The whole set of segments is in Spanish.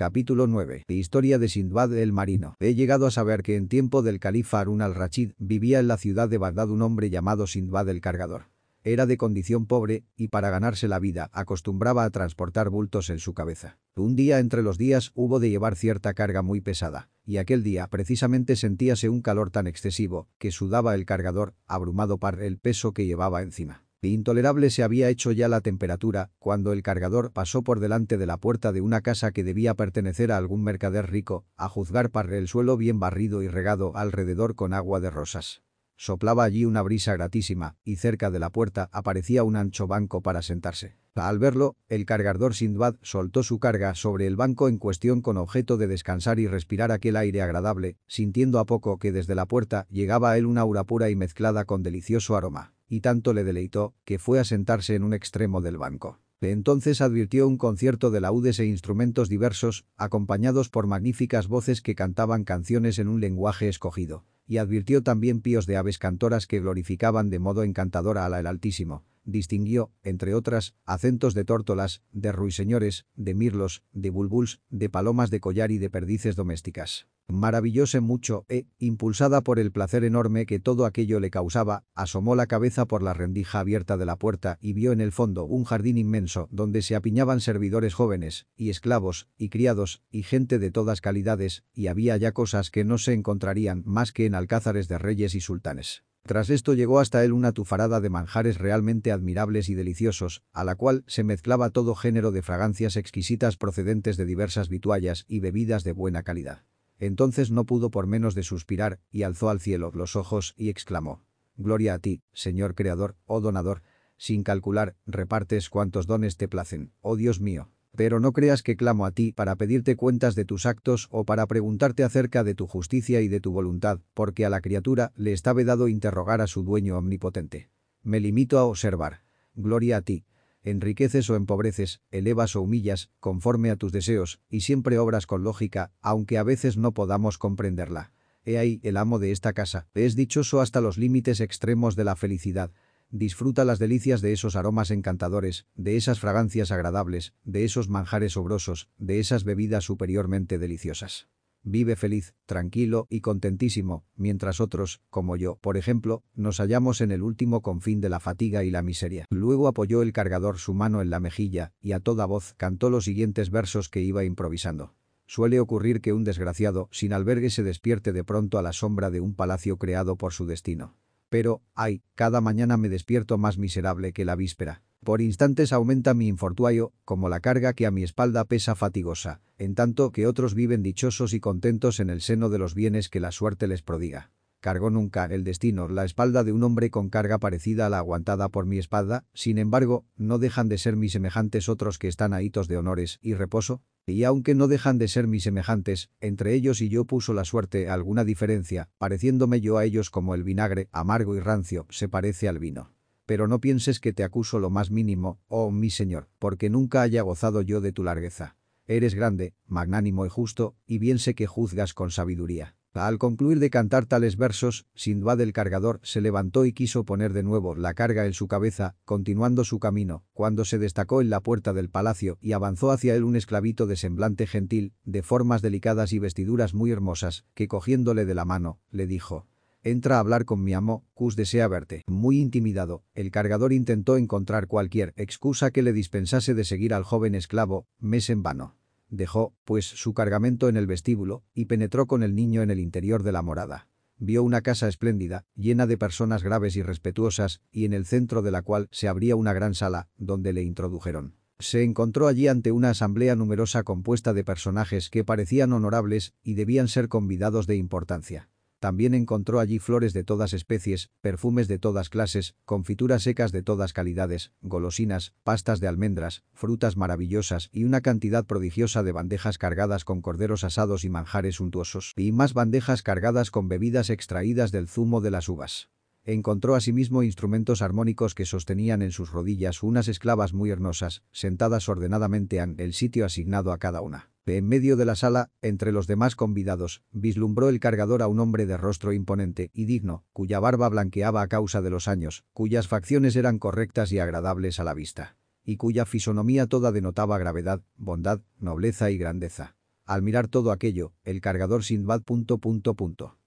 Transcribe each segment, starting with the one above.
Capítulo 9. Historia de Sindbad el Marino. He llegado a saber que en tiempo del califa Harun al-Rachid vivía en la ciudad de Bagdad un hombre llamado Sindbad el Cargador. Era de condición pobre y para ganarse la vida acostumbraba a transportar bultos en su cabeza. Un día entre los días hubo de llevar cierta carga muy pesada, y aquel día precisamente sentíase un calor tan excesivo que sudaba el cargador, abrumado por el peso que llevaba encima. Intolerable se había hecho ya la temperatura cuando el cargador pasó por delante de la puerta de una casa que debía pertenecer a algún mercader rico, a juzgar por el suelo bien barrido y regado alrededor con agua de rosas. Soplaba allí una brisa gratísima, y cerca de la puerta aparecía un ancho banco para sentarse. Al verlo, el cargador Sindbad soltó su carga sobre el banco en cuestión con objeto de descansar y respirar aquel aire agradable, sintiendo a poco que desde la puerta llegaba a él una aura pura y mezclada con delicioso aroma y tanto le deleitó que fue a sentarse en un extremo del banco. entonces advirtió un concierto de laudes e instrumentos diversos, acompañados por magníficas voces que cantaban canciones en un lenguaje escogido. Y advirtió también píos de aves cantoras que glorificaban de modo encantador a la el Altísimo. Distinguió, entre otras, acentos de tórtolas, de ruiseñores, de mirlos, de bulbuls, de palomas de collar y de perdices domésticas. Maravillóse mucho e, impulsada por el placer enorme que todo aquello le causaba, asomó la cabeza por la rendija abierta de la puerta y vio en el fondo un jardín inmenso donde se apiñaban servidores jóvenes, y esclavos, y criados, y gente de todas calidades, y había ya cosas que no se encontrarían más que en alcázares de reyes y sultanes. Tras esto llegó hasta él una tufarada de manjares realmente admirables y deliciosos, a la cual se mezclaba todo género de fragancias exquisitas procedentes de diversas vituallas y bebidas de buena calidad. Entonces no pudo por menos de suspirar, y alzó al cielo los ojos y exclamó. Gloria a ti, Señor Creador, oh Donador. Sin calcular, repartes cuantos dones te placen, oh Dios mío. Pero no creas que clamo a ti para pedirte cuentas de tus actos o para preguntarte acerca de tu justicia y de tu voluntad, porque a la criatura le está vedado interrogar a su dueño omnipotente. Me limito a observar. Gloria a ti, enriqueces o empobreces, elevas o humillas, conforme a tus deseos, y siempre obras con lógica, aunque a veces no podamos comprenderla. He ahí el amo de esta casa, es dichoso hasta los límites extremos de la felicidad. Disfruta las delicias de esos aromas encantadores, de esas fragancias agradables, de esos manjares sobrosos, de esas bebidas superiormente deliciosas. Vive feliz, tranquilo y contentísimo, mientras otros, como yo, por ejemplo, nos hallamos en el último confín de la fatiga y la miseria. Luego apoyó el cargador su mano en la mejilla y a toda voz cantó los siguientes versos que iba improvisando. Suele ocurrir que un desgraciado sin albergue se despierte de pronto a la sombra de un palacio creado por su destino. Pero, ay, cada mañana me despierto más miserable que la víspera. Por instantes aumenta mi infortuario, como la carga que a mi espalda pesa fatigosa, en tanto que otros viven dichosos y contentos en el seno de los bienes que la suerte les prodiga. Cargó nunca el destino la espalda de un hombre con carga parecida a la aguantada por mi espalda, sin embargo, no dejan de ser mis semejantes otros que están ahitos de honores y reposo, y aunque no dejan de ser mis semejantes, entre ellos y yo puso la suerte alguna diferencia, pareciéndome yo a ellos como el vinagre, amargo y rancio, se parece al vino pero no pienses que te acuso lo más mínimo, oh mi señor, porque nunca haya gozado yo de tu largueza. Eres grande, magnánimo y justo, y bien sé que juzgas con sabiduría. Al concluir de cantar tales versos, Sindbad el cargador se levantó y quiso poner de nuevo la carga en su cabeza, continuando su camino, cuando se destacó en la puerta del palacio y avanzó hacia él un esclavito de semblante gentil, de formas delicadas y vestiduras muy hermosas, que cogiéndole de la mano, le dijo, Entra a hablar con mi amo, Cus desea verte. Muy intimidado, el cargador intentó encontrar cualquier excusa que le dispensase de seguir al joven esclavo, mes en vano. Dejó, pues, su cargamento en el vestíbulo y penetró con el niño en el interior de la morada. Vio una casa espléndida, llena de personas graves y respetuosas, y en el centro de la cual se abría una gran sala, donde le introdujeron. Se encontró allí ante una asamblea numerosa compuesta de personajes que parecían honorables y debían ser convidados de importancia. También encontró allí flores de todas especies, perfumes de todas clases, confituras secas de todas calidades, golosinas, pastas de almendras, frutas maravillosas y una cantidad prodigiosa de bandejas cargadas con corderos asados y manjares suntuosos, y más bandejas cargadas con bebidas extraídas del zumo de las uvas. Encontró asimismo instrumentos armónicos que sostenían en sus rodillas unas esclavas muy hermosas, sentadas ordenadamente en el sitio asignado a cada una. En medio de la sala, entre los demás convidados, vislumbró el cargador a un hombre de rostro imponente y digno, cuya barba blanqueaba a causa de los años, cuyas facciones eran correctas y agradables a la vista, y cuya fisonomía toda denotaba gravedad, bondad, nobleza y grandeza. Al mirar todo aquello, el cargador Sindbad...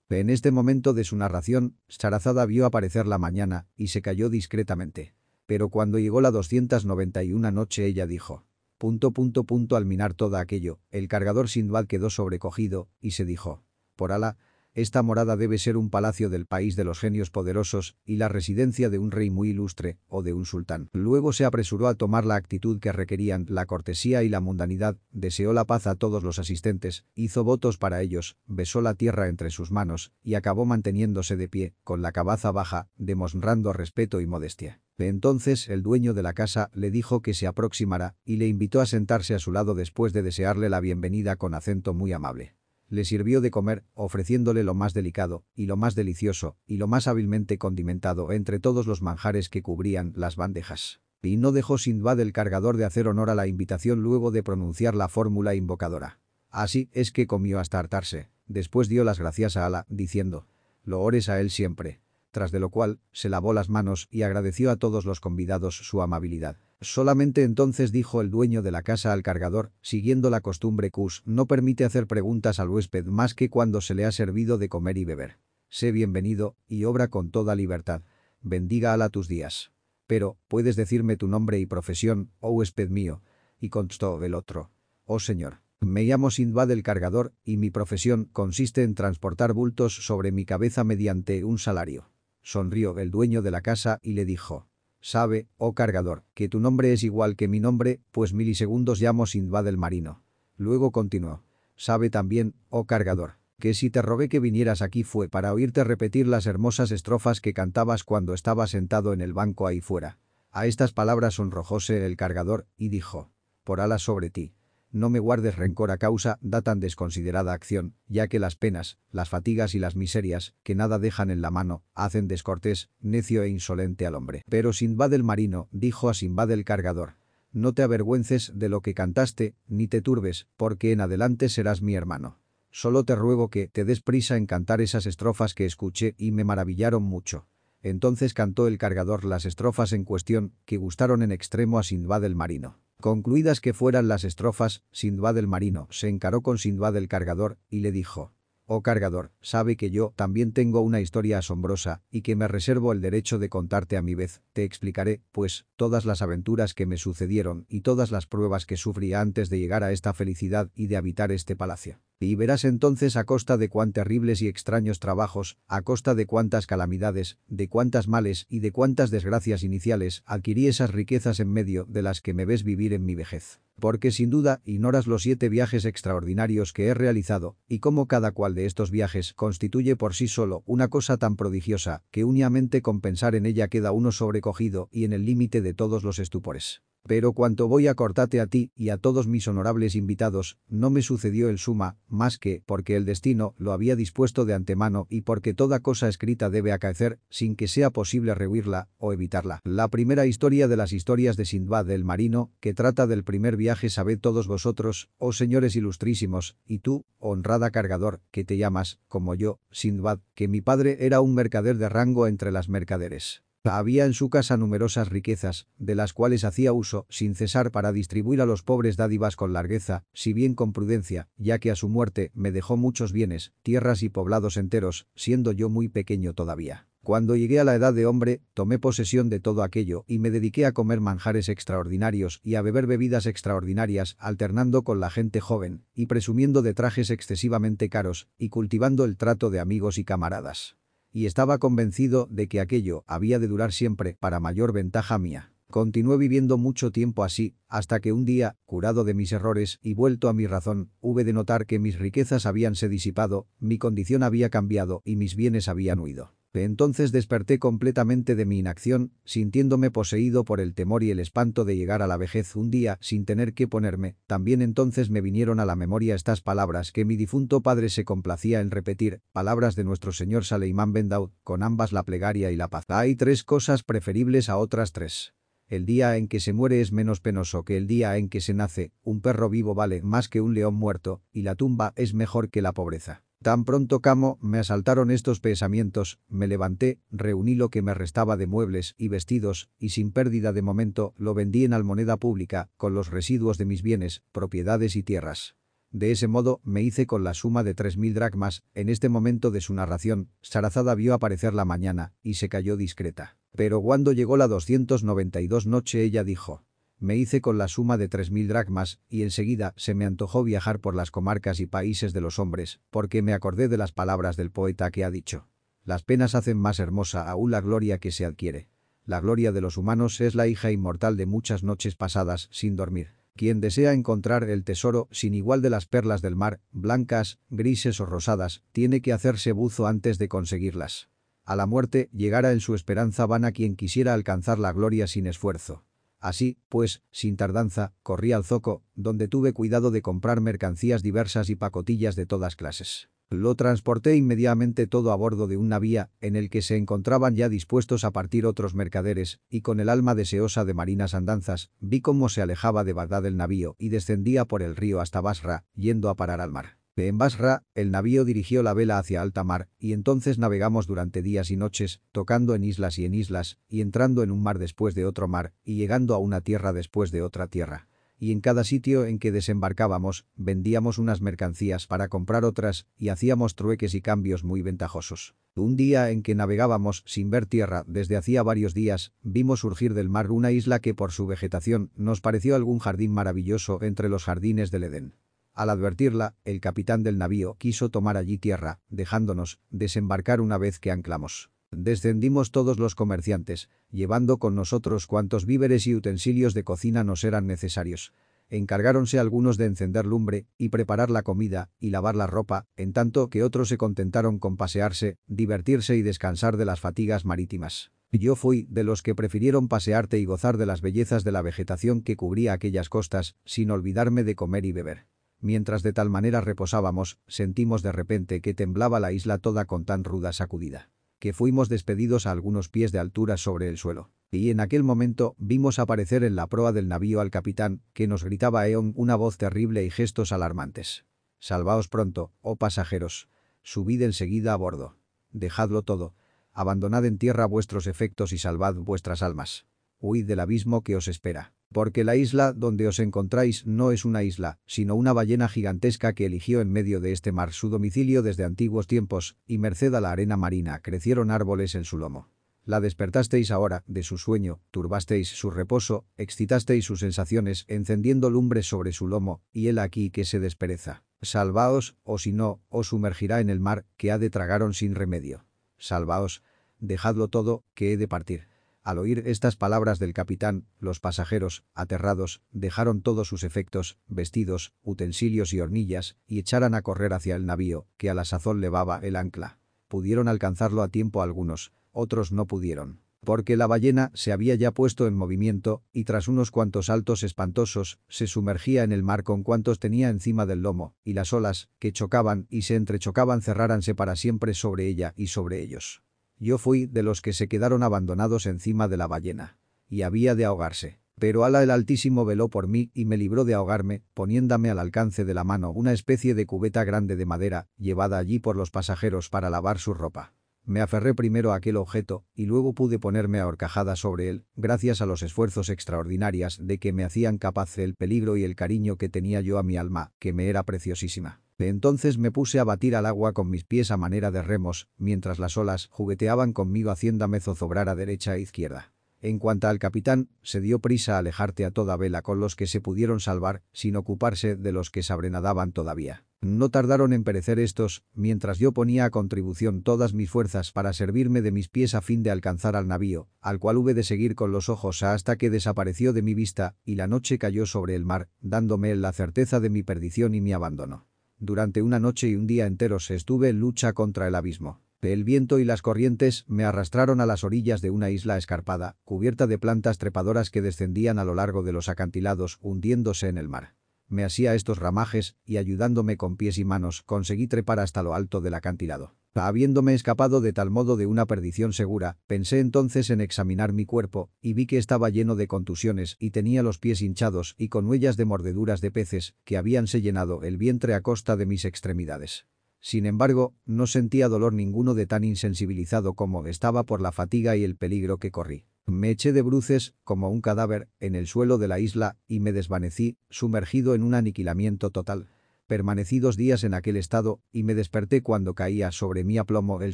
En este momento de su narración, Charazada vio aparecer la mañana y se cayó discretamente. Pero cuando llegó la 291 noche ella dijo. Punto, punto, punto al mirar todo aquello, el cargador Sindbad quedó sobrecogido y se dijo. Por ala, esta morada debe ser un palacio del país de los genios poderosos y la residencia de un rey muy ilustre o de un sultán. Luego se apresuró a tomar la actitud que requerían la cortesía y la mundanidad, deseó la paz a todos los asistentes, hizo votos para ellos, besó la tierra entre sus manos y acabó manteniéndose de pie, con la cabaza baja, demostrando respeto y modestia. Entonces el dueño de la casa le dijo que se aproximara y le invitó a sentarse a su lado después de desearle la bienvenida con acento muy amable le sirvió de comer, ofreciéndole lo más delicado, y lo más delicioso, y lo más hábilmente condimentado entre todos los manjares que cubrían las bandejas. Y no dejó Sindbad el cargador de hacer honor a la invitación luego de pronunciar la fórmula invocadora. Así es que comió hasta hartarse. Después dio las gracias a Ala, diciendo, «Lo ores a él siempre», tras de lo cual, se lavó las manos y agradeció a todos los convidados su amabilidad. Solamente entonces dijo el dueño de la casa al cargador, siguiendo la costumbre Cus, no permite hacer preguntas al huésped más que cuando se le ha servido de comer y beber. Sé bienvenido y obra con toda libertad. Bendiga Ala tus días. Pero, ¿puedes decirme tu nombre y profesión, oh huésped mío? Y contestó el otro. Oh señor. Me llamo Sindbad el cargador, y mi profesión consiste en transportar bultos sobre mi cabeza mediante un salario. Sonrió el dueño de la casa y le dijo. Sabe, oh cargador, que tu nombre es igual que mi nombre, pues milisegundos llamo Sindbad el marino. Luego continuó. Sabe también, oh cargador, que si te rogué que vinieras aquí fue para oírte repetir las hermosas estrofas que cantabas cuando estaba sentado en el banco ahí fuera. A estas palabras sonrojóse el cargador y dijo, por alas sobre ti, no me guardes rencor a causa da tan desconsiderada acción, ya que las penas, las fatigas y las miserias, que nada dejan en la mano, hacen descortés, necio e insolente al hombre. Pero Sinbad el marino, dijo a Sinbad el cargador, no te avergüences de lo que cantaste, ni te turbes, porque en adelante serás mi hermano. Solo te ruego que te des prisa en cantar esas estrofas que escuché y me maravillaron mucho. Entonces cantó el cargador las estrofas en cuestión, que gustaron en extremo a Sinbad el marino. Concluidas que fueran las estrofas, Sindbad el marino se encaró con Sindbad el cargador y le dijo, «Oh cargador, sabe que yo también tengo una historia asombrosa y que me reservo el derecho de contarte a mi vez. Te explicaré, pues, todas las aventuras que me sucedieron y todas las pruebas que sufrí antes de llegar a esta felicidad y de habitar este palacio. Y verás entonces a costa de cuán terribles y extraños trabajos, a costa de cuántas calamidades, de cuántas males y de cuántas desgracias iniciales adquirí esas riquezas en medio de las que me ves vivir en mi vejez. Porque sin duda ignoras los siete viajes extraordinarios que he realizado y cómo cada cual de estos viajes constituye por sí solo una cosa tan prodigiosa que únicamente con pensar en ella queda uno sobrecogido y en el límite de todos los estupores. Pero cuanto voy a cortarte a ti y a todos mis honorables invitados, no me sucedió el suma, más que porque el destino lo había dispuesto de antemano y porque toda cosa escrita debe acaecer sin que sea posible rehuirla o evitarla. La primera historia de las historias de Sindbad el marino, que trata del primer viaje sabed todos vosotros, oh señores ilustrísimos, y tú, honrada cargador, que te llamas, como yo, Sindbad, que mi padre era un mercader de rango entre las mercaderes. Había en su casa numerosas riquezas, de las cuales hacía uso sin cesar para distribuir a los pobres dádivas con largueza, si bien con prudencia, ya que a su muerte me dejó muchos bienes, tierras y poblados enteros, siendo yo muy pequeño todavía. Cuando llegué a la edad de hombre, tomé posesión de todo aquello y me dediqué a comer manjares extraordinarios y a beber bebidas extraordinarias, alternando con la gente joven, y presumiendo de trajes excesivamente caros, y cultivando el trato de amigos y camaradas y estaba convencido de que aquello había de durar siempre para mayor ventaja mía. Continué viviendo mucho tiempo así, hasta que un día, curado de mis errores y vuelto a mi razón, hube de notar que mis riquezas habíanse disipado, mi condición había cambiado y mis bienes habían huido. Entonces desperté completamente de mi inacción, sintiéndome poseído por el temor y el espanto de llegar a la vejez un día sin tener que ponerme. También entonces me vinieron a la memoria estas palabras que mi difunto padre se complacía en repetir, palabras de nuestro señor Saleimán Ben Daud, con ambas la plegaria y la paz. Hay tres cosas preferibles a otras tres. El día en que se muere es menos penoso que el día en que se nace, un perro vivo vale más que un león muerto, y la tumba es mejor que la pobreza. Tan pronto camo, me asaltaron estos pensamientos, me levanté, reuní lo que me restaba de muebles y vestidos, y sin pérdida de momento lo vendí en almoneda pública, con los residuos de mis bienes, propiedades y tierras. De ese modo, me hice con la suma de tres mil dracmas. En este momento de su narración, Sarazada vio aparecer la mañana, y se cayó discreta. Pero cuando llegó la 292 noche ella dijo, me hice con la suma de tres mil dracmas, y enseguida se me antojó viajar por las comarcas y países de los hombres, porque me acordé de las palabras del poeta que ha dicho. Las penas hacen más hermosa aún la gloria que se adquiere. La gloria de los humanos es la hija inmortal de muchas noches pasadas sin dormir. Quien desea encontrar el tesoro sin igual de las perlas del mar, blancas, grises o rosadas, tiene que hacerse buzo antes de conseguirlas. A la muerte llegará en su esperanza vana quien quisiera alcanzar la gloria sin esfuerzo. Así, pues, sin tardanza, corrí al zoco, donde tuve cuidado de comprar mercancías diversas y pacotillas de todas clases. Lo transporté inmediatamente todo a bordo de un navío, en el que se encontraban ya dispuestos a partir otros mercaderes, y con el alma deseosa de marinas andanzas, vi cómo se alejaba de Bagdad el navío y descendía por el río hasta Basra, yendo a parar al mar. En Basra, el navío dirigió la vela hacia alta mar, y entonces navegamos durante días y noches, tocando en islas y en islas, y entrando en un mar después de otro mar, y llegando a una tierra después de otra tierra y en cada sitio en que desembarcábamos, vendíamos unas mercancías para comprar otras y hacíamos trueques y cambios muy ventajosos. Un día en que navegábamos sin ver tierra desde hacía varios días, vimos surgir del mar una isla que por su vegetación nos pareció algún jardín maravilloso entre los jardines del Edén. Al advertirla, el capitán del navío quiso tomar allí tierra, dejándonos desembarcar una vez que anclamos. Descendimos todos los comerciantes, llevando con nosotros cuantos víveres y utensilios de cocina nos eran necesarios. Encargáronse algunos de encender lumbre y preparar la comida y lavar la ropa, en tanto que otros se contentaron con pasearse, divertirse y descansar de las fatigas marítimas. Yo fui de los que prefirieron pasearte y gozar de las bellezas de la vegetación que cubría aquellas costas, sin olvidarme de comer y beber. Mientras de tal manera reposábamos, sentimos de repente que temblaba la isla toda con tan ruda sacudida que fuimos despedidos a algunos pies de altura sobre el suelo. Y en aquel momento vimos aparecer en la proa del navío al capitán, que nos gritaba Eon una voz terrible y gestos alarmantes. Salvaos pronto, oh pasajeros. Subid enseguida a bordo. Dejadlo todo. Abandonad en tierra vuestros efectos y salvad vuestras almas. Huid del abismo que os espera. Porque la isla donde os encontráis no es una isla, sino una ballena gigantesca que eligió en medio de este mar su domicilio desde antiguos tiempos, y merced a la arena marina crecieron árboles en su lomo. La despertasteis ahora, de su sueño, turbasteis su reposo, excitasteis sus sensaciones, encendiendo lumbres sobre su lomo, y él aquí que se despereza. Salvaos, o si no, os sumergirá en el mar, que ha de tragaron sin remedio. Salvaos. Dejadlo todo, que he de partir. Al oír estas palabras del capitán, los pasajeros, aterrados, dejaron todos sus efectos, vestidos, utensilios y hornillas, y echaran a correr hacia el navío, que a la sazón levaba el ancla. Pudieron alcanzarlo a tiempo algunos, otros no pudieron. Porque la ballena se había ya puesto en movimiento, y tras unos cuantos saltos espantosos, se sumergía en el mar con cuantos tenía encima del lomo, y las olas, que chocaban y se entrechocaban cerráranse para siempre sobre ella y sobre ellos. Yo fui de los que se quedaron abandonados encima de la ballena. Y había de ahogarse. Pero Ala el Altísimo veló por mí y me libró de ahogarme, poniéndome al alcance de la mano una especie de cubeta grande de madera, llevada allí por los pasajeros para lavar su ropa. Me aferré primero a aquel objeto, y luego pude ponerme a horcajada sobre él, gracias a los esfuerzos extraordinarios de que me hacían capaz el peligro y el cariño que tenía yo a mi alma, que me era preciosísima. Entonces me puse a batir al agua con mis pies a manera de remos, mientras las olas jugueteaban conmigo haciéndome zozobrar a derecha e izquierda. En cuanto al capitán, se dio prisa a alejarte a toda vela con los que se pudieron salvar, sin ocuparse de los que sabrenadaban todavía. No tardaron en perecer estos, mientras yo ponía a contribución todas mis fuerzas para servirme de mis pies a fin de alcanzar al navío, al cual hube de seguir con los ojos hasta que desapareció de mi vista, y la noche cayó sobre el mar, dándome la certeza de mi perdición y mi abandono. Durante una noche y un día enteros estuve en lucha contra el abismo. El viento y las corrientes me arrastraron a las orillas de una isla escarpada, cubierta de plantas trepadoras que descendían a lo largo de los acantilados, hundiéndose en el mar. Me así a estos ramajes, y ayudándome con pies y manos, conseguí trepar hasta lo alto del acantilado. Habiéndome escapado de tal modo de una perdición segura, pensé entonces en examinar mi cuerpo, y vi que estaba lleno de contusiones y tenía los pies hinchados y con huellas de mordeduras de peces que habíanse llenado el vientre a costa de mis extremidades. Sin embargo, no sentía dolor ninguno de tan insensibilizado como estaba por la fatiga y el peligro que corrí. Me eché de bruces, como un cadáver, en el suelo de la isla y me desvanecí, sumergido en un aniquilamiento total. Permanecí dos días en aquel estado, y me desperté cuando caía sobre mí a plomo el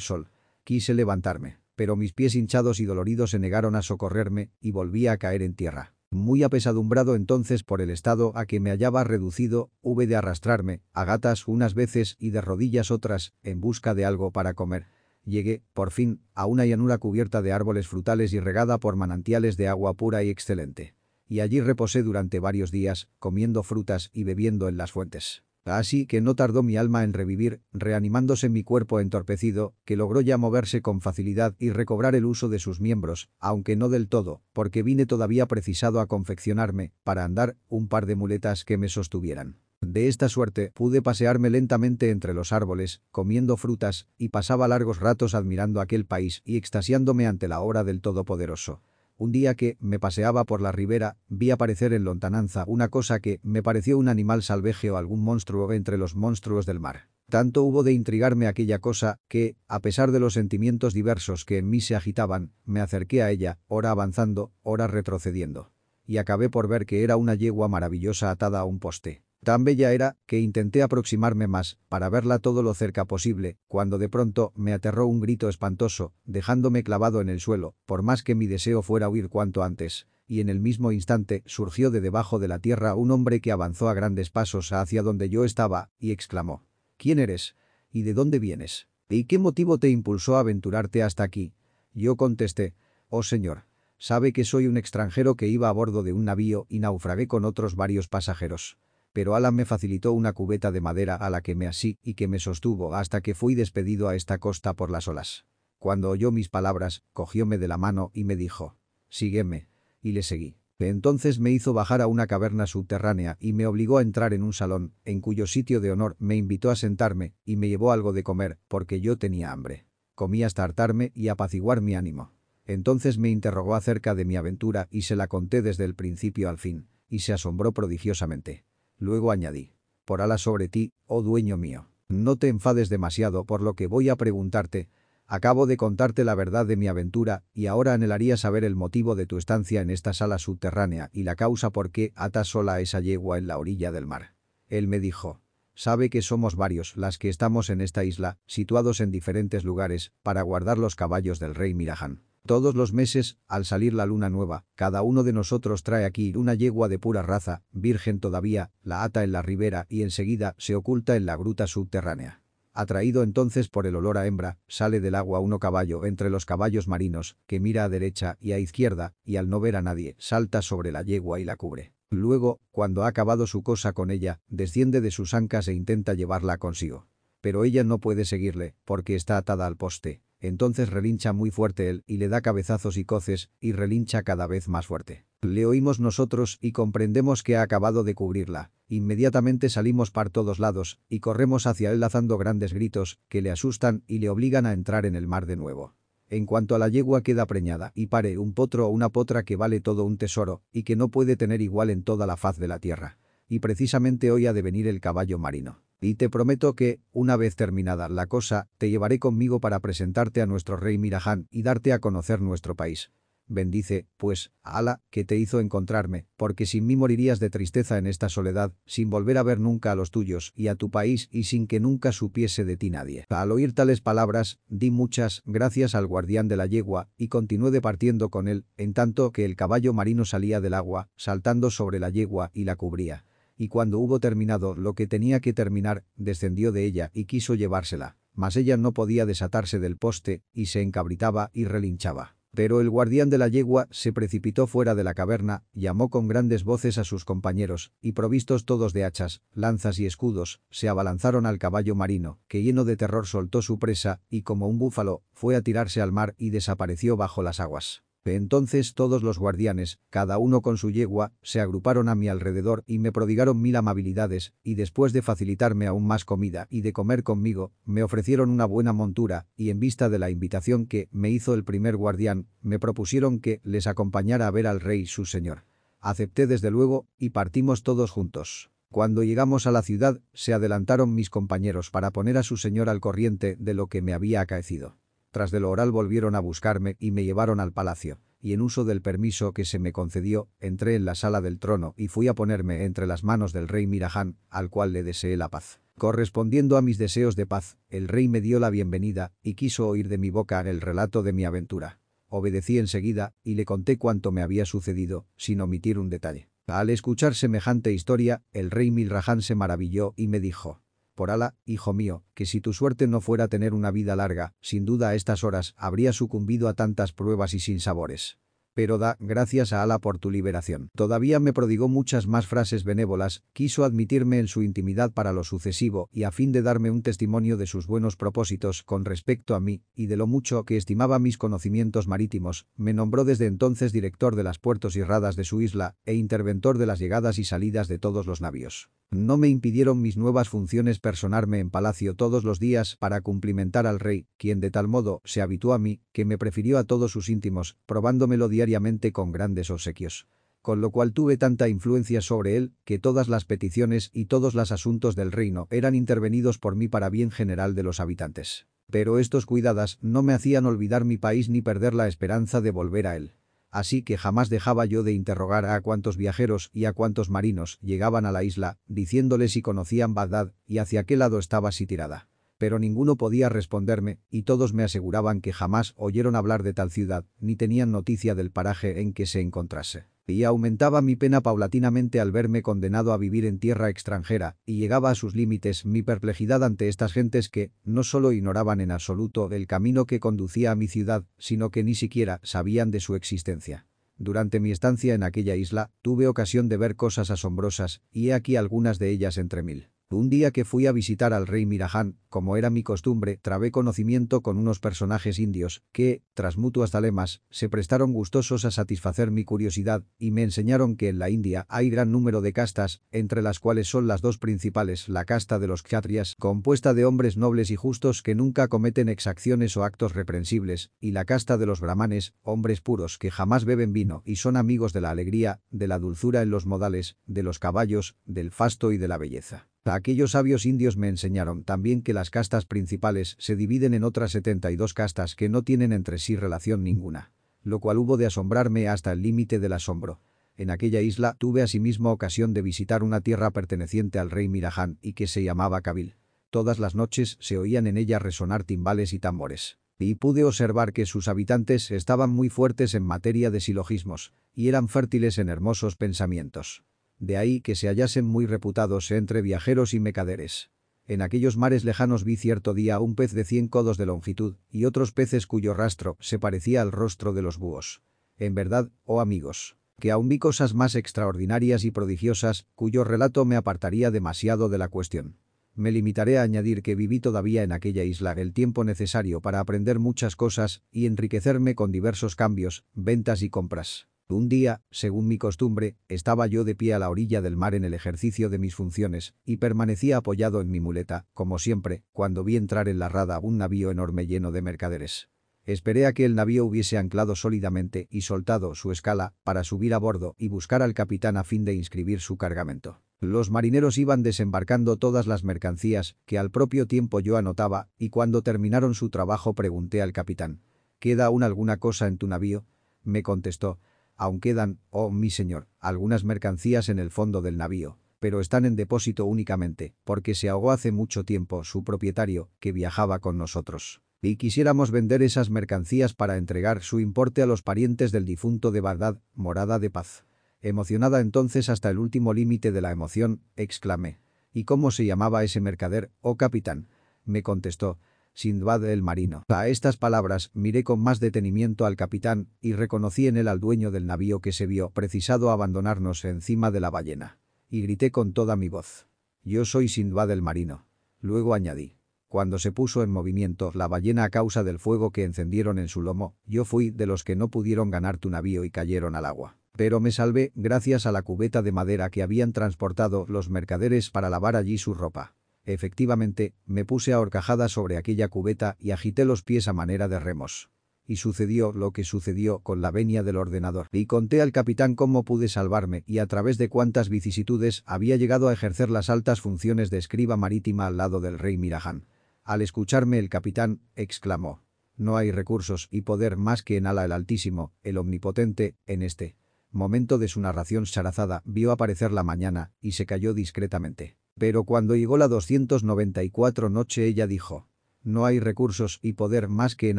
sol. Quise levantarme, pero mis pies hinchados y doloridos se negaron a socorrerme, y volví a caer en tierra. Muy apesadumbrado entonces por el estado a que me hallaba reducido, hube de arrastrarme, a gatas unas veces y de rodillas otras, en busca de algo para comer. Llegué, por fin, a una llanura cubierta de árboles frutales y regada por manantiales de agua pura y excelente. Y allí reposé durante varios días, comiendo frutas y bebiendo en las fuentes. Así que no tardó mi alma en revivir, reanimándose mi cuerpo entorpecido, que logró ya moverse con facilidad y recobrar el uso de sus miembros, aunque no del todo, porque vine todavía precisado a confeccionarme, para andar, un par de muletas que me sostuvieran. De esta suerte pude pasearme lentamente entre los árboles, comiendo frutas, y pasaba largos ratos admirando aquel país y extasiándome ante la obra del Todopoderoso. Un día que me paseaba por la ribera, vi aparecer en lontananza una cosa que me pareció un animal salvaje o algún monstruo entre los monstruos del mar. Tanto hubo de intrigarme aquella cosa que, a pesar de los sentimientos diversos que en mí se agitaban, me acerqué a ella, ora avanzando, ora retrocediendo. Y acabé por ver que era una yegua maravillosa atada a un poste. Tan bella era que intenté aproximarme más para verla todo lo cerca posible, cuando de pronto me aterró un grito espantoso, dejándome clavado en el suelo, por más que mi deseo fuera huir cuanto antes. Y en el mismo instante surgió de debajo de la tierra un hombre que avanzó a grandes pasos hacia donde yo estaba, y exclamó. ¿Quién eres? ¿Y de dónde vienes? ¿Y qué motivo te impulsó a aventurarte hasta aquí? Yo contesté. Oh señor. Sabe que soy un extranjero que iba a bordo de un navío y naufragué con otros varios pasajeros pero Alan me facilitó una cubeta de madera a la que me así y que me sostuvo hasta que fui despedido a esta costa por las olas. Cuando oyó mis palabras, cogióme de la mano y me dijo, «Sígueme», y le seguí. Entonces me hizo bajar a una caverna subterránea y me obligó a entrar en un salón, en cuyo sitio de honor me invitó a sentarme y me llevó algo de comer, porque yo tenía hambre. Comí hasta hartarme y apaciguar mi ánimo. Entonces me interrogó acerca de mi aventura y se la conté desde el principio al fin, y se asombró prodigiosamente. Luego añadí. Por ala sobre ti, oh dueño mío. No te enfades demasiado por lo que voy a preguntarte. Acabo de contarte la verdad de mi aventura y ahora anhelaría saber el motivo de tu estancia en esta sala subterránea y la causa por qué atas sola a esa yegua en la orilla del mar. Él me dijo. Sabe que somos varios las que estamos en esta isla, situados en diferentes lugares, para guardar los caballos del rey Mirajan. Todos los meses, al salir la luna nueva, cada uno de nosotros trae aquí una yegua de pura raza, virgen todavía, la ata en la ribera y enseguida se oculta en la gruta subterránea. Atraído entonces por el olor a hembra, sale del agua uno caballo entre los caballos marinos, que mira a derecha y a izquierda, y al no ver a nadie, salta sobre la yegua y la cubre. Luego, cuando ha acabado su cosa con ella, desciende de sus ancas e intenta llevarla consigo. Pero ella no puede seguirle, porque está atada al poste, entonces relincha muy fuerte él y le da cabezazos y coces, y relincha cada vez más fuerte. Le oímos nosotros y comprendemos que ha acabado de cubrirla. Inmediatamente salimos par todos lados y corremos hacia él lanzando grandes gritos que le asustan y le obligan a entrar en el mar de nuevo. En cuanto a la yegua queda preñada y pare un potro o una potra que vale todo un tesoro y que no puede tener igual en toda la faz de la tierra. Y precisamente hoy ha de venir el caballo marino. Y te prometo que, una vez terminada la cosa, te llevaré conmigo para presentarte a nuestro rey Mirajan y darte a conocer nuestro país. Bendice, pues, a Ala, que te hizo encontrarme, porque sin mí morirías de tristeza en esta soledad, sin volver a ver nunca a los tuyos y a tu país y sin que nunca supiese de ti nadie. Al oír tales palabras, di muchas gracias al guardián de la yegua y continué departiendo con él, en tanto que el caballo marino salía del agua, saltando sobre la yegua y la cubría y cuando hubo terminado lo que tenía que terminar, descendió de ella y quiso llevársela. Mas ella no podía desatarse del poste, y se encabritaba y relinchaba. Pero el guardián de la yegua se precipitó fuera de la caverna, llamó con grandes voces a sus compañeros, y provistos todos de hachas, lanzas y escudos, se abalanzaron al caballo marino, que lleno de terror soltó su presa, y como un búfalo, fue a tirarse al mar y desapareció bajo las aguas. Entonces todos los guardianes, cada uno con su yegua, se agruparon a mi alrededor y me prodigaron mil amabilidades, y después de facilitarme aún más comida y de comer conmigo, me ofrecieron una buena montura, y en vista de la invitación que me hizo el primer guardián, me propusieron que les acompañara a ver al rey su señor. Acepté desde luego, y partimos todos juntos. Cuando llegamos a la ciudad, se adelantaron mis compañeros para poner a su señor al corriente de lo que me había acaecido. Tras de lo oral volvieron a buscarme y me llevaron al palacio. y en uso del permiso que se me concedió, entré en la sala del trono y fui a ponerme entre las manos del rey Mirajan, al cual le deseé la paz. Correspondiendo a mis deseos de paz, el rey me dio la bienvenida y quiso oír de mi boca el relato de mi aventura. Obedecí enseguida y le conté cuanto me había sucedido, sin omitir un detalle. Al escuchar semejante historia, el rey Milrajan se maravilló y me dijo, por ala, hijo mío, que si tu suerte no fuera tener una vida larga, sin duda a estas horas habría sucumbido a tantas pruebas y sinsabores pero da gracias a Ala por tu liberación. Todavía me prodigó muchas más frases benévolas, quiso admitirme en su intimidad para lo sucesivo y a fin de darme un testimonio de sus buenos propósitos con respecto a mí y de lo mucho que estimaba mis conocimientos marítimos, me nombró desde entonces director de las puertos y radas de su isla e interventor de las llegadas y salidas de todos los navíos. No me impidieron mis nuevas funciones personarme en palacio todos los días para cumplimentar al rey, quien de tal modo se habituó a mí, que me prefirió a todos sus íntimos, probándomelo diariamente con grandes obsequios. Con lo cual tuve tanta influencia sobre él, que todas las peticiones y todos los asuntos del reino eran intervenidos por mí para bien general de los habitantes. Pero estos cuidadas no me hacían olvidar mi país ni perder la esperanza de volver a él así que jamás dejaba yo de interrogar a cuantos viajeros y a cuantos marinos llegaban a la isla, diciéndoles si conocían Bagdad y hacia qué lado estaba tirada. Pero ninguno podía responderme, y todos me aseguraban que jamás oyeron hablar de tal ciudad, ni tenían noticia del paraje en que se encontrase y aumentaba mi pena paulatinamente al verme condenado a vivir en tierra extranjera, y llegaba a sus límites mi perplejidad ante estas gentes que, no solo ignoraban en absoluto el camino que conducía a mi ciudad, sino que ni siquiera sabían de su existencia. Durante mi estancia en aquella isla, tuve ocasión de ver cosas asombrosas, y he aquí algunas de ellas entre mil. Un día que fui a visitar al rey Mirajan, como era mi costumbre, trabé conocimiento con unos personajes indios que, tras mutuas talemas, se prestaron gustosos a satisfacer mi curiosidad y me enseñaron que en la India hay gran número de castas, entre las cuales son las dos principales, la casta de los kshatriyas, compuesta de hombres nobles y justos que nunca cometen exacciones o actos reprensibles, y la casta de los brahmanes, hombres puros que jamás beben vino y son amigos de la alegría, de la dulzura en los modales, de los caballos, del fasto y de la belleza. Aquellos sabios indios me enseñaron también que las castas principales se dividen en otras 72 castas que no tienen entre sí relación ninguna. Lo cual hubo de asombrarme hasta el límite del asombro. En aquella isla tuve asimismo ocasión de visitar una tierra perteneciente al rey Mirajan y que se llamaba Kabil. Todas las noches se oían en ella resonar timbales y tambores. Y pude observar que sus habitantes estaban muy fuertes en materia de silogismos, y eran fértiles en hermosos pensamientos de ahí que se hallasen muy reputados entre viajeros y mercaderes. En aquellos mares lejanos vi cierto día un pez de cien codos de longitud y otros peces cuyo rastro se parecía al rostro de los búhos. En verdad, oh amigos, que aún vi cosas más extraordinarias y prodigiosas, cuyo relato me apartaría demasiado de la cuestión. Me limitaré a añadir que viví todavía en aquella isla el tiempo necesario para aprender muchas cosas y enriquecerme con diversos cambios, ventas y compras. Un día, según mi costumbre, estaba yo de pie a la orilla del mar en el ejercicio de mis funciones, y permanecía apoyado en mi muleta, como siempre, cuando vi entrar en la rada un navío enorme lleno de mercaderes. Esperé a que el navío hubiese anclado sólidamente y soltado su escala para subir a bordo y buscar al capitán a fin de inscribir su cargamento. Los marineros iban desembarcando todas las mercancías que al propio tiempo yo anotaba y cuando terminaron su trabajo pregunté al capitán. ¿Queda aún alguna cosa en tu navío? Me contestó, Aún quedan, oh mi señor, algunas mercancías en el fondo del navío, pero están en depósito únicamente, porque se ahogó hace mucho tiempo su propietario, que viajaba con nosotros. Y quisiéramos vender esas mercancías para entregar su importe a los parientes del difunto de Bagdad, morada de paz. Emocionada entonces hasta el último límite de la emoción, exclamé. ¿Y cómo se llamaba ese mercader, oh capitán? Me contestó, Sindbad el marino. A estas palabras miré con más detenimiento al capitán y reconocí en él al dueño del navío que se vio precisado a abandonarnos encima de la ballena. Y grité con toda mi voz. Yo soy Sindbad el marino. Luego añadí. Cuando se puso en movimiento la ballena a causa del fuego que encendieron en su lomo, yo fui de los que no pudieron ganar tu navío y cayeron al agua. Pero me salvé gracias a la cubeta de madera que habían transportado los mercaderes para lavar allí su ropa. Efectivamente, me puse a horcajada sobre aquella cubeta y agité los pies a manera de remos. Y sucedió lo que sucedió con la venia del ordenador. Y conté al capitán cómo pude salvarme y a través de cuántas vicisitudes había llegado a ejercer las altas funciones de escriba marítima al lado del rey Mirajan. Al escucharme el capitán, exclamó. No hay recursos y poder más que en Ala el Altísimo, el Omnipotente, en este momento de su narración Sarazada vio aparecer la mañana y se cayó discretamente. Pero cuando llegó la 294 noche ella dijo, no hay recursos y poder más que en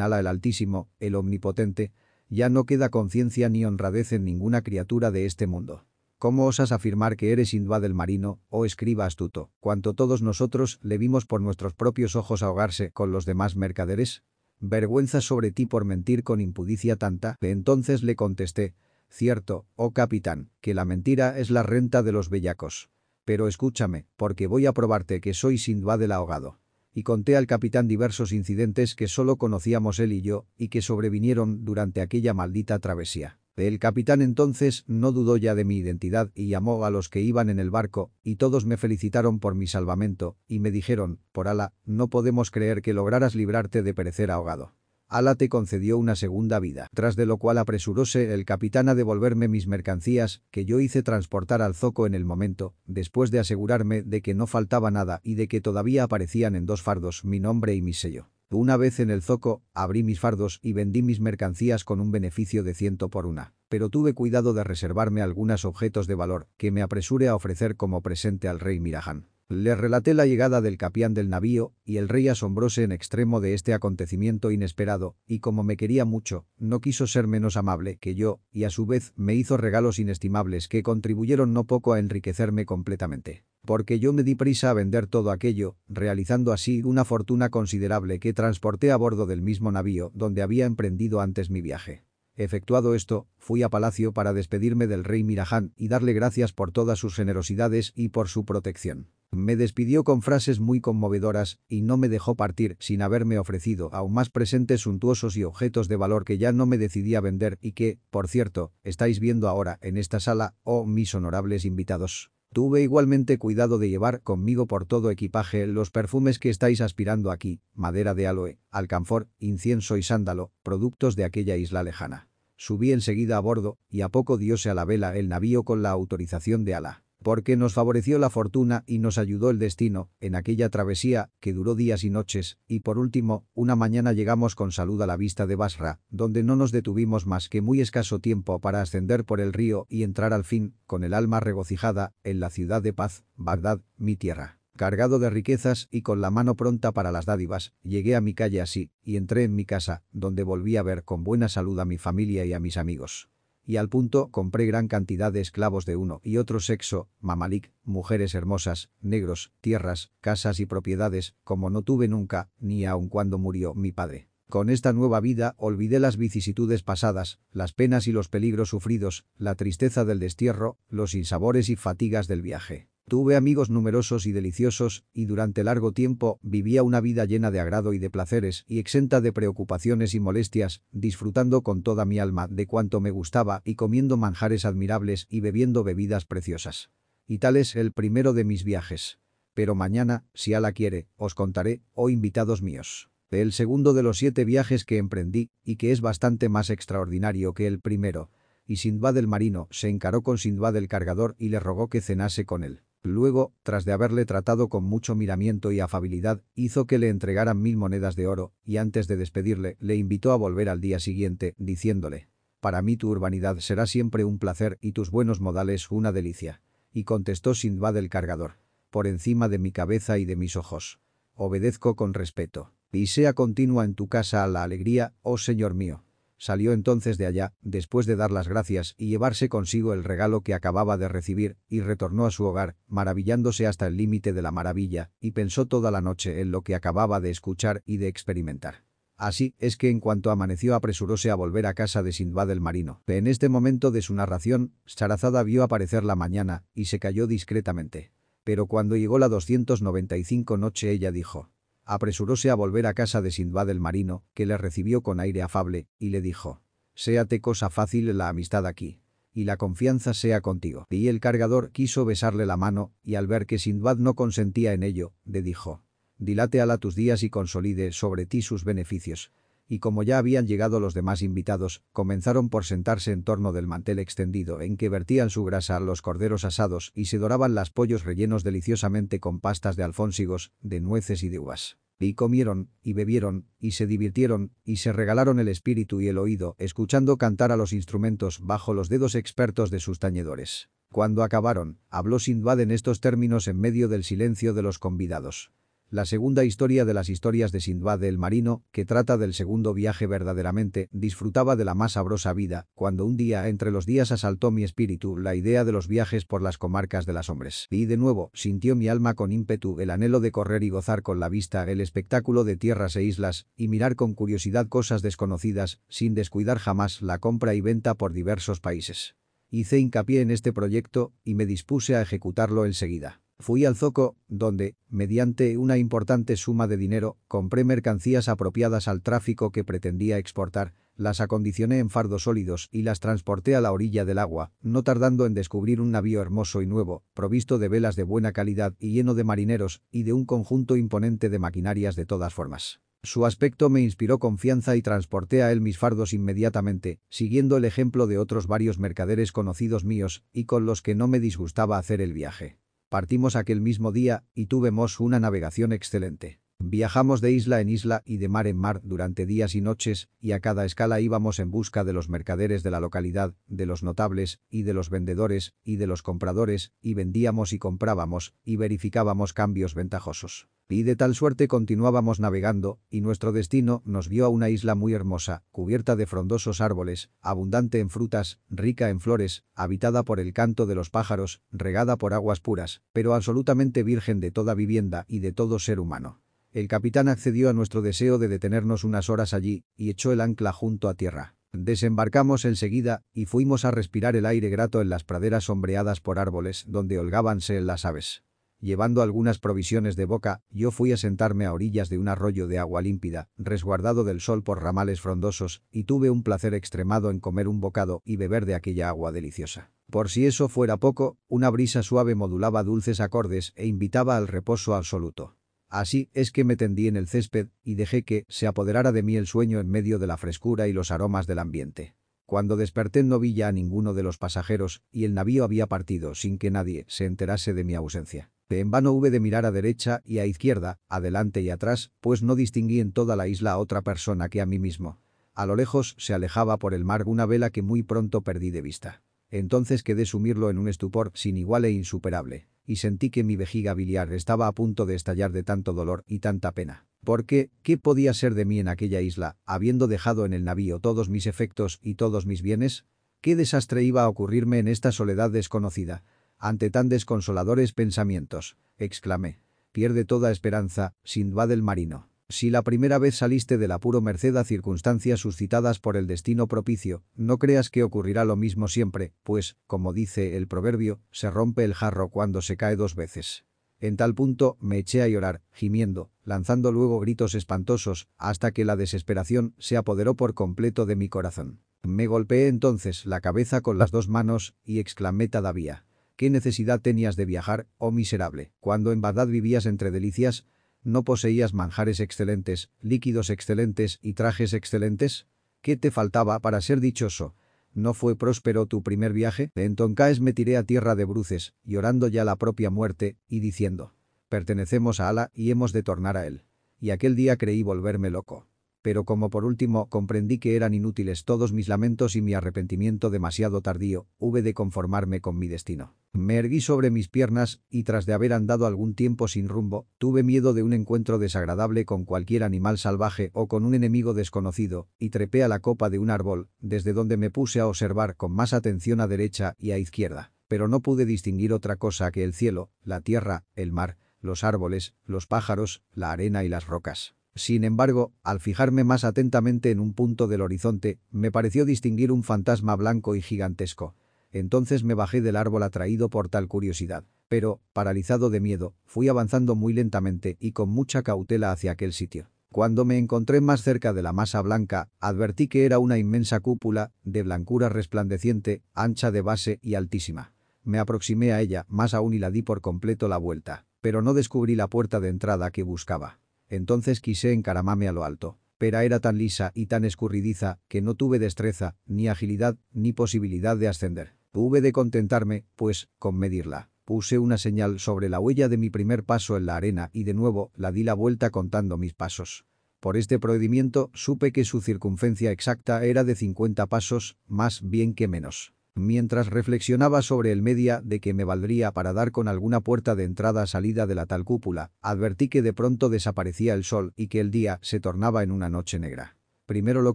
Ala el Altísimo, el Omnipotente, ya no queda conciencia ni honradez en ninguna criatura de este mundo. ¿Cómo osas afirmar que eres Indbad del marino, oh escriba astuto, cuanto todos nosotros le vimos por nuestros propios ojos ahogarse con los demás mercaderes? Vergüenza sobre ti por mentir con impudicia tanta, entonces le contesté, cierto, oh capitán, que la mentira es la renta de los bellacos. Pero escúchame, porque voy a probarte que soy Sindbad del ahogado y conté al capitán diversos incidentes que solo conocíamos él y yo y que sobrevinieron durante aquella maldita travesía. El capitán entonces no dudó ya de mi identidad y llamó a los que iban en el barco, y todos me felicitaron por mi salvamento, y me dijeron, por ala, no podemos creer que lograras librarte de perecer ahogado. Ala te concedió una segunda vida, tras de lo cual apresuróse el capitán a devolverme mis mercancías, que yo hice transportar al zoco en el momento, después de asegurarme de que no faltaba nada y de que todavía aparecían en dos fardos mi nombre y mi sello. Una vez en el zoco, abrí mis fardos y vendí mis mercancías con un beneficio de ciento por una, pero tuve cuidado de reservarme algunos objetos de valor que me apresure a ofrecer como presente al rey Mirajan. Le relaté la llegada del capián del navío, y el rey asombróse en extremo de este acontecimiento inesperado, y como me quería mucho, no quiso ser menos amable que yo, y a su vez me hizo regalos inestimables que contribuyeron no poco a enriquecerme completamente. Porque yo me di prisa a vender todo aquello, realizando así una fortuna considerable que transporté a bordo del mismo navío donde había emprendido antes mi viaje. Efectuado esto, fui a palacio para despedirme del rey Miraján y darle gracias por todas sus generosidades y por su protección. Me despidió con frases muy conmovedoras y no me dejó partir sin haberme ofrecido aún más presentes suntuosos y objetos de valor que ya no me decidí a vender y que, por cierto, estáis viendo ahora en esta sala, oh mis honorables invitados. Tuve igualmente cuidado de llevar conmigo por todo equipaje los perfumes que estáis aspirando aquí, madera de aloe, alcanfor, incienso y sándalo, productos de aquella isla lejana. Subí enseguida a bordo, y a poco diose a la vela el navío con la autorización de Alá porque nos favoreció la fortuna y nos ayudó el destino en aquella travesía que duró días y noches, y por último, una mañana llegamos con salud a la vista de Basra, donde no nos detuvimos más que muy escaso tiempo para ascender por el río y entrar al fin, con el alma regocijada, en la ciudad de paz, Bagdad, mi tierra. Cargado de riquezas y con la mano pronta para las dádivas, llegué a mi calle así, y entré en mi casa, donde volví a ver con buena salud a mi familia y a mis amigos y al punto compré gran cantidad de esclavos de uno y otro sexo, mamalik, mujeres hermosas, negros, tierras, casas y propiedades, como no tuve nunca, ni aun cuando murió mi padre. Con esta nueva vida olvidé las vicisitudes pasadas, las penas y los peligros sufridos, la tristeza del destierro, los insabores y fatigas del viaje. Tuve amigos numerosos y deliciosos, y durante largo tiempo vivía una vida llena de agrado y de placeres y exenta de preocupaciones y molestias, disfrutando con toda mi alma de cuanto me gustaba y comiendo manjares admirables y bebiendo bebidas preciosas. Y tal es el primero de mis viajes. Pero mañana, si Ala quiere, os contaré, oh invitados míos. El segundo de los siete viajes que emprendí, y que es bastante más extraordinario que el primero, y Sindbad el marino se encaró con Sindbad el cargador y le rogó que cenase con él. Luego, tras de haberle tratado con mucho miramiento y afabilidad, hizo que le entregaran mil monedas de oro, y antes de despedirle, le invitó a volver al día siguiente, diciéndole, «Para mí tu urbanidad será siempre un placer y tus buenos modales una delicia». Y contestó Sindbad el cargador, «Por encima de mi cabeza y de mis ojos. Obedezco con respeto. Y sea continua en tu casa la alegría, oh señor mío». Salió entonces de allá, después de dar las gracias y llevarse consigo el regalo que acababa de recibir, y retornó a su hogar, maravillándose hasta el límite de la maravilla, y pensó toda la noche en lo que acababa de escuchar y de experimentar. Así es que en cuanto amaneció apresuróse a volver a casa de Sindbad el marino. En este momento de su narración, Sarazada vio aparecer la mañana y se cayó discretamente. Pero cuando llegó la 295 noche ella dijo, Apresuróse a volver a casa de Sindbad el marino, que le recibió con aire afable, y le dijo, «Séate cosa fácil la amistad aquí, y la confianza sea contigo». Y el cargador quiso besarle la mano, y al ver que Sindbad no consentía en ello, le dijo, «Dilate ala tus días y consolide sobre ti sus beneficios» y como ya habían llegado los demás invitados, comenzaron por sentarse en torno del mantel extendido en que vertían su grasa los corderos asados y se doraban las pollos rellenos deliciosamente con pastas de alfónsigos, de nueces y de uvas. Y comieron, y bebieron, y se divirtieron, y se regalaron el espíritu y el oído, escuchando cantar a los instrumentos bajo los dedos expertos de sus tañedores. Cuando acabaron, habló Sindbad en estos términos en medio del silencio de los convidados. La segunda historia de las historias de Sindbad el Marino, que trata del segundo viaje verdaderamente, disfrutaba de la más sabrosa vida, cuando un día entre los días asaltó mi espíritu la idea de los viajes por las comarcas de las hombres. Y de nuevo, sintió mi alma con ímpetu el anhelo de correr y gozar con la vista el espectáculo de tierras e islas, y mirar con curiosidad cosas desconocidas, sin descuidar jamás la compra y venta por diversos países. Hice hincapié en este proyecto, y me dispuse a ejecutarlo enseguida. Fui al Zoco, donde, mediante una importante suma de dinero, compré mercancías apropiadas al tráfico que pretendía exportar, las acondicioné en fardos sólidos y las transporté a la orilla del agua, no tardando en descubrir un navío hermoso y nuevo, provisto de velas de buena calidad y lleno de marineros y de un conjunto imponente de maquinarias de todas formas. Su aspecto me inspiró confianza y transporté a él mis fardos inmediatamente, siguiendo el ejemplo de otros varios mercaderes conocidos míos y con los que no me disgustaba hacer el viaje. Partimos aquel mismo día y tuvimos una navegación excelente. Viajamos de isla en isla y de mar en mar durante días y noches, y a cada escala íbamos en busca de los mercaderes de la localidad, de los notables, y de los vendedores, y de los compradores, y vendíamos y comprábamos, y verificábamos cambios ventajosos. Y de tal suerte continuábamos navegando, y nuestro destino nos vio a una isla muy hermosa, cubierta de frondosos árboles, abundante en frutas, rica en flores, habitada por el canto de los pájaros, regada por aguas puras, pero absolutamente virgen de toda vivienda y de todo ser humano. El capitán accedió a nuestro deseo de detenernos unas horas allí, y echó el ancla junto a tierra. Desembarcamos enseguida y fuimos a respirar el aire grato en las praderas sombreadas por árboles donde holgábanse las aves. Llevando algunas provisiones de boca, yo fui a sentarme a orillas de un arroyo de agua límpida, resguardado del sol por ramales frondosos, y tuve un placer extremado en comer un bocado y beber de aquella agua deliciosa. Por si eso fuera poco, una brisa suave modulaba dulces acordes e invitaba al reposo absoluto. Así es que me tendí en el césped y dejé que se apoderara de mí el sueño en medio de la frescura y los aromas del ambiente. Cuando desperté no vi ya a ninguno de los pasajeros y el navío había partido sin que nadie se enterase de mi ausencia. En vano hube de mirar a derecha y a izquierda, adelante y atrás, pues no distinguí en toda la isla a otra persona que a mí mismo. A lo lejos se alejaba por el mar una vela que muy pronto perdí de vista. Entonces quedé sumirlo en un estupor sin igual e insuperable, y sentí que mi vejiga biliar estaba a punto de estallar de tanto dolor y tanta pena. Porque, ¿qué podía ser de mí en aquella isla, habiendo dejado en el navío todos mis efectos y todos mis bienes? ¿Qué desastre iba a ocurrirme en esta soledad desconocida? Ante tan desconsoladores pensamientos, exclamé. Pierde toda esperanza, Sindbad el marino. Si la primera vez saliste del apuro merced a circunstancias suscitadas por el destino propicio, no creas que ocurrirá lo mismo siempre, pues, como dice el proverbio, se rompe el jarro cuando se cae dos veces. En tal punto me eché a llorar, gimiendo, lanzando luego gritos espantosos, hasta que la desesperación se apoderó por completo de mi corazón. Me golpeé entonces la cabeza con las dos manos y exclamé todavía. ¿Qué necesidad tenías de viajar, oh miserable, cuando en Bagdad vivías entre delicias? ¿No poseías manjares excelentes, líquidos excelentes y trajes excelentes? ¿Qué te faltaba para ser dichoso? ¿No fue próspero tu primer viaje? En Toncaes me tiré a tierra de bruces, llorando ya la propia muerte, y diciendo, pertenecemos a Ala y hemos de tornar a él. Y aquel día creí volverme loco pero como por último comprendí que eran inútiles todos mis lamentos y mi arrepentimiento demasiado tardío, hube de conformarme con mi destino. Me erguí sobre mis piernas y tras de haber andado algún tiempo sin rumbo, tuve miedo de un encuentro desagradable con cualquier animal salvaje o con un enemigo desconocido, y trepé a la copa de un árbol, desde donde me puse a observar con más atención a derecha y a izquierda. Pero no pude distinguir otra cosa que el cielo, la tierra, el mar, los árboles, los pájaros, la arena y las rocas. Sin embargo, al fijarme más atentamente en un punto del horizonte, me pareció distinguir un fantasma blanco y gigantesco. Entonces me bajé del árbol atraído por tal curiosidad. Pero, paralizado de miedo, fui avanzando muy lentamente y con mucha cautela hacia aquel sitio. Cuando me encontré más cerca de la masa blanca, advertí que era una inmensa cúpula, de blancura resplandeciente, ancha de base y altísima. Me aproximé a ella, más aún y la di por completo la vuelta, pero no descubrí la puerta de entrada que buscaba. Entonces quise encaramarme a lo alto. Pero era tan lisa y tan escurridiza que no tuve destreza, ni agilidad, ni posibilidad de ascender. Hube de contentarme, pues, con medirla Puse una señal sobre la huella de mi primer paso en la arena y de nuevo la di la vuelta contando mis pasos. Por este procedimiento supe que su circunferencia exacta era de 50 pasos, más bien que menos. Mientras reflexionaba sobre el media de que me valdría para dar con alguna puerta de entrada-salida de la tal cúpula, advertí que de pronto desaparecía el sol y que el día se tornaba en una noche negra. Primero lo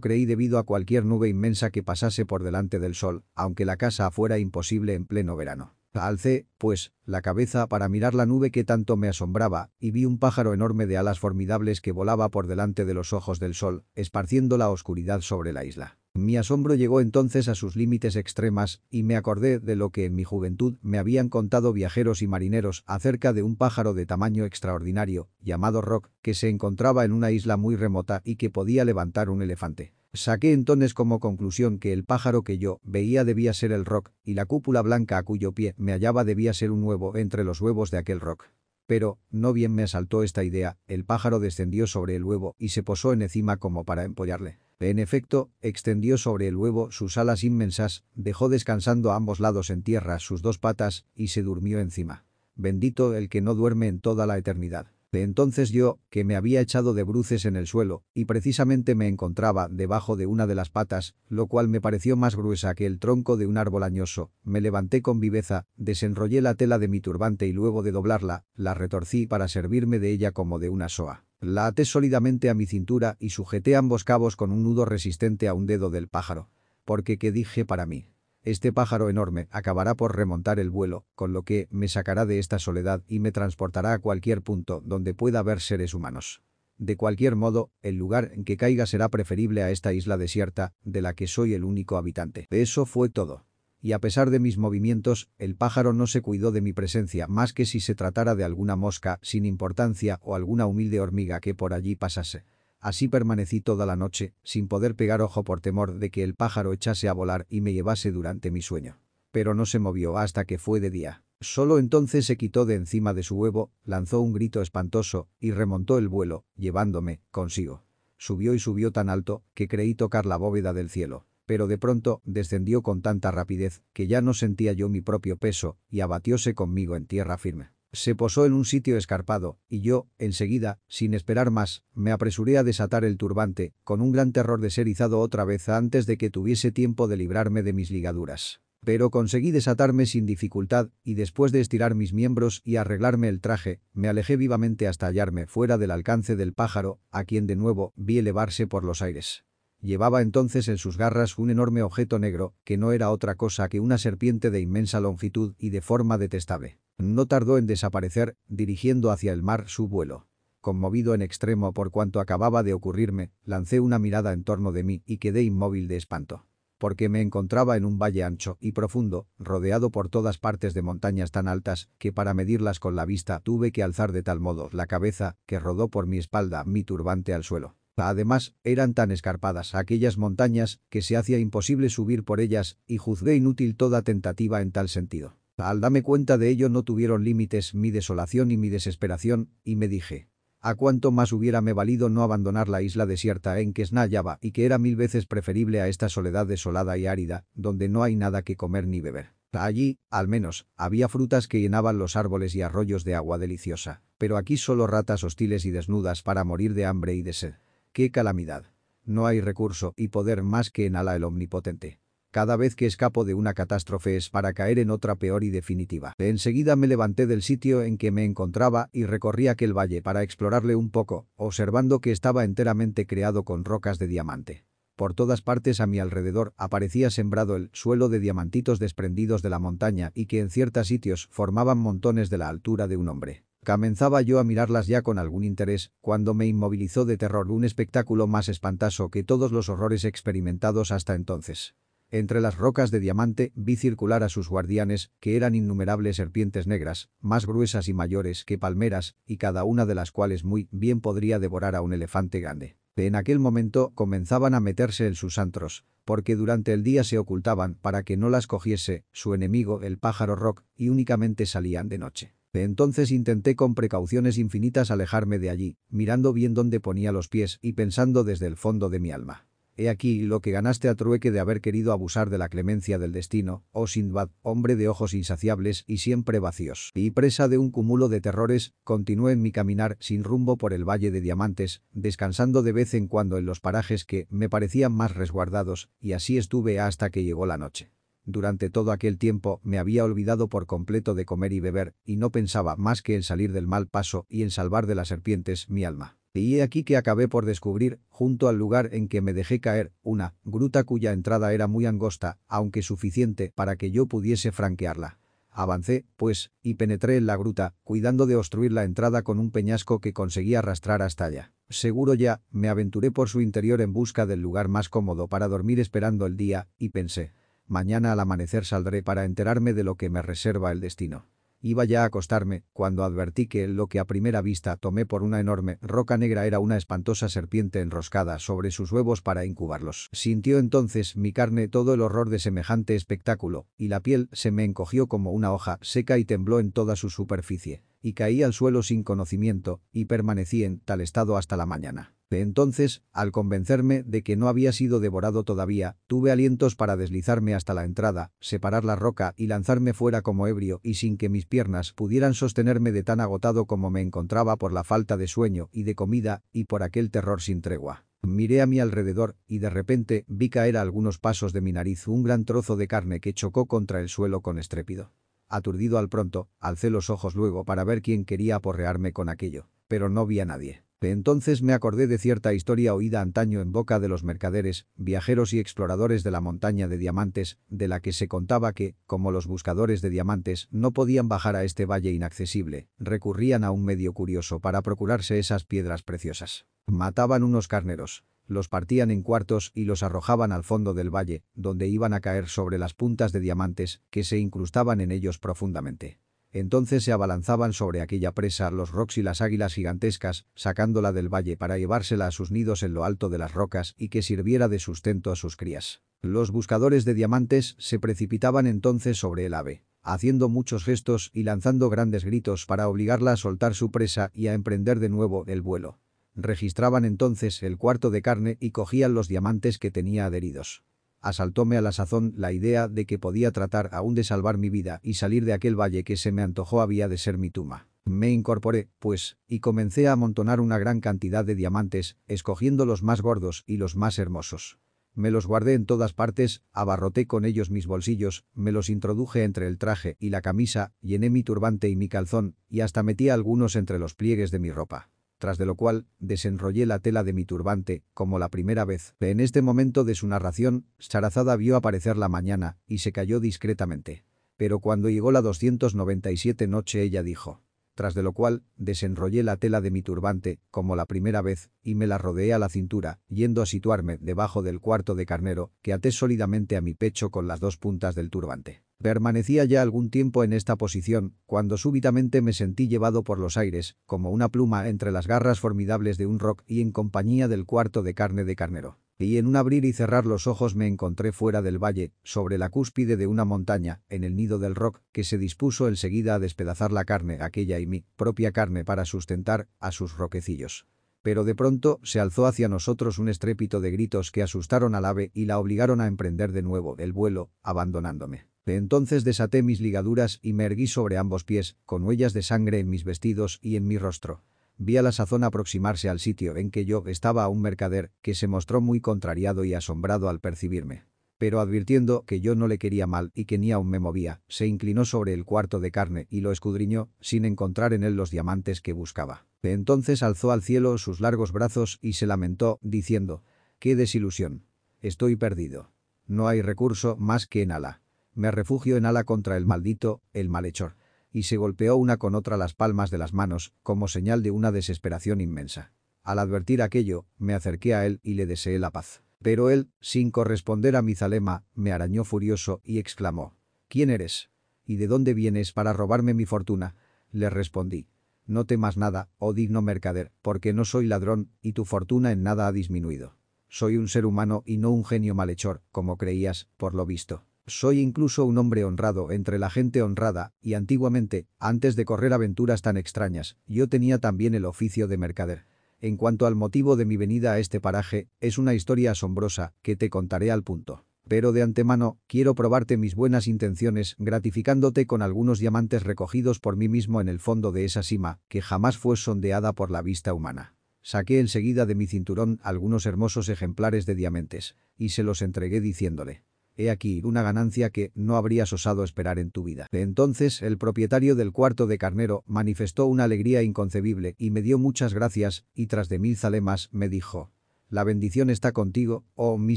creí debido a cualquier nube inmensa que pasase por delante del sol, aunque la casa fuera imposible en pleno verano. Alcé, pues, la cabeza para mirar la nube que tanto me asombraba, y vi un pájaro enorme de alas formidables que volaba por delante de los ojos del sol, esparciendo la oscuridad sobre la isla. Mi asombro llegó entonces a sus límites extremas y me acordé de lo que en mi juventud me habían contado viajeros y marineros acerca de un pájaro de tamaño extraordinario, llamado Rock, que se encontraba en una isla muy remota y que podía levantar un elefante. Saqué entonces como conclusión que el pájaro que yo veía debía ser el rock y la cúpula blanca a cuyo pie me hallaba debía ser un huevo entre los huevos de aquel rock. Pero, no bien me asaltó esta idea, el pájaro descendió sobre el huevo y se posó en encima como para empollarle. En efecto, extendió sobre el huevo sus alas inmensas, dejó descansando a ambos lados en tierra sus dos patas y se durmió encima. Bendito el que no duerme en toda la eternidad. De entonces yo, que me había echado de bruces en el suelo, y precisamente me encontraba debajo de una de las patas, lo cual me pareció más gruesa que el tronco de un árbol añoso, me levanté con viveza, desenrollé la tela de mi turbante y luego de doblarla, la retorcí para servirme de ella como de una soa. La até sólidamente a mi cintura y sujeté ambos cabos con un nudo resistente a un dedo del pájaro. Porque qué dije para mí. Este pájaro enorme acabará por remontar el vuelo, con lo que me sacará de esta soledad y me transportará a cualquier punto donde pueda haber seres humanos. De cualquier modo, el lugar en que caiga será preferible a esta isla desierta, de la que soy el único habitante. Eso fue todo. Y a pesar de mis movimientos, el pájaro no se cuidó de mi presencia más que si se tratara de alguna mosca sin importancia o alguna humilde hormiga que por allí pasase. Así permanecí toda la noche, sin poder pegar ojo por temor de que el pájaro echase a volar y me llevase durante mi sueño. Pero no se movió hasta que fue de día. Solo entonces se quitó de encima de su huevo, lanzó un grito espantoso y remontó el vuelo, llevándome consigo. Subió y subió tan alto que creí tocar la bóveda del cielo, pero de pronto descendió con tanta rapidez que ya no sentía yo mi propio peso y abatióse conmigo en tierra firme. Se posó en un sitio escarpado, y yo, enseguida, sin esperar más, me apresuré a desatar el turbante, con un gran terror de ser izado otra vez antes de que tuviese tiempo de librarme de mis ligaduras. Pero conseguí desatarme sin dificultad, y después de estirar mis miembros y arreglarme el traje, me alejé vivamente hasta hallarme fuera del alcance del pájaro, a quien de nuevo vi elevarse por los aires. Llevaba entonces en sus garras un enorme objeto negro, que no era otra cosa que una serpiente de inmensa longitud y de forma detestable. No tardó en desaparecer, dirigiendo hacia el mar su vuelo. Conmovido en extremo por cuanto acababa de ocurrirme, lancé una mirada en torno de mí y quedé inmóvil de espanto. Porque me encontraba en un valle ancho y profundo, rodeado por todas partes de montañas tan altas, que para medirlas con la vista tuve que alzar de tal modo la cabeza, que rodó por mi espalda mi turbante al suelo. Además, eran tan escarpadas aquellas montañas que se hacía imposible subir por ellas y juzgué inútil toda tentativa en tal sentido. Al darme cuenta de ello no tuvieron límites mi desolación y mi desesperación, y me dije, ¿a cuánto más hubiérame valido no abandonar la isla desierta en que snayaba y que era mil veces preferible a esta soledad desolada y árida, donde no hay nada que comer ni beber? Allí, al menos, había frutas que llenaban los árboles y arroyos de agua deliciosa, pero aquí solo ratas hostiles y desnudas para morir de hambre y de sed. ¡Qué calamidad! No hay recurso y poder más que en Alá el Omnipotente. Cada vez que escapo de una catástrofe es para caer en otra peor y definitiva. Enseguida me levanté del sitio en que me encontraba y recorrí aquel valle para explorarle un poco, observando que estaba enteramente creado con rocas de diamante. Por todas partes a mi alrededor aparecía sembrado el suelo de diamantitos desprendidos de la montaña y que en ciertos sitios formaban montones de la altura de un hombre. Comenzaba yo a mirarlas ya con algún interés, cuando me inmovilizó de terror un espectáculo más espantoso que todos los horrores experimentados hasta entonces. Entre las rocas de diamante vi circular a sus guardianes, que eran innumerables serpientes negras, más gruesas y mayores que palmeras, y cada una de las cuales muy bien podría devorar a un elefante grande. En aquel momento comenzaban a meterse en sus antros, porque durante el día se ocultaban para que no las cogiese su enemigo el pájaro rock y únicamente salían de noche. Entonces intenté con precauciones infinitas alejarme de allí, mirando bien dónde ponía los pies y pensando desde el fondo de mi alma. He aquí lo que ganaste a trueque de haber querido abusar de la clemencia del destino, oh Sindbad, hombre de ojos insaciables y siempre vacíos. Y presa de un cúmulo de terrores, continué en mi caminar sin rumbo por el Valle de Diamantes, descansando de vez en cuando en los parajes que me parecían más resguardados, y así estuve hasta que llegó la noche. Durante todo aquel tiempo me había olvidado por completo de comer y beber, y no pensaba más que en salir del mal paso y en salvar de las serpientes mi alma. Y he aquí que acabé por descubrir, junto al lugar en que me dejé caer, una gruta cuya entrada era muy angosta, aunque suficiente para que yo pudiese franquearla. Avancé, pues, y penetré en la gruta, cuidando de obstruir la entrada con un peñasco que conseguí arrastrar hasta allá. Seguro ya, me aventuré por su interior en busca del lugar más cómodo para dormir esperando el día, y pensé, mañana al amanecer saldré para enterarme de lo que me reserva el destino. Iba ya a acostarme, cuando advertí que lo que a primera vista tomé por una enorme roca negra era una espantosa serpiente enroscada sobre sus huevos para incubarlos. Sintió entonces mi carne todo el horror de semejante espectáculo, y la piel se me encogió como una hoja seca y tembló en toda su superficie. Y caí al suelo sin conocimiento, y permanecí en tal estado hasta la mañana. Entonces, al convencerme de que no había sido devorado todavía, tuve alientos para deslizarme hasta la entrada, separar la roca y lanzarme fuera como ebrio y sin que mis piernas pudieran sostenerme de tan agotado como me encontraba por la falta de sueño y de comida y por aquel terror sin tregua. Miré a mi alrededor y de repente vi caer a algunos pasos de mi nariz un gran trozo de carne que chocó contra el suelo con estrépido. Aturdido al pronto, alcé los ojos luego para ver quién quería aporrearme con aquello, pero no vi a nadie. Entonces me acordé de cierta historia oída antaño en boca de los mercaderes, viajeros y exploradores de la montaña de diamantes, de la que se contaba que, como los buscadores de diamantes no podían bajar a este valle inaccesible, recurrían a un medio curioso para procurarse esas piedras preciosas. Mataban unos carneros, los partían en cuartos y los arrojaban al fondo del valle, donde iban a caer sobre las puntas de diamantes que se incrustaban en ellos profundamente. Entonces se abalanzaban sobre aquella presa los rocs y las águilas gigantescas, sacándola del valle para llevársela a sus nidos en lo alto de las rocas y que sirviera de sustento a sus crías. Los buscadores de diamantes se precipitaban entonces sobre el ave, haciendo muchos gestos y lanzando grandes gritos para obligarla a soltar su presa y a emprender de nuevo el vuelo. Registraban entonces el cuarto de carne y cogían los diamantes que tenía adheridos. Asaltóme a la sazón la idea de que podía tratar aún de salvar mi vida y salir de aquel valle que se me antojó había de ser mi tumba. Me incorporé, pues, y comencé a amontonar una gran cantidad de diamantes, escogiendo los más gordos y los más hermosos. Me los guardé en todas partes, abarroté con ellos mis bolsillos, me los introduje entre el traje y la camisa, llené mi turbante y mi calzón, y hasta metí algunos entre los pliegues de mi ropa tras de lo cual desenrollé la tela de mi turbante, como la primera vez. En este momento de su narración, Sarazada vio aparecer la mañana y se cayó discretamente. Pero cuando llegó la 297 noche ella dijo, tras de lo cual desenrollé la tela de mi turbante, como la primera vez, y me la rodeé a la cintura, yendo a situarme debajo del cuarto de carnero, que até sólidamente a mi pecho con las dos puntas del turbante. Permanecía ya algún tiempo en esta posición, cuando súbitamente me sentí llevado por los aires, como una pluma entre las garras formidables de un roc y en compañía del cuarto de carne de carnero. Y en un abrir y cerrar los ojos me encontré fuera del valle, sobre la cúspide de una montaña, en el nido del roc, que se dispuso enseguida a despedazar la carne aquella y mi propia carne para sustentar a sus roquecillos pero de pronto se alzó hacia nosotros un estrépito de gritos que asustaron al ave y la obligaron a emprender de nuevo el vuelo, abandonándome entonces desaté mis ligaduras y me erguí sobre ambos pies, con huellas de sangre en mis vestidos y en mi rostro. Vi a la sazón aproximarse al sitio en que yo estaba a un mercader, que se mostró muy contrariado y asombrado al percibirme. Pero advirtiendo que yo no le quería mal y que ni aún me movía, se inclinó sobre el cuarto de carne y lo escudriñó, sin encontrar en él los diamantes que buscaba. Entonces alzó al cielo sus largos brazos y se lamentó, diciendo, «¡Qué desilusión! Estoy perdido. No hay recurso más que en Alá. Me refugio en ala contra el maldito, el malhechor. Y se golpeó una con otra las palmas de las manos, como señal de una desesperación inmensa. Al advertir aquello, me acerqué a él y le deseé la paz. Pero él, sin corresponder a mi zalema, me arañó furioso y exclamó, «¿Quién eres? ¿Y de dónde vienes para robarme mi fortuna?» Le respondí, «No temas nada, oh digno mercader, porque no soy ladrón y tu fortuna en nada ha disminuido. Soy un ser humano y no un genio malhechor, como creías, por lo visto. Soy incluso un hombre honrado entre la gente honrada, y antiguamente, antes de correr aventuras tan extrañas, yo tenía también el oficio de mercader. En cuanto al motivo de mi venida a este paraje, es una historia asombrosa, que te contaré al punto. Pero de antemano, quiero probarte mis buenas intenciones gratificándote con algunos diamantes recogidos por mí mismo en el fondo de esa cima, que jamás fue sondeada por la vista humana. Saqué enseguida de mi cinturón algunos hermosos ejemplares de diamantes, y se los entregué diciéndole, He aquí una ganancia que no habrías osado esperar en tu vida. Entonces el propietario del cuarto de carnero manifestó una alegría inconcebible y me dio muchas gracias y tras de mil zalemas me dijo, «La bendición está contigo, oh mi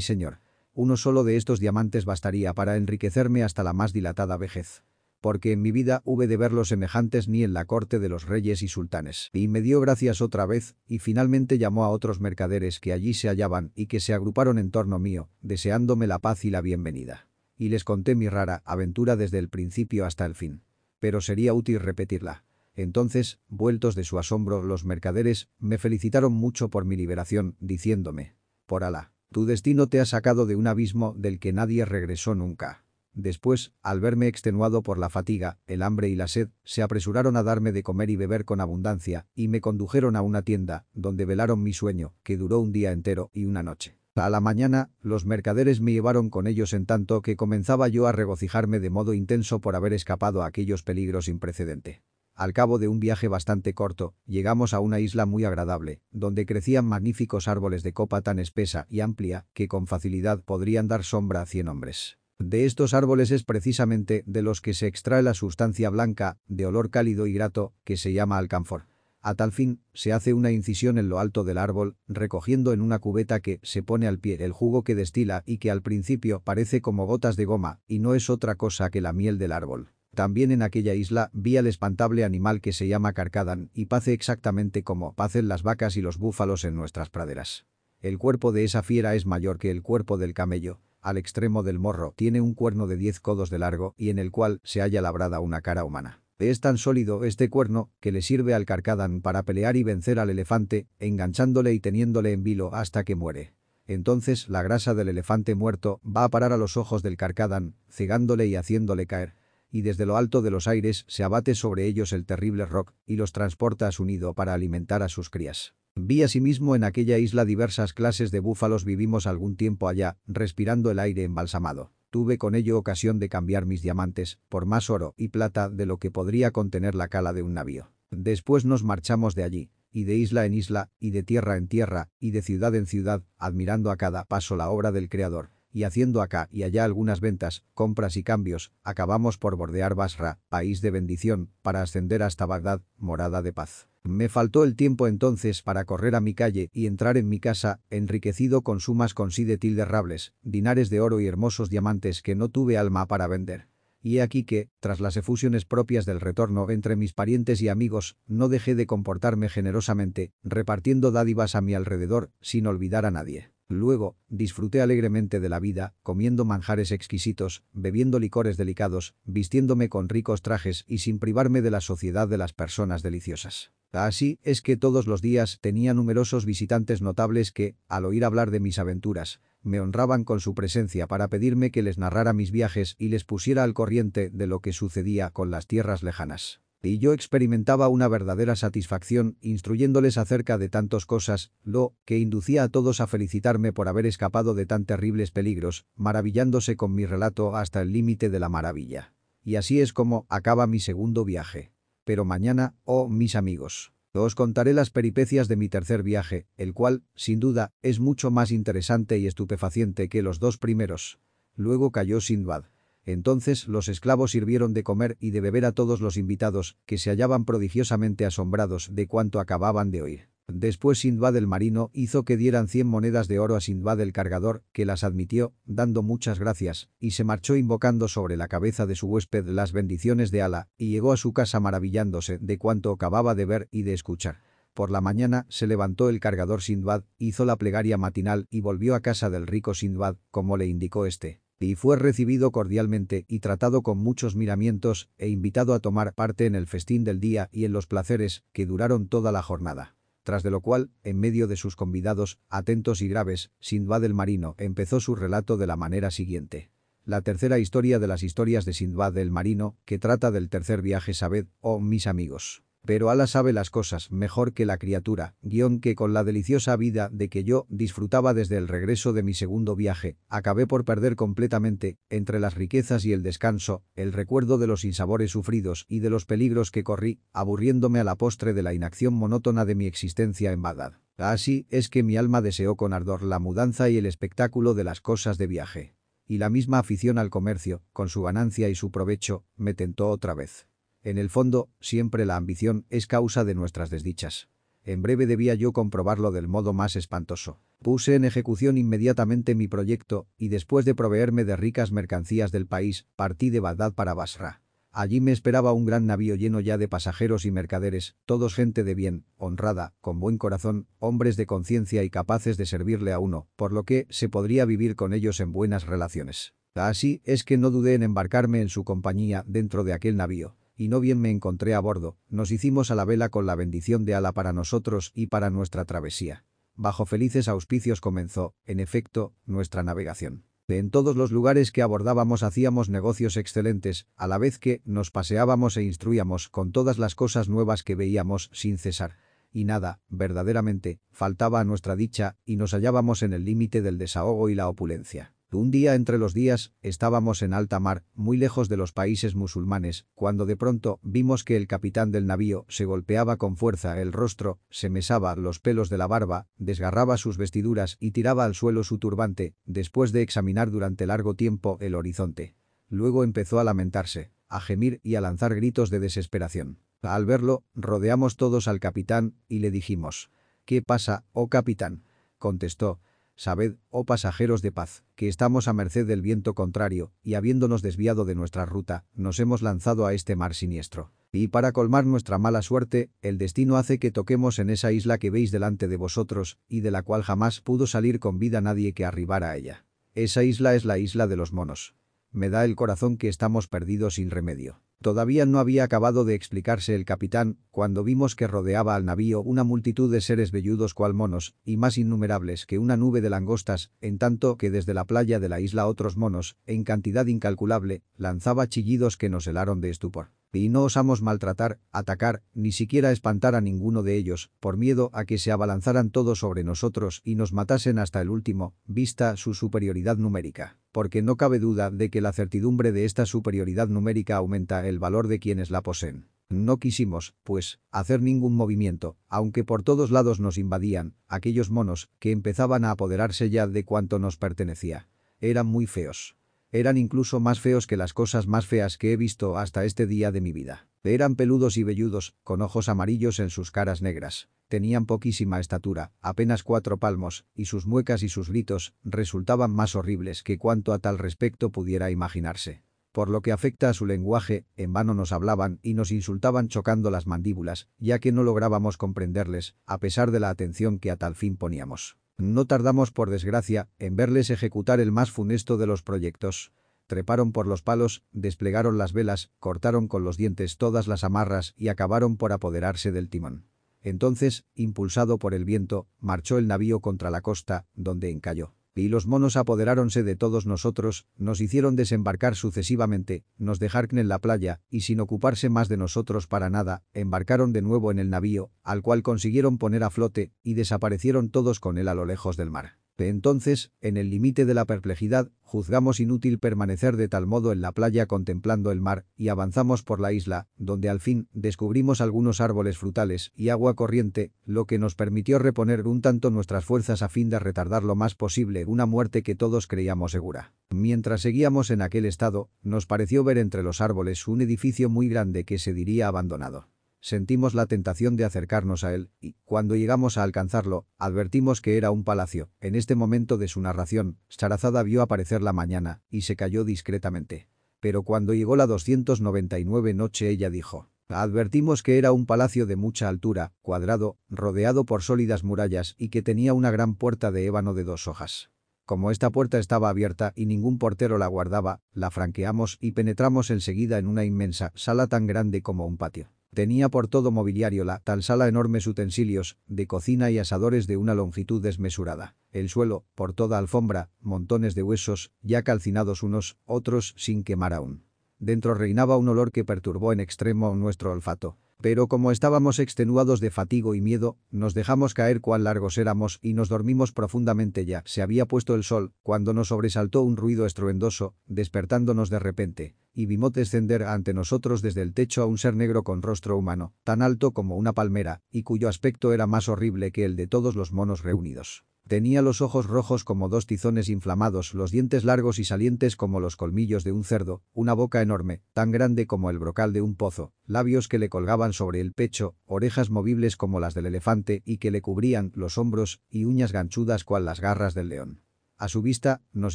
señor. Uno solo de estos diamantes bastaría para enriquecerme hasta la más dilatada vejez porque en mi vida hube de verlos semejantes ni en la corte de los reyes y sultanes. Y me dio gracias otra vez, y finalmente llamó a otros mercaderes que allí se hallaban y que se agruparon en torno mío, deseándome la paz y la bienvenida. Y les conté mi rara aventura desde el principio hasta el fin. Pero sería útil repetirla. Entonces, vueltos de su asombro los mercaderes, me felicitaron mucho por mi liberación, diciéndome, por Alá, tu destino te ha sacado de un abismo del que nadie regresó nunca. Después, al verme extenuado por la fatiga, el hambre y la sed, se apresuraron a darme de comer y beber con abundancia, y me condujeron a una tienda, donde velaron mi sueño, que duró un día entero y una noche. A la mañana, los mercaderes me llevaron con ellos en tanto que comenzaba yo a regocijarme de modo intenso por haber escapado a aquellos peligros sin precedente. Al cabo de un viaje bastante corto, llegamos a una isla muy agradable, donde crecían magníficos árboles de copa tan espesa y amplia que con facilidad podrían dar sombra a cien hombres. De estos árboles es precisamente de los que se extrae la sustancia blanca, de olor cálido y grato, que se llama alcanfor. A tal fin, se hace una incisión en lo alto del árbol, recogiendo en una cubeta que se pone al pie el jugo que destila y que al principio parece como gotas de goma, y no es otra cosa que la miel del árbol. También en aquella isla vi al espantable animal que se llama carcadan y pace exactamente como pacen las vacas y los búfalos en nuestras praderas. El cuerpo de esa fiera es mayor que el cuerpo del camello, al extremo del morro tiene un cuerno de 10 codos de largo y en el cual se halla labrada una cara humana. Es tan sólido este cuerno que le sirve al carcadán para pelear y vencer al elefante, enganchándole y teniéndole en vilo hasta que muere. Entonces la grasa del elefante muerto va a parar a los ojos del carcadán, cegándole y haciéndole caer. Y desde lo alto de los aires se abate sobre ellos el terrible rock y los transporta a su nido para alimentar a sus crías. Vi asimismo en aquella isla diversas clases de búfalos vivimos algún tiempo allá, respirando el aire embalsamado. Tuve con ello ocasión de cambiar mis diamantes, por más oro y plata de lo que podría contener la cala de un navío. Después nos marchamos de allí, y de isla en isla, y de tierra en tierra, y de ciudad en ciudad, admirando a cada paso la obra del Creador, y haciendo acá y allá algunas ventas, compras y cambios, acabamos por bordear Basra, país de bendición, para ascender hasta Bagdad, morada de paz. Me faltó el tiempo entonces para correr a mi calle y entrar en mi casa, enriquecido con sumas con sí de tilderrables, dinares de oro y hermosos diamantes que no tuve alma para vender. Y he aquí que, tras las efusiones propias del retorno entre mis parientes y amigos, no dejé de comportarme generosamente, repartiendo dádivas a mi alrededor, sin olvidar a nadie. Luego, disfruté alegremente de la vida, comiendo manjares exquisitos, bebiendo licores delicados, vistiéndome con ricos trajes y sin privarme de la sociedad de las personas deliciosas. Así es que todos los días tenía numerosos visitantes notables que, al oír hablar de mis aventuras, me honraban con su presencia para pedirme que les narrara mis viajes y les pusiera al corriente de lo que sucedía con las tierras lejanas. Y yo experimentaba una verdadera satisfacción instruyéndoles acerca de tantas cosas, lo que inducía a todos a felicitarme por haber escapado de tan terribles peligros, maravillándose con mi relato hasta el límite de la maravilla. Y así es como acaba mi segundo viaje. Pero mañana, oh mis amigos, os contaré las peripecias de mi tercer viaje, el cual, sin duda, es mucho más interesante y estupefaciente que los dos primeros. Luego cayó Sindbad. Entonces los esclavos sirvieron de comer y de beber a todos los invitados, que se hallaban prodigiosamente asombrados de cuanto acababan de oír. Después Sindbad el marino hizo que dieran cien monedas de oro a Sindbad el cargador, que las admitió, dando muchas gracias, y se marchó invocando sobre la cabeza de su huésped las bendiciones de Ala, y llegó a su casa maravillándose de cuanto acababa de ver y de escuchar. Por la mañana se levantó el cargador Sindbad, hizo la plegaria matinal y volvió a casa del rico Sindbad, como le indicó este y fue recibido cordialmente y tratado con muchos miramientos e invitado a tomar parte en el festín del día y en los placeres que duraron toda la jornada tras de lo cual, en medio de sus convidados, atentos y graves, Sindbad el Marino empezó su relato de la manera siguiente. La tercera historia de las historias de Sindbad el Marino, que trata del tercer viaje sabed, oh mis amigos. Pero Ala sabe las cosas mejor que la criatura, guion que con la deliciosa vida de que yo disfrutaba desde el regreso de mi segundo viaje, acabé por perder completamente, entre las riquezas y el descanso, el recuerdo de los insabores sufridos y de los peligros que corrí, aburriéndome a la postre de la inacción monótona de mi existencia en Bagdad. Así es que mi alma deseó con ardor la mudanza y el espectáculo de las cosas de viaje. Y la misma afición al comercio, con su ganancia y su provecho, me tentó otra vez. En el fondo, siempre la ambición es causa de nuestras desdichas. En breve debía yo comprobarlo del modo más espantoso. Puse en ejecución inmediatamente mi proyecto y después de proveerme de ricas mercancías del país, partí de Bagdad para Basra. Allí me esperaba un gran navío lleno ya de pasajeros y mercaderes, todos gente de bien, honrada, con buen corazón, hombres de conciencia y capaces de servirle a uno, por lo que se podría vivir con ellos en buenas relaciones. Así es que no dudé en embarcarme en su compañía dentro de aquel navío y no bien me encontré a bordo, nos hicimos a la vela con la bendición de Ala para nosotros y para nuestra travesía. Bajo felices auspicios comenzó, en efecto, nuestra navegación. En todos los lugares que abordábamos hacíamos negocios excelentes, a la vez que nos paseábamos e instruíamos con todas las cosas nuevas que veíamos sin cesar. Y nada, verdaderamente, faltaba a nuestra dicha y nos hallábamos en el límite del desahogo y la opulencia. Un día entre los días, estábamos en alta mar, muy lejos de los países musulmanes, cuando de pronto vimos que el capitán del navío se golpeaba con fuerza el rostro, se mesaba los pelos de la barba, desgarraba sus vestiduras y tiraba al suelo su turbante, después de examinar durante largo tiempo el horizonte. Luego empezó a lamentarse, a gemir y a lanzar gritos de desesperación. Al verlo, rodeamos todos al capitán y le dijimos, «¿Qué pasa, oh capitán?» Contestó, Sabed, oh pasajeros de paz, que estamos a merced del viento contrario, y habiéndonos desviado de nuestra ruta, nos hemos lanzado a este mar siniestro. Y para colmar nuestra mala suerte, el destino hace que toquemos en esa isla que veis delante de vosotros, y de la cual jamás pudo salir con vida nadie que arribara a ella. Esa isla es la isla de los monos. Me da el corazón que estamos perdidos sin remedio. Todavía no había acabado de explicarse el capitán, cuando vimos que rodeaba al navío una multitud de seres velludos cual monos, y más innumerables que una nube de langostas, en tanto que desde la playa de la isla otros monos, en cantidad incalculable, lanzaba chillidos que nos helaron de estupor y no osamos maltratar, atacar, ni siquiera espantar a ninguno de ellos, por miedo a que se abalanzaran todos sobre nosotros y nos matasen hasta el último, vista su superioridad numérica. Porque no cabe duda de que la certidumbre de esta superioridad numérica aumenta el valor de quienes la poseen. No quisimos, pues, hacer ningún movimiento, aunque por todos lados nos invadían, aquellos monos que empezaban a apoderarse ya de cuanto nos pertenecía. Eran muy feos. Eran incluso más feos que las cosas más feas que he visto hasta este día de mi vida. Eran peludos y velludos, con ojos amarillos en sus caras negras. Tenían poquísima estatura, apenas cuatro palmos, y sus muecas y sus gritos resultaban más horribles que cuanto a tal respecto pudiera imaginarse. Por lo que afecta a su lenguaje, en vano nos hablaban y nos insultaban chocando las mandíbulas, ya que no lográbamos comprenderles, a pesar de la atención que a tal fin poníamos. No tardamos, por desgracia, en verles ejecutar el más funesto de los proyectos. Treparon por los palos, desplegaron las velas, cortaron con los dientes todas las amarras y acabaron por apoderarse del timón. Entonces, impulsado por el viento, marchó el navío contra la costa, donde encalló. Y los monos apoderáronse de todos nosotros, nos hicieron desembarcar sucesivamente, nos dejaron en la playa, y sin ocuparse más de nosotros para nada, embarcaron de nuevo en el navío, al cual consiguieron poner a flote, y desaparecieron todos con él a lo lejos del mar. Entonces, en el límite de la perplejidad, juzgamos inútil permanecer de tal modo en la playa contemplando el mar, y avanzamos por la isla, donde al fin descubrimos algunos árboles frutales y agua corriente, lo que nos permitió reponer un tanto nuestras fuerzas a fin de retardar lo más posible una muerte que todos creíamos segura. Mientras seguíamos en aquel estado, nos pareció ver entre los árboles un edificio muy grande que se diría abandonado. Sentimos la tentación de acercarnos a él, y, cuando llegamos a alcanzarlo, advertimos que era un palacio. En este momento de su narración, Charazada vio aparecer la mañana, y se cayó discretamente. Pero cuando llegó la 299 noche ella dijo, Advertimos que era un palacio de mucha altura, cuadrado, rodeado por sólidas murallas y que tenía una gran puerta de ébano de dos hojas. Como esta puerta estaba abierta y ningún portero la guardaba, la franqueamos y penetramos enseguida en una inmensa sala tan grande como un patio. Tenía por todo mobiliario la tal sala enormes utensilios, de cocina y asadores de una longitud desmesurada. El suelo, por toda alfombra, montones de huesos, ya calcinados unos, otros sin quemar aún. Dentro reinaba un olor que perturbó en extremo nuestro olfato. Pero como estábamos extenuados de fatigo y miedo, nos dejamos caer cuán largos éramos y nos dormimos profundamente ya. Se había puesto el sol, cuando nos sobresaltó un ruido estruendoso, despertándonos de repente, y vimos descender ante nosotros desde el techo a un ser negro con rostro humano, tan alto como una palmera, y cuyo aspecto era más horrible que el de todos los monos reunidos. Tenía los ojos rojos como dos tizones inflamados, los dientes largos y salientes como los colmillos de un cerdo, una boca enorme, tan grande como el brocal de un pozo, labios que le colgaban sobre el pecho, orejas movibles como las del elefante y que le cubrían los hombros y uñas ganchudas cual las garras del león. A su vista, nos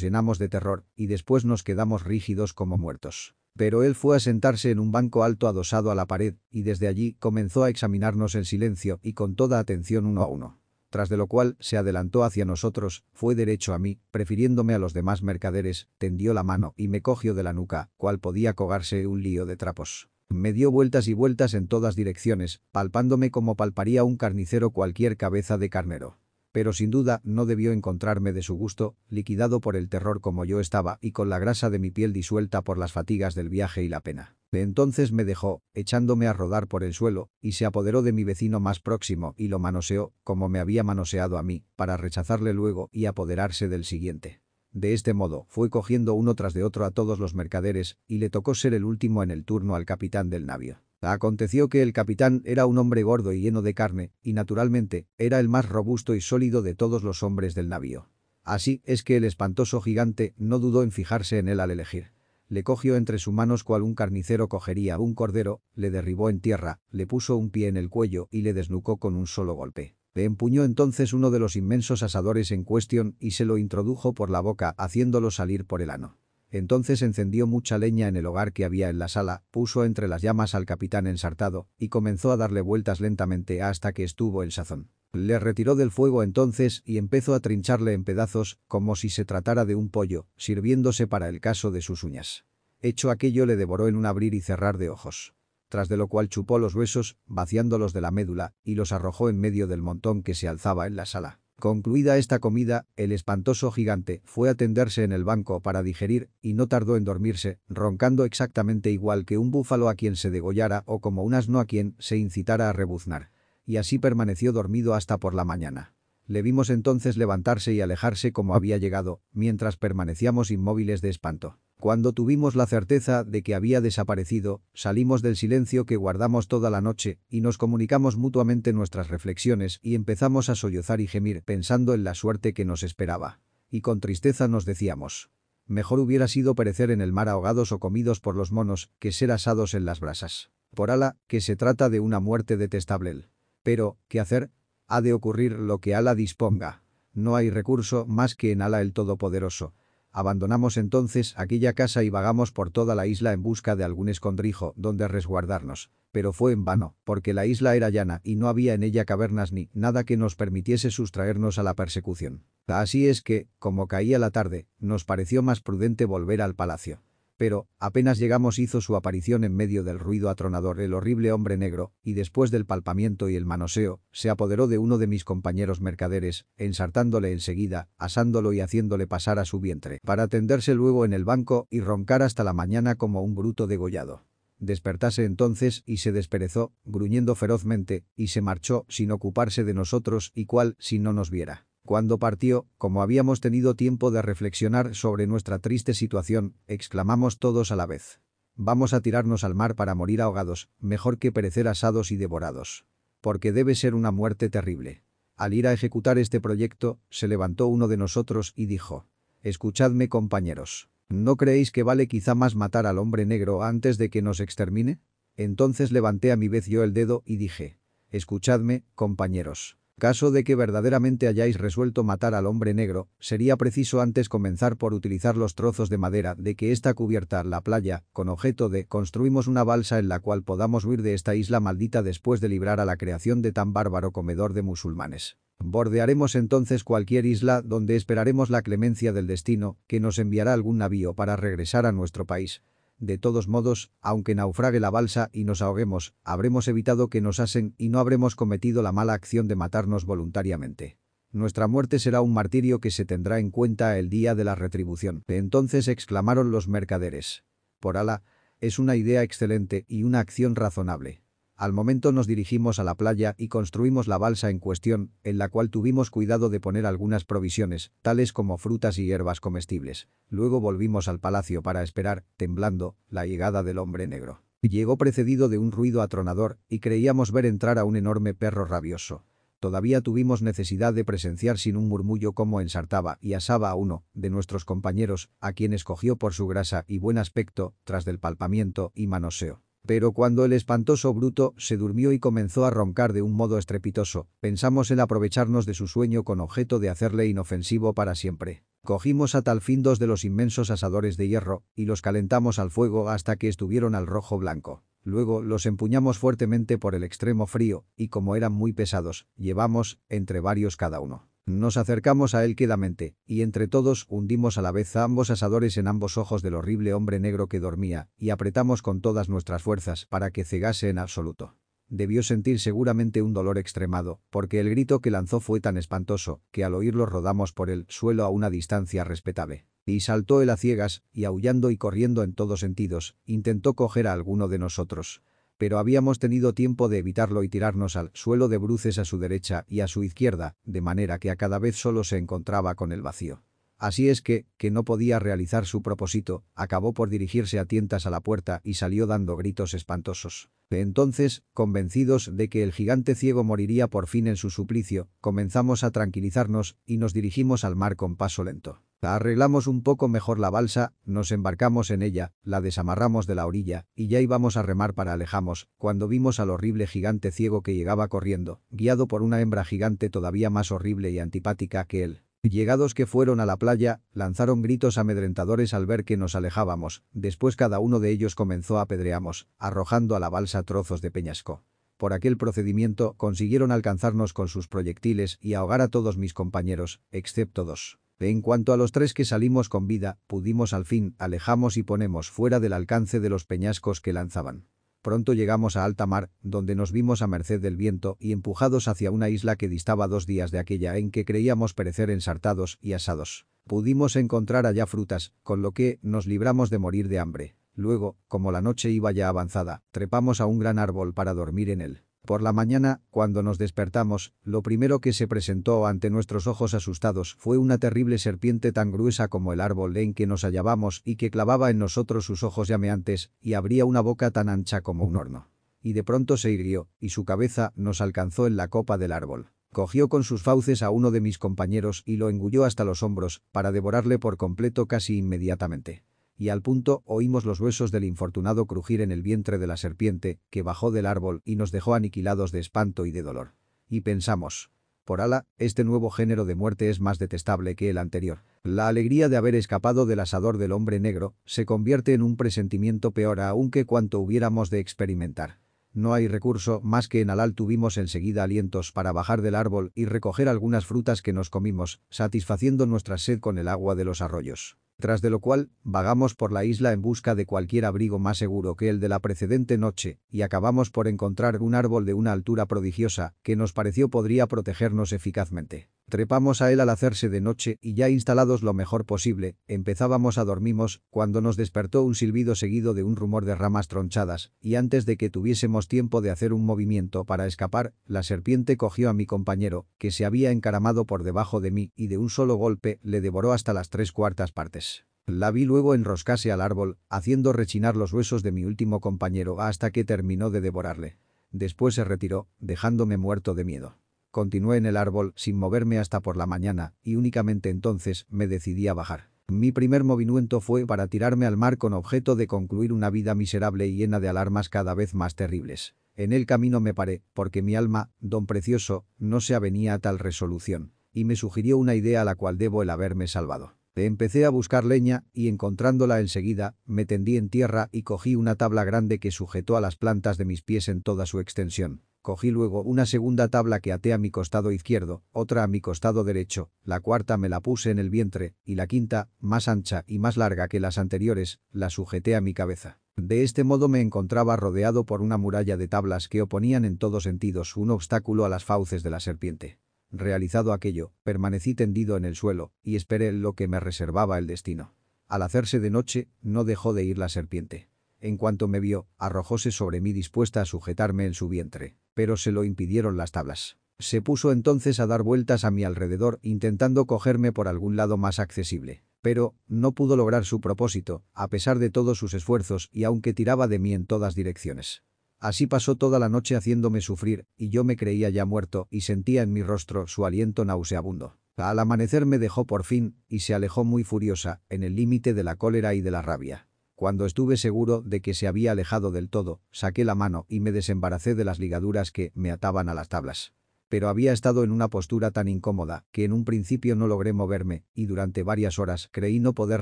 llenamos de terror, y después nos quedamos rígidos como muertos. Pero él fue a sentarse en un banco alto adosado a la pared, y desde allí comenzó a examinarnos en silencio y con toda atención uno a uno tras de lo cual se adelantó hacia nosotros, fue derecho a mí, prefiriéndome a los demás mercaderes, tendió la mano y me cogió de la nuca, cual podía cogarse un lío de trapos. Me dio vueltas y vueltas en todas direcciones, palpándome como palparía un carnicero cualquier cabeza de carnero. Pero sin duda no debió encontrarme de su gusto, liquidado por el terror como yo estaba y con la grasa de mi piel disuelta por las fatigas del viaje y la pena. De entonces me dejó, echándome a rodar por el suelo, y se apoderó de mi vecino más próximo y lo manoseó, como me había manoseado a mí, para rechazarle luego y apoderarse del siguiente. De este modo, fue cogiendo uno tras de otro a todos los mercaderes, y le tocó ser el último en el turno al capitán del navío. Aconteció que el capitán era un hombre gordo y lleno de carne, y naturalmente, era el más robusto y sólido de todos los hombres del navío. Así es que el espantoso gigante no dudó en fijarse en él al elegir le cogió entre sus manos cual un carnicero cogería un cordero, le derribó en tierra, le puso un pie en el cuello y le desnucó con un solo golpe. Le empuñó entonces uno de los inmensos asadores en cuestión y se lo introdujo por la boca haciéndolo salir por el ano. Entonces encendió mucha leña en el hogar que había en la sala, puso entre las llamas al capitán ensartado y comenzó a darle vueltas lentamente hasta que estuvo el sazón. Le retiró del fuego entonces y empezó a trincharle en pedazos, como si se tratara de un pollo, sirviéndose para el caso de sus uñas. Hecho aquello le devoró en un abrir y cerrar de ojos. Tras de lo cual chupó los huesos, vaciándolos de la médula, y los arrojó en medio del montón que se alzaba en la sala. Concluida esta comida, el espantoso gigante fue a tenderse en el banco para digerir y no tardó en dormirse, roncando exactamente igual que un búfalo a quien se degollara o como un asno a quien se incitara a rebuznar y así permaneció dormido hasta por la mañana. Le vimos entonces levantarse y alejarse como había llegado, mientras permanecíamos inmóviles de espanto. Cuando tuvimos la certeza de que había desaparecido, salimos del silencio que guardamos toda la noche y nos comunicamos mutuamente nuestras reflexiones y empezamos a sollozar y gemir pensando en la suerte que nos esperaba. Y con tristeza nos decíamos, mejor hubiera sido perecer en el mar ahogados o comidos por los monos que ser asados en las brasas. Por ala, que se trata de una muerte detestable. Pero, ¿qué hacer? Ha de ocurrir lo que Ala disponga. No hay recurso más que en Ala el Todopoderoso. Abandonamos entonces aquella casa y vagamos por toda la isla en busca de algún escondrijo donde resguardarnos. Pero fue en vano, porque la isla era llana y no había en ella cavernas ni nada que nos permitiese sustraernos a la persecución. Así es que, como caía la tarde, nos pareció más prudente volver al palacio. Pero, apenas llegamos hizo su aparición en medio del ruido atronador el horrible hombre negro, y después del palpamiento y el manoseo, se apoderó de uno de mis compañeros mercaderes, ensartándole enseguida, asándolo y haciéndole pasar a su vientre, para tenderse luego en el banco y roncar hasta la mañana como un bruto degollado. Despertase entonces y se desperezó, gruñendo ferozmente, y se marchó sin ocuparse de nosotros y cual si no nos viera. Cuando partió, como habíamos tenido tiempo de reflexionar sobre nuestra triste situación, exclamamos todos a la vez. Vamos a tirarnos al mar para morir ahogados, mejor que perecer asados y devorados. Porque debe ser una muerte terrible. Al ir a ejecutar este proyecto, se levantó uno de nosotros y dijo, «Escuchadme compañeros. ¿No creéis que vale quizá más matar al hombre negro antes de que nos extermine?» Entonces levanté a mi vez yo el dedo y dije, «Escuchadme, compañeros. Caso de que verdaderamente hayáis resuelto matar al hombre negro, sería preciso antes comenzar por utilizar los trozos de madera de que está cubierta la playa, con objeto de construimos una balsa en la cual podamos huir de esta isla maldita después de librar a la creación de tan bárbaro comedor de musulmanes. Bordearemos entonces cualquier isla donde esperaremos la clemencia del destino, que nos enviará algún navío para regresar a nuestro país. De todos modos, aunque naufrague la balsa y nos ahoguemos, habremos evitado que nos asen y no habremos cometido la mala acción de matarnos voluntariamente. Nuestra muerte será un martirio que se tendrá en cuenta el día de la retribución. Entonces exclamaron los mercaderes. Por ala, Es una idea excelente y una acción razonable. Al momento nos dirigimos a la playa y construimos la balsa en cuestión, en la cual tuvimos cuidado de poner algunas provisiones, tales como frutas y hierbas comestibles. Luego volvimos al palacio para esperar, temblando, la llegada del hombre negro. Llegó precedido de un ruido atronador y creíamos ver entrar a un enorme perro rabioso. Todavía tuvimos necesidad de presenciar sin un murmullo cómo ensartaba y asaba a uno de nuestros compañeros, a quien escogió por su grasa y buen aspecto, tras del palpamiento y manoseo. Pero cuando el espantoso bruto se durmió y comenzó a roncar de un modo estrepitoso, pensamos en aprovecharnos de su sueño con objeto de hacerle inofensivo para siempre. Cogimos a tal fin dos de los inmensos asadores de hierro y los calentamos al fuego hasta que estuvieron al rojo blanco. Luego los empuñamos fuertemente por el extremo frío y como eran muy pesados, llevamos entre varios cada uno. Nos acercamos a él quedamente, y entre todos hundimos a la vez a ambos asadores en ambos ojos del horrible hombre negro que dormía, y apretamos con todas nuestras fuerzas para que cegase en absoluto. Debió sentir seguramente un dolor extremado, porque el grito que lanzó fue tan espantoso, que al oírlo rodamos por el suelo a una distancia respetable. Y saltó él a ciegas, y aullando y corriendo en todos sentidos, intentó coger a alguno de nosotros pero habíamos tenido tiempo de evitarlo y tirarnos al suelo de bruces a su derecha y a su izquierda, de manera que a cada vez solo se encontraba con el vacío. Así es que, que no podía realizar su propósito, acabó por dirigirse a tientas a la puerta y salió dando gritos espantosos. Entonces, convencidos de que el gigante ciego moriría por fin en su suplicio, comenzamos a tranquilizarnos y nos dirigimos al mar con paso lento. Arreglamos un poco mejor la balsa, nos embarcamos en ella, la desamarramos de la orilla, y ya íbamos a remar para alejamos, cuando vimos al horrible gigante ciego que llegaba corriendo, guiado por una hembra gigante todavía más horrible y antipática que él. Llegados que fueron a la playa, lanzaron gritos amedrentadores al ver que nos alejábamos, después cada uno de ellos comenzó a apedreamos, arrojando a la balsa trozos de peñasco. Por aquel procedimiento consiguieron alcanzarnos con sus proyectiles y ahogar a todos mis compañeros, excepto dos. En cuanto a los tres que salimos con vida, pudimos al fin, alejamos y ponemos fuera del alcance de los peñascos que lanzaban. Pronto llegamos a alta mar, donde nos vimos a merced del viento y empujados hacia una isla que distaba dos días de aquella en que creíamos perecer ensartados y asados. Pudimos encontrar allá frutas, con lo que nos libramos de morir de hambre. Luego, como la noche iba ya avanzada, trepamos a un gran árbol para dormir en él. Por la mañana, cuando nos despertamos, lo primero que se presentó ante nuestros ojos asustados fue una terrible serpiente tan gruesa como el árbol en que nos hallábamos y que clavaba en nosotros sus ojos llameantes y abría una boca tan ancha como un horno. Y de pronto se irguió, y su cabeza nos alcanzó en la copa del árbol. Cogió con sus fauces a uno de mis compañeros y lo engulló hasta los hombros, para devorarle por completo casi inmediatamente y al punto oímos los huesos del infortunado crujir en el vientre de la serpiente, que bajó del árbol y nos dejó aniquilados de espanto y de dolor. Y pensamos, por ala, este nuevo género de muerte es más detestable que el anterior. La alegría de haber escapado del asador del hombre negro se convierte en un presentimiento peor aún que cuanto hubiéramos de experimentar. No hay recurso más que en Alal tuvimos enseguida alientos para bajar del árbol y recoger algunas frutas que nos comimos, satisfaciendo nuestra sed con el agua de los arroyos tras de lo cual, vagamos por la isla en busca de cualquier abrigo más seguro que el de la precedente noche, y acabamos por encontrar un árbol de una altura prodigiosa, que nos pareció podría protegernos eficazmente. Trepamos a él al hacerse de noche y ya instalados lo mejor posible, empezábamos a dormimos, cuando nos despertó un silbido seguido de un rumor de ramas tronchadas, y antes de que tuviésemos tiempo de hacer un movimiento para escapar, la serpiente cogió a mi compañero, que se había encaramado por debajo de mí y de un solo golpe le devoró hasta las tres cuartas partes. La vi luego enroscarse al árbol, haciendo rechinar los huesos de mi último compañero hasta que terminó de devorarle. Después se retiró, dejándome muerto de miedo. Continué en el árbol sin moverme hasta por la mañana y únicamente entonces me decidí a bajar. Mi primer movimiento fue para tirarme al mar con objeto de concluir una vida miserable y llena de alarmas cada vez más terribles. En el camino me paré, porque mi alma, don precioso, no se avenía a tal resolución, y me sugirió una idea a la cual debo el haberme salvado. Empecé a buscar leña y encontrándola enseguida, me tendí en tierra y cogí una tabla grande que sujetó a las plantas de mis pies en toda su extensión. Cogí luego una segunda tabla que até a mi costado izquierdo, otra a mi costado derecho, la cuarta me la puse en el vientre, y la quinta, más ancha y más larga que las anteriores, la sujeté a mi cabeza. De este modo me encontraba rodeado por una muralla de tablas que oponían en todos sentidos un obstáculo a las fauces de la serpiente. Realizado aquello, permanecí tendido en el suelo, y esperé lo que me reservaba el destino. Al hacerse de noche, no dejó de ir la serpiente. En cuanto me vio, arrojóse sobre mí dispuesta a sujetarme en su vientre, pero se lo impidieron las tablas. Se puso entonces a dar vueltas a mi alrededor intentando cogerme por algún lado más accesible. Pero, no pudo lograr su propósito, a pesar de todos sus esfuerzos y aunque tiraba de mí en todas direcciones. Así pasó toda la noche haciéndome sufrir, y yo me creía ya muerto y sentía en mi rostro su aliento nauseabundo. Al amanecer me dejó por fin, y se alejó muy furiosa, en el límite de la cólera y de la rabia. Cuando estuve seguro de que se había alejado del todo, saqué la mano y me desembaracé de las ligaduras que me ataban a las tablas pero había estado en una postura tan incómoda que en un principio no logré moverme y durante varias horas creí no poder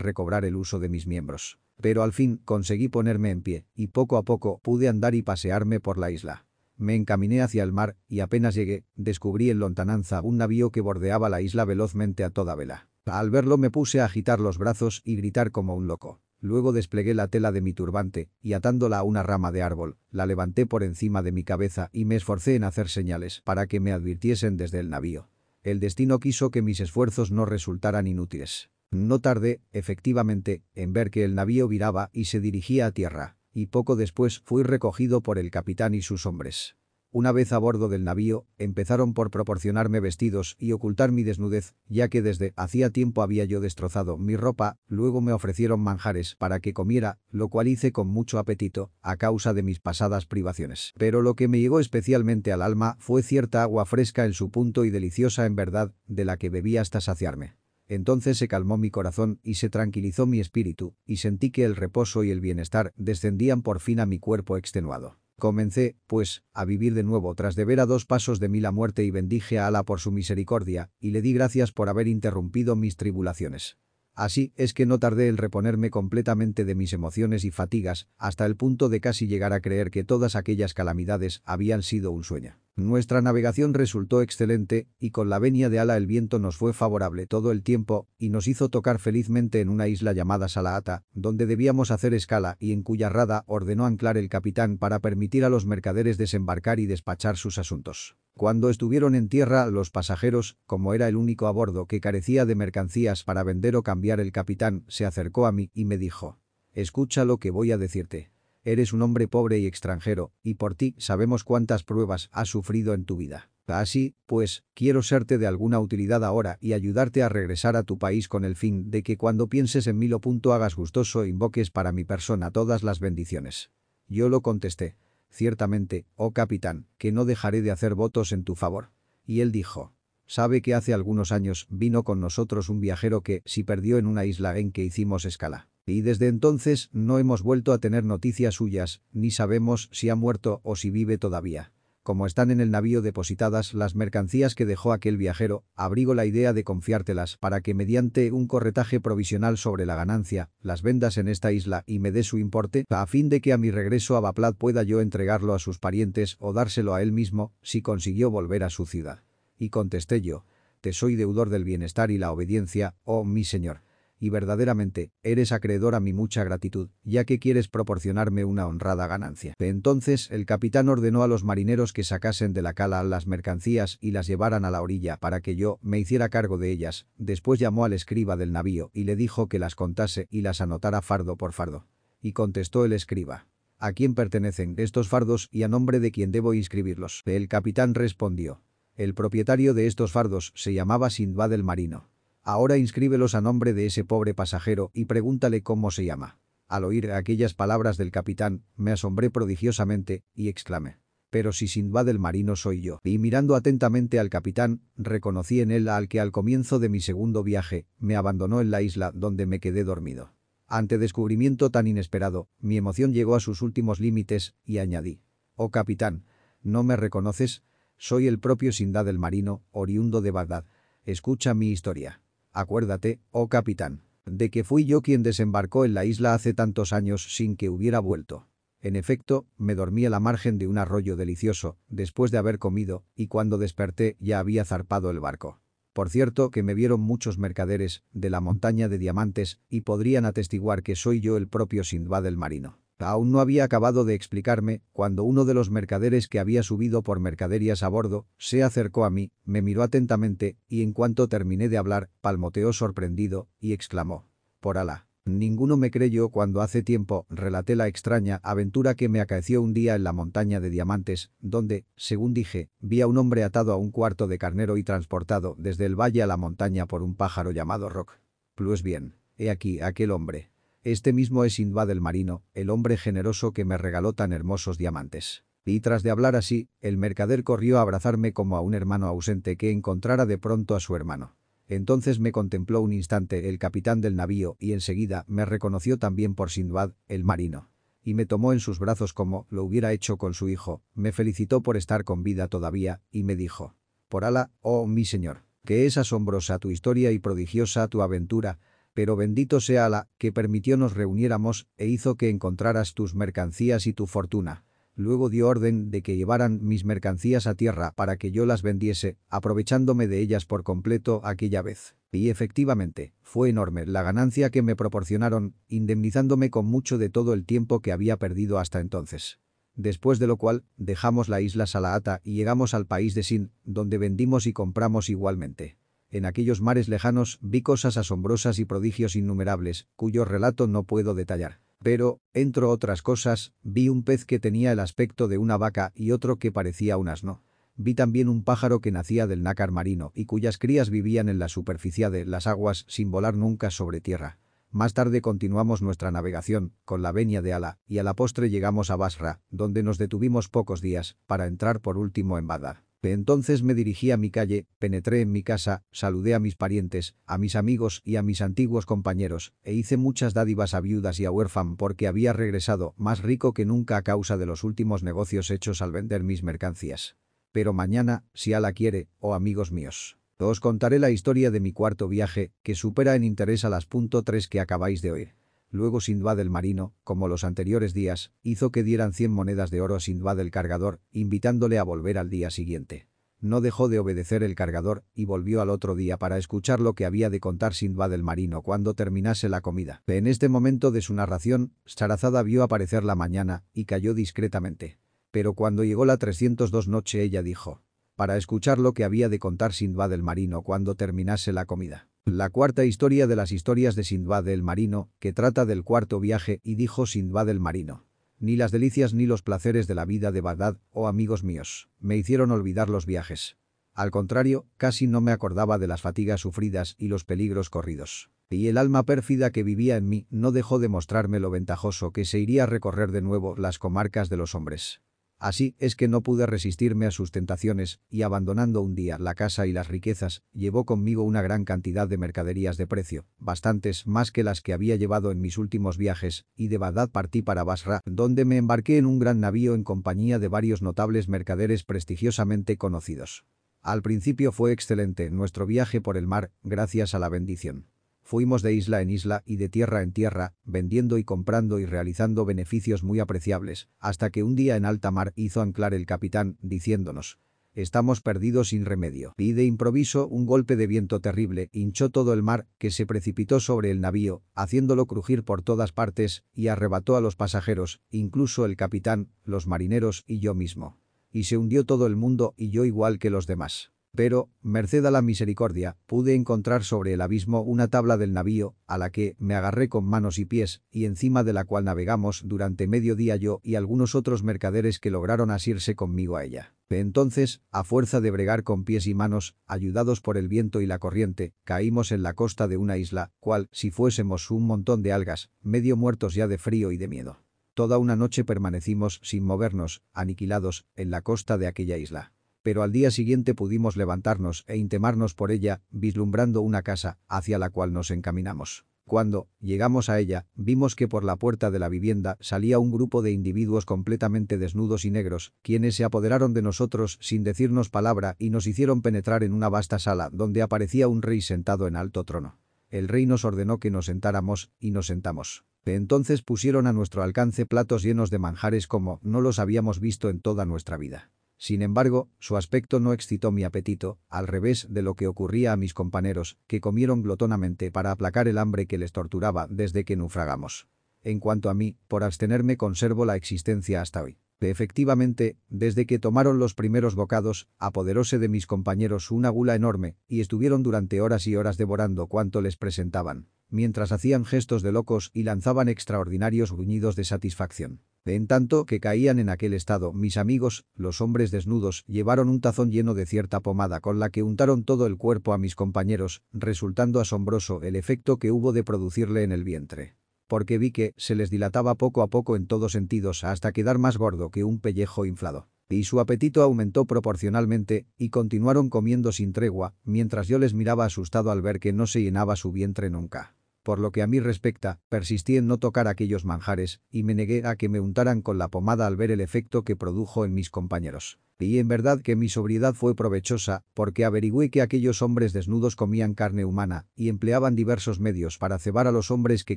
recobrar el uso de mis miembros. Pero al fin conseguí ponerme en pie y poco a poco pude andar y pasearme por la isla. Me encaminé hacia el mar y apenas llegué, descubrí en lontananza un navío que bordeaba la isla velozmente a toda vela. Al verlo me puse a agitar los brazos y gritar como un loco. Luego desplegué la tela de mi turbante, y atándola a una rama de árbol, la levanté por encima de mi cabeza y me esforcé en hacer señales para que me advirtiesen desde el navío. El destino quiso que mis esfuerzos no resultaran inútiles. No tardé, efectivamente, en ver que el navío viraba y se dirigía a tierra, y poco después fui recogido por el capitán y sus hombres. Una vez a bordo del navío, empezaron por proporcionarme vestidos y ocultar mi desnudez, ya que desde hacía tiempo había yo destrozado mi ropa, luego me ofrecieron manjares para que comiera, lo cual hice con mucho apetito, a causa de mis pasadas privaciones. Pero lo que me llegó especialmente al alma fue cierta agua fresca en su punto y deliciosa en verdad, de la que bebí hasta saciarme. Entonces se calmó mi corazón y se tranquilizó mi espíritu, y sentí que el reposo y el bienestar descendían por fin a mi cuerpo extenuado. Comencé, pues, a vivir de nuevo tras de ver a dos pasos de mí la muerte y bendije a Alá por su misericordia, y le di gracias por haber interrumpido mis tribulaciones. Así es que no tardé en reponerme completamente de mis emociones y fatigas, hasta el punto de casi llegar a creer que todas aquellas calamidades habían sido un sueño. Nuestra navegación resultó excelente, y con la venia de Ala el viento nos fue favorable todo el tiempo, y nos hizo tocar felizmente en una isla llamada Salaata, donde debíamos hacer escala y en cuya rada ordenó anclar el capitán para permitir a los mercaderes desembarcar y despachar sus asuntos. Cuando estuvieron en tierra los pasajeros, como era el único a bordo que carecía de mercancías para vender o cambiar el capitán, se acercó a mí y me dijo, «Escucha lo que voy a decirte». Eres un hombre pobre y extranjero, y por ti sabemos cuántas pruebas has sufrido en tu vida. Así, pues, quiero serte de alguna utilidad ahora y ayudarte a regresar a tu país con el fin de que cuando pienses en mí lo punto hagas gustoso e invoques para mi persona todas las bendiciones. Yo lo contesté. Ciertamente, oh capitán, que no dejaré de hacer votos en tu favor. Y él dijo. Sabe que hace algunos años vino con nosotros un viajero que si perdió en una isla en que hicimos escala. Y desde entonces no hemos vuelto a tener noticias suyas, ni sabemos si ha muerto o si vive todavía. Como están en el navío depositadas las mercancías que dejó aquel viajero, abrigo la idea de confiártelas para que mediante un corretaje provisional sobre la ganancia, las vendas en esta isla y me dé su importe, a fin de que a mi regreso a Baplat pueda yo entregarlo a sus parientes o dárselo a él mismo, si consiguió volver a su ciudad. Y contesté yo, te soy deudor del bienestar y la obediencia, oh mi señor y verdaderamente, eres acreedor a mi mucha gratitud, ya que quieres proporcionarme una honrada ganancia. Entonces, el capitán ordenó a los marineros que sacasen de la cala las mercancías y las llevaran a la orilla para que yo me hiciera cargo de ellas. Después llamó al escriba del navío y le dijo que las contase y las anotara fardo por fardo. Y contestó el escriba. ¿A quién pertenecen estos fardos y a nombre de quién debo inscribirlos? El capitán respondió. El propietario de estos fardos se llamaba Sindbad el Marino. Ahora inscríbelos a nombre de ese pobre pasajero y pregúntale cómo se llama. Al oír aquellas palabras del capitán, me asombré prodigiosamente y exclamé. Pero si Sindbad el marino soy yo. Y mirando atentamente al capitán, reconocí en él al que al comienzo de mi segundo viaje, me abandonó en la isla donde me quedé dormido. Ante descubrimiento tan inesperado, mi emoción llegó a sus últimos límites y añadí. Oh capitán, ¿no me reconoces? Soy el propio Sindbad el marino, oriundo de Bagdad. Escucha mi historia. Acuérdate, oh capitán, de que fui yo quien desembarcó en la isla hace tantos años sin que hubiera vuelto. En efecto, me dormí a la margen de un arroyo delicioso, después de haber comido, y cuando desperté ya había zarpado el barco. Por cierto que me vieron muchos mercaderes de la montaña de diamantes y podrían atestiguar que soy yo el propio Sindbad el marino. Aún no había acabado de explicarme cuando uno de los mercaderes que había subido por mercaderías a bordo se acercó a mí, me miró atentamente y en cuanto terminé de hablar, palmoteó sorprendido y exclamó. Por Alá. Ninguno me creyó cuando hace tiempo relaté la extraña aventura que me acaeció un día en la montaña de diamantes, donde, según dije, vi a un hombre atado a un cuarto de carnero y transportado desde el valle a la montaña por un pájaro llamado Rock. Pues bien, he aquí aquel hombre. Este mismo es Sinbad el marino, el hombre generoso que me regaló tan hermosos diamantes. Y tras de hablar así, el mercader corrió a abrazarme como a un hermano ausente que encontrara de pronto a su hermano. Entonces me contempló un instante el capitán del navío y enseguida me reconoció también por Sindbad, el marino. Y me tomó en sus brazos como lo hubiera hecho con su hijo, me felicitó por estar con vida todavía, y me dijo. Por Ala, oh mi señor, que es asombrosa tu historia y prodigiosa tu aventura, pero bendito sea Ala, que permitió nos reuniéramos e hizo que encontraras tus mercancías y tu fortuna. Luego dio orden de que llevaran mis mercancías a tierra para que yo las vendiese, aprovechándome de ellas por completo aquella vez. Y efectivamente, fue enorme la ganancia que me proporcionaron, indemnizándome con mucho de todo el tiempo que había perdido hasta entonces. Después de lo cual, dejamos la isla Salaata y llegamos al país de Sin, donde vendimos y compramos igualmente. En aquellos mares lejanos vi cosas asombrosas y prodigios innumerables, cuyo relato no puedo detallar. Pero, entre otras cosas, vi un pez que tenía el aspecto de una vaca y otro que parecía un asno. Vi también un pájaro que nacía del nácar marino y cuyas crías vivían en la superficie de las aguas sin volar nunca sobre tierra. Más tarde continuamos nuestra navegación, con la venia de Ala, y a la postre llegamos a Basra, donde nos detuvimos pocos días, para entrar por último en Badar. Entonces me dirigí a mi calle, penetré en mi casa, saludé a mis parientes, a mis amigos y a mis antiguos compañeros, e hice muchas dádivas a viudas y a huérfan porque había regresado más rico que nunca a causa de los últimos negocios hechos al vender mis mercancías. Pero mañana, si Ala quiere, oh amigos míos, os contaré la historia de mi cuarto viaje, que supera en interés a las punto tres que acabáis de oír. Luego Sindbad el marino, como los anteriores días, hizo que dieran cien monedas de oro a Sindbad el cargador, invitándole a volver al día siguiente. No dejó de obedecer el cargador y volvió al otro día para escuchar lo que había de contar Sindbad el marino cuando terminase la comida. En este momento de su narración, Sarazada vio aparecer la mañana y cayó discretamente. Pero cuando llegó la 302 noche ella dijo, para escuchar lo que había de contar Sindbad el marino cuando terminase la comida. La cuarta historia de las historias de Sindbad el Marino, que trata del cuarto viaje y dijo Sindbad el Marino. Ni las delicias ni los placeres de la vida de Bagdad, oh amigos míos, me hicieron olvidar los viajes. Al contrario, casi no me acordaba de las fatigas sufridas y los peligros corridos. Y el alma pérfida que vivía en mí no dejó de mostrarme lo ventajoso que se iría a recorrer de nuevo las comarcas de los hombres. Así es que no pude resistirme a sus tentaciones, y abandonando un día la casa y las riquezas, llevó conmigo una gran cantidad de mercaderías de precio, bastantes más que las que había llevado en mis últimos viajes, y de Bagdad partí para Basra, donde me embarqué en un gran navío en compañía de varios notables mercaderes prestigiosamente conocidos. Al principio fue excelente nuestro viaje por el mar, gracias a la bendición. Fuimos de isla en isla y de tierra en tierra, vendiendo y comprando y realizando beneficios muy apreciables, hasta que un día en alta mar hizo anclar el capitán, diciéndonos, Estamos perdidos sin remedio. Y de improviso un golpe de viento terrible hinchó todo el mar, que se precipitó sobre el navío, haciéndolo crujir por todas partes, y arrebató a los pasajeros, incluso el capitán, los marineros y yo mismo. Y se hundió todo el mundo y yo igual que los demás. Pero, merced a la misericordia, pude encontrar sobre el abismo una tabla del navío, a la que me agarré con manos y pies, y encima de la cual navegamos durante medio día yo y algunos otros mercaderes que lograron asirse conmigo a ella. Entonces, a fuerza de bregar con pies y manos, ayudados por el viento y la corriente, caímos en la costa de una isla, cual, si fuésemos un montón de algas, medio muertos ya de frío y de miedo. Toda una noche permanecimos, sin movernos, aniquilados, en la costa de aquella isla pero al día siguiente pudimos levantarnos e intemarnos por ella, vislumbrando una casa, hacia la cual nos encaminamos. Cuando llegamos a ella, vimos que por la puerta de la vivienda salía un grupo de individuos completamente desnudos y negros, quienes se apoderaron de nosotros sin decirnos palabra y nos hicieron penetrar en una vasta sala donde aparecía un rey sentado en alto trono. El rey nos ordenó que nos sentáramos, y nos sentamos. entonces pusieron a nuestro alcance platos llenos de manjares como no los habíamos visto en toda nuestra vida. Sin embargo, su aspecto no excitó mi apetito, al revés de lo que ocurría a mis compañeros, que comieron glotonamente para aplacar el hambre que les torturaba desde que naufragamos. En cuanto a mí, por abstenerme conservo la existencia hasta hoy. Efectivamente, desde que tomaron los primeros bocados, apoderóse de mis compañeros una gula enorme, y estuvieron durante horas y horas devorando cuanto les presentaban. Mientras hacían gestos de locos y lanzaban extraordinarios gruñidos de satisfacción. En tanto que caían en aquel estado, mis amigos, los hombres desnudos, llevaron un tazón lleno de cierta pomada con la que untaron todo el cuerpo a mis compañeros, resultando asombroso el efecto que hubo de producirle en el vientre. Porque vi que se les dilataba poco a poco en todos sentidos hasta quedar más gordo que un pellejo inflado. Y su apetito aumentó proporcionalmente, y continuaron comiendo sin tregua, mientras yo les miraba asustado al ver que no se llenaba su vientre nunca. Por lo que a mí respecta, persistí en no tocar aquellos manjares, y me negué a que me untaran con la pomada al ver el efecto que produjo en mis compañeros. Y en verdad que mi sobriedad fue provechosa, porque averigüé que aquellos hombres desnudos comían carne humana, y empleaban diversos medios para cebar a los hombres que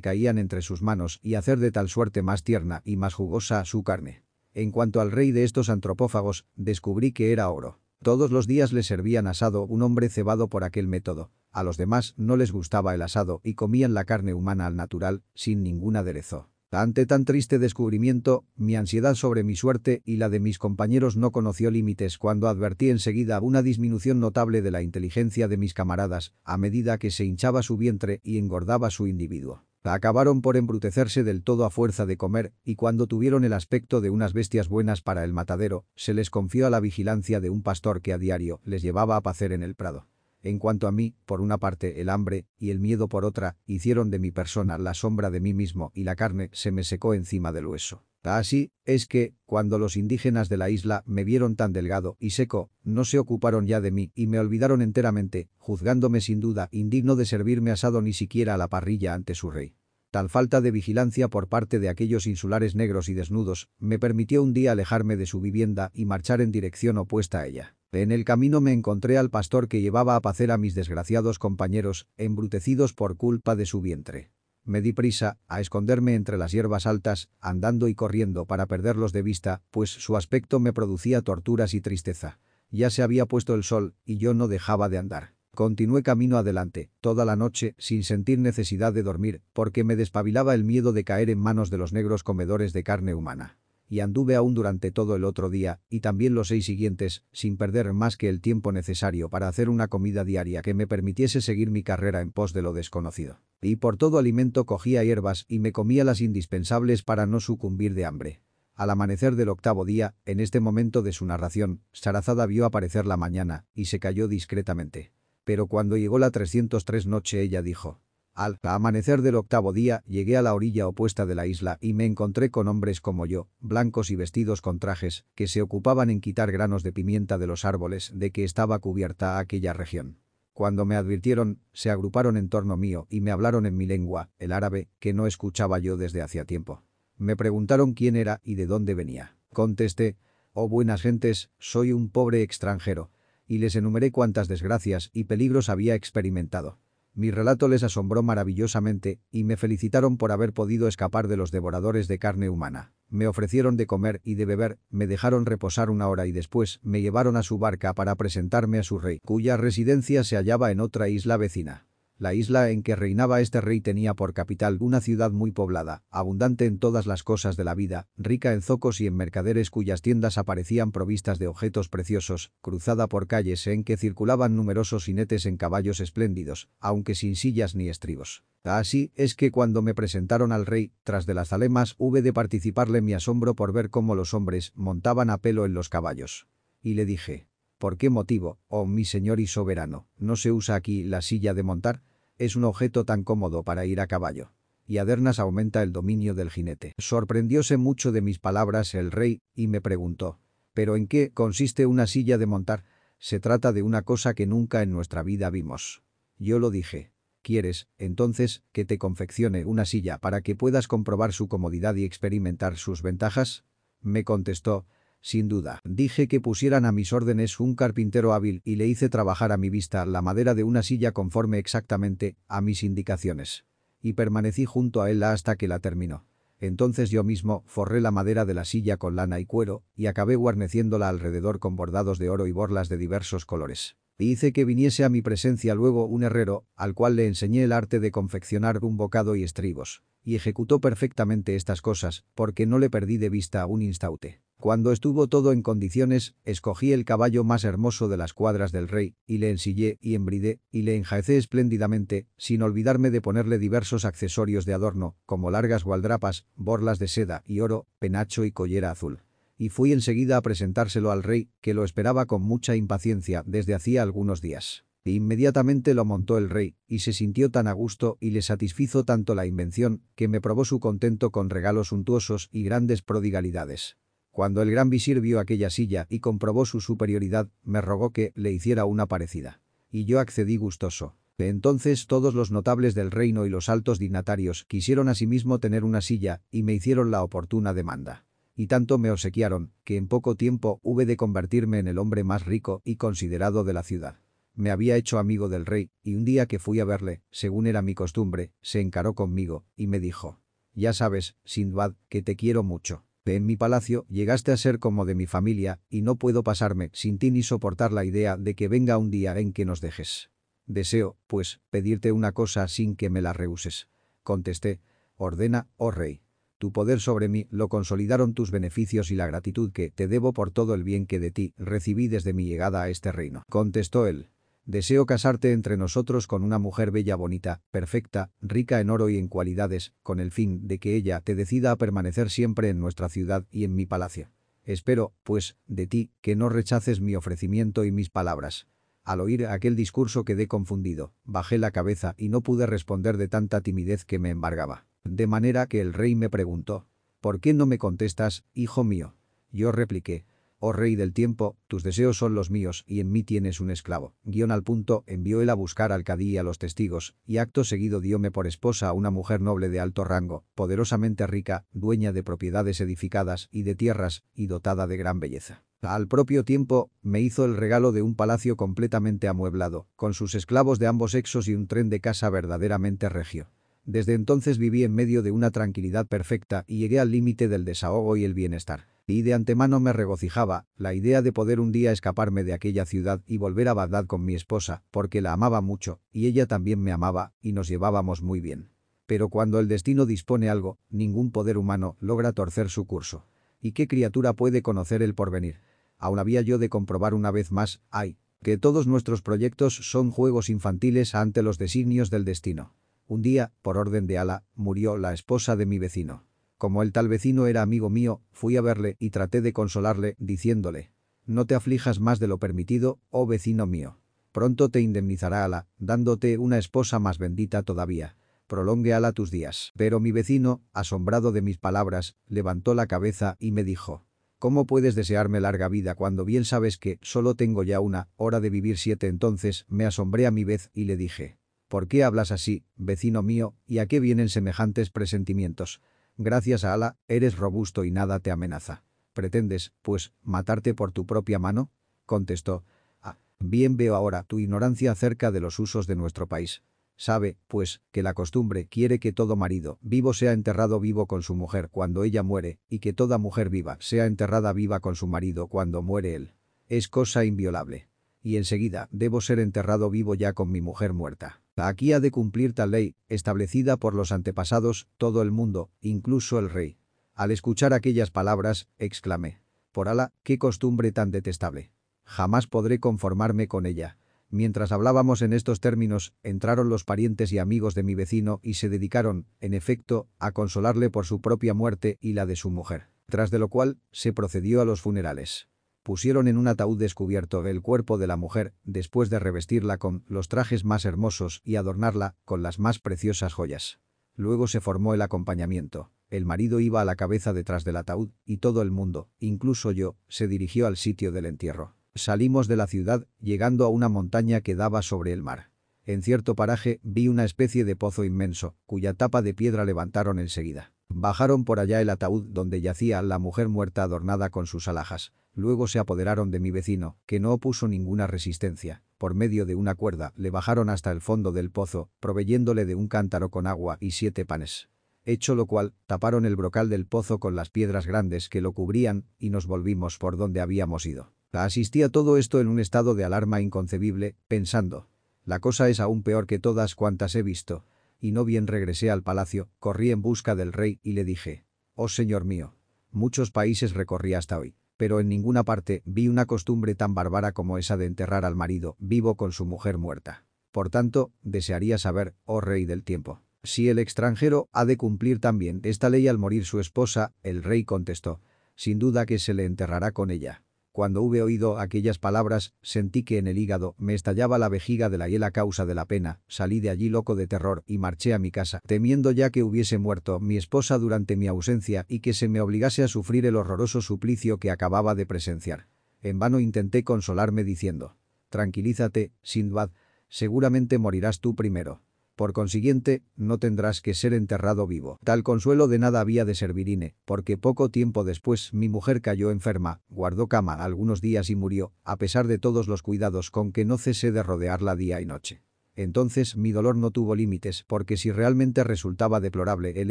caían entre sus manos y hacer de tal suerte más tierna y más jugosa su carne. En cuanto al rey de estos antropófagos, descubrí que era oro. Todos los días le servían asado un hombre cebado por aquel método. A los demás no les gustaba el asado y comían la carne humana al natural, sin ningún aderezo. Ante tan triste descubrimiento, mi ansiedad sobre mi suerte y la de mis compañeros no conoció límites cuando advertí enseguida una disminución notable de la inteligencia de mis camaradas, a medida que se hinchaba su vientre y engordaba su individuo. Acabaron por embrutecerse del todo a fuerza de comer, y cuando tuvieron el aspecto de unas bestias buenas para el matadero, se les confió a la vigilancia de un pastor que a diario les llevaba a pacer en el prado. En cuanto a mí, por una parte el hambre y el miedo por otra, hicieron de mi persona la sombra de mí mismo y la carne se me secó encima del hueso. Así es que, cuando los indígenas de la isla me vieron tan delgado y seco, no se ocuparon ya de mí y me olvidaron enteramente, juzgándome sin duda indigno de servirme asado ni siquiera a la parrilla ante su rey. Tal falta de vigilancia por parte de aquellos insulares negros y desnudos me permitió un día alejarme de su vivienda y marchar en dirección opuesta a ella. En el camino me encontré al pastor que llevaba a pacer a mis desgraciados compañeros, embrutecidos por culpa de su vientre. Me di prisa a esconderme entre las hierbas altas, andando y corriendo para perderlos de vista, pues su aspecto me producía torturas y tristeza. Ya se había puesto el sol, y yo no dejaba de andar. Continué camino adelante, toda la noche, sin sentir necesidad de dormir, porque me despabilaba el miedo de caer en manos de los negros comedores de carne humana. Y anduve aún durante todo el otro día, y también los seis siguientes, sin perder más que el tiempo necesario para hacer una comida diaria que me permitiese seguir mi carrera en pos de lo desconocido. Y por todo alimento cogía hierbas y me comía las indispensables para no sucumbir de hambre. Al amanecer del octavo día, en este momento de su narración, Sarazada vio aparecer la mañana, y se cayó discretamente. Pero cuando llegó la 303 noche ella dijo, al amanecer del octavo día, llegué a la orilla opuesta de la isla y me encontré con hombres como yo, blancos y vestidos con trajes, que se ocupaban en quitar granos de pimienta de los árboles de que estaba cubierta aquella región. Cuando me advirtieron, se agruparon en torno mío y me hablaron en mi lengua, el árabe, que no escuchaba yo desde hacía tiempo. Me preguntaron quién era y de dónde venía. Contesté, oh buenas gentes, soy un pobre extranjero. Y les enumeré cuántas desgracias y peligros había experimentado. Mi relato les asombró maravillosamente y me felicitaron por haber podido escapar de los devoradores de carne humana. Me ofrecieron de comer y de beber, me dejaron reposar una hora y después me llevaron a su barca para presentarme a su rey, cuya residencia se hallaba en otra isla vecina. La isla en que reinaba este rey tenía por capital una ciudad muy poblada, abundante en todas las cosas de la vida, rica en zocos y en mercaderes cuyas tiendas aparecían provistas de objetos preciosos, cruzada por calles en que circulaban numerosos jinetes en caballos espléndidos, aunque sin sillas ni estribos. Así es que cuando me presentaron al rey, tras de las alemas hube de participarle mi asombro por ver cómo los hombres montaban a pelo en los caballos. Y le dije, ¿por qué motivo, oh mi señor y soberano, no se usa aquí la silla de montar? Es un objeto tan cómodo para ir a caballo. Y Adernas aumenta el dominio del jinete. Sorprendióse mucho de mis palabras el rey y me preguntó. ¿Pero en qué consiste una silla de montar? Se trata de una cosa que nunca en nuestra vida vimos. Yo lo dije. ¿Quieres, entonces, que te confeccione una silla para que puedas comprobar su comodidad y experimentar sus ventajas? Me contestó, sin duda, dije que pusieran a mis órdenes un carpintero hábil y le hice trabajar a mi vista la madera de una silla conforme exactamente a mis indicaciones. Y permanecí junto a él hasta que la terminó. Entonces yo mismo forré la madera de la silla con lana y cuero y acabé guarneciéndola alrededor con bordados de oro y borlas de diversos colores. Hice que viniese a mi presencia luego un herrero, al cual le enseñé el arte de confeccionar un bocado y estribos. Y ejecutó perfectamente estas cosas, porque no le perdí de vista un instante. Cuando estuvo todo en condiciones, escogí el caballo más hermoso de las cuadras del rey, y le ensillé y embridé, y le enjaecé espléndidamente, sin olvidarme de ponerle diversos accesorios de adorno, como largas gualdrapas, borlas de seda y oro, penacho y collera azul. Y fui enseguida a presentárselo al rey, que lo esperaba con mucha impaciencia desde hacía algunos días. E inmediatamente lo montó el rey, y se sintió tan a gusto y le satisfizo tanto la invención, que me probó su contento con regalos suntuosos y grandes prodigalidades. Cuando el gran visir vio aquella silla y comprobó su superioridad, me rogó que le hiciera una parecida. Y yo accedí gustoso. Entonces todos los notables del reino y los altos dignatarios quisieron asimismo tener una silla y me hicieron la oportuna demanda. Y tanto me obsequiaron, que en poco tiempo hube de convertirme en el hombre más rico y considerado de la ciudad. Me había hecho amigo del rey, y un día que fui a verle, según era mi costumbre, se encaró conmigo, y me dijo, «Ya sabes, Sindbad, que te quiero mucho en mi palacio llegaste a ser como de mi familia y no puedo pasarme sin ti ni soportar la idea de que venga un día en que nos dejes. Deseo, pues, pedirte una cosa sin que me la rehuses. Contesté, ordena, oh rey. Tu poder sobre mí lo consolidaron tus beneficios y la gratitud que te debo por todo el bien que de ti recibí desde mi llegada a este reino. Contestó él. Deseo casarte entre nosotros con una mujer bella bonita, perfecta, rica en oro y en cualidades, con el fin de que ella te decida a permanecer siempre en nuestra ciudad y en mi palacio. Espero, pues, de ti, que no rechaces mi ofrecimiento y mis palabras. Al oír aquel discurso quedé confundido, bajé la cabeza y no pude responder de tanta timidez que me embargaba. De manera que el rey me preguntó, ¿por qué no me contestas, hijo mío? Yo repliqué, Oh rey del tiempo, tus deseos son los míos y en mí tienes un esclavo. Guión al punto, envió él a buscar al cadí y a los testigos, y acto seguido diome por esposa a una mujer noble de alto rango, poderosamente rica, dueña de propiedades edificadas y de tierras, y dotada de gran belleza. Al propio tiempo, me hizo el regalo de un palacio completamente amueblado, con sus esclavos de ambos sexos y un tren de casa verdaderamente regio. Desde entonces viví en medio de una tranquilidad perfecta y llegué al límite del desahogo y el bienestar y de antemano me regocijaba la idea de poder un día escaparme de aquella ciudad y volver a Bagdad con mi esposa, porque la amaba mucho, y ella también me amaba, y nos llevábamos muy bien. Pero cuando el destino dispone algo, ningún poder humano logra torcer su curso. ¿Y qué criatura puede conocer el porvenir? Aún había yo de comprobar una vez más, ay, que todos nuestros proyectos son juegos infantiles ante los designios del destino. Un día, por orden de Ala, murió la esposa de mi vecino. Como el tal vecino era amigo mío, fui a verle y traté de consolarle, diciéndole, «No te aflijas más de lo permitido, oh vecino mío. Pronto te indemnizará Ala, dándote una esposa más bendita todavía. Prolongue Ala tus días». Pero mi vecino, asombrado de mis palabras, levantó la cabeza y me dijo, ¿Cómo puedes desearme larga vida cuando bien sabes que solo tengo ya una hora de vivir siete? Entonces me asombré a mi vez y le dije, ¿por qué hablas así, vecino mío, y a qué vienen semejantes presentimientos? Gracias a Ala, eres robusto y nada te amenaza. ¿Pretendes, pues, matarte por tu propia mano? Contestó. Ah, bien veo ahora tu ignorancia acerca de los usos de nuestro país. Sabe, pues, que la costumbre quiere que todo marido vivo sea enterrado vivo con su mujer cuando ella muere, y que toda mujer viva sea enterrada viva con su marido cuando muere él. Es cosa inviolable. Y enseguida debo ser enterrado vivo ya con mi mujer muerta. Aquí ha de cumplir tal ley, establecida por los antepasados, todo el mundo, incluso el rey. Al escuchar aquellas palabras, exclamé. Por Ala, qué costumbre tan detestable. Jamás podré conformarme con ella. Mientras hablábamos en estos términos, entraron los parientes y amigos de mi vecino y se dedicaron, en efecto, a consolarle por su propia muerte y la de su mujer. Tras de lo cual, se procedió a los funerales pusieron en un ataúd descubierto el cuerpo de la mujer, después de revestirla con los trajes más hermosos y adornarla con las más preciosas joyas. Luego se formó el acompañamiento. El marido iba a la cabeza detrás del ataúd y todo el mundo, incluso yo, se dirigió al sitio del entierro. Salimos de la ciudad, llegando a una montaña que daba sobre el mar. En cierto paraje vi una especie de pozo inmenso, cuya tapa de piedra levantaron enseguida. Bajaron por allá el ataúd donde yacía la mujer muerta adornada con sus alhajas. Luego se apoderaron de mi vecino, que no opuso ninguna resistencia. Por medio de una cuerda le bajaron hasta el fondo del pozo, proveyéndole de un cántaro con agua y siete panes. Hecho lo cual, taparon el brocal del pozo con las piedras grandes que lo cubrían y nos volvimos por donde habíamos ido. Asistía todo esto en un estado de alarma inconcebible, pensando, la cosa es aún peor que todas cuantas he visto. y no bien regresé al palacio, corrí en busca del rey y le dije, «Oh señor mío, muchos países recorrí hasta hoy, pero en ninguna parte vi una costumbre tan bárbara como esa de enterrar al marido vivo con su mujer muerta. Por tanto, desearía saber, oh rey del tiempo, si el extranjero ha de cumplir también esta ley al morir su esposa, el rey contestó, sin duda que se le enterrará con ella. Cuando hube oído aquellas palabras, sentí que en el hígado me estallaba la vejiga de la hiel causa de la pena, salí de allí loco de terror y marché a mi casa, temiendo ya que hubiese muerto mi esposa durante mi ausencia y que se me obligase a sufrir el horroroso suplicio que acababa de presenciar. En vano intenté consolarme diciendo, «Tranquilízate, Sindbad, seguramente morirás tú primero». Por consiguiente, no tendrás que ser enterrado vivo. Tal consuelo de nada había de servir porque poco tiempo después mi mujer cayó enferma, guardó cama algunos días y murió, a pesar de todos los cuidados con que no cesé de rodearla día y noche. Entonces mi dolor no tuvo límites porque si realmente resultaba deplorable el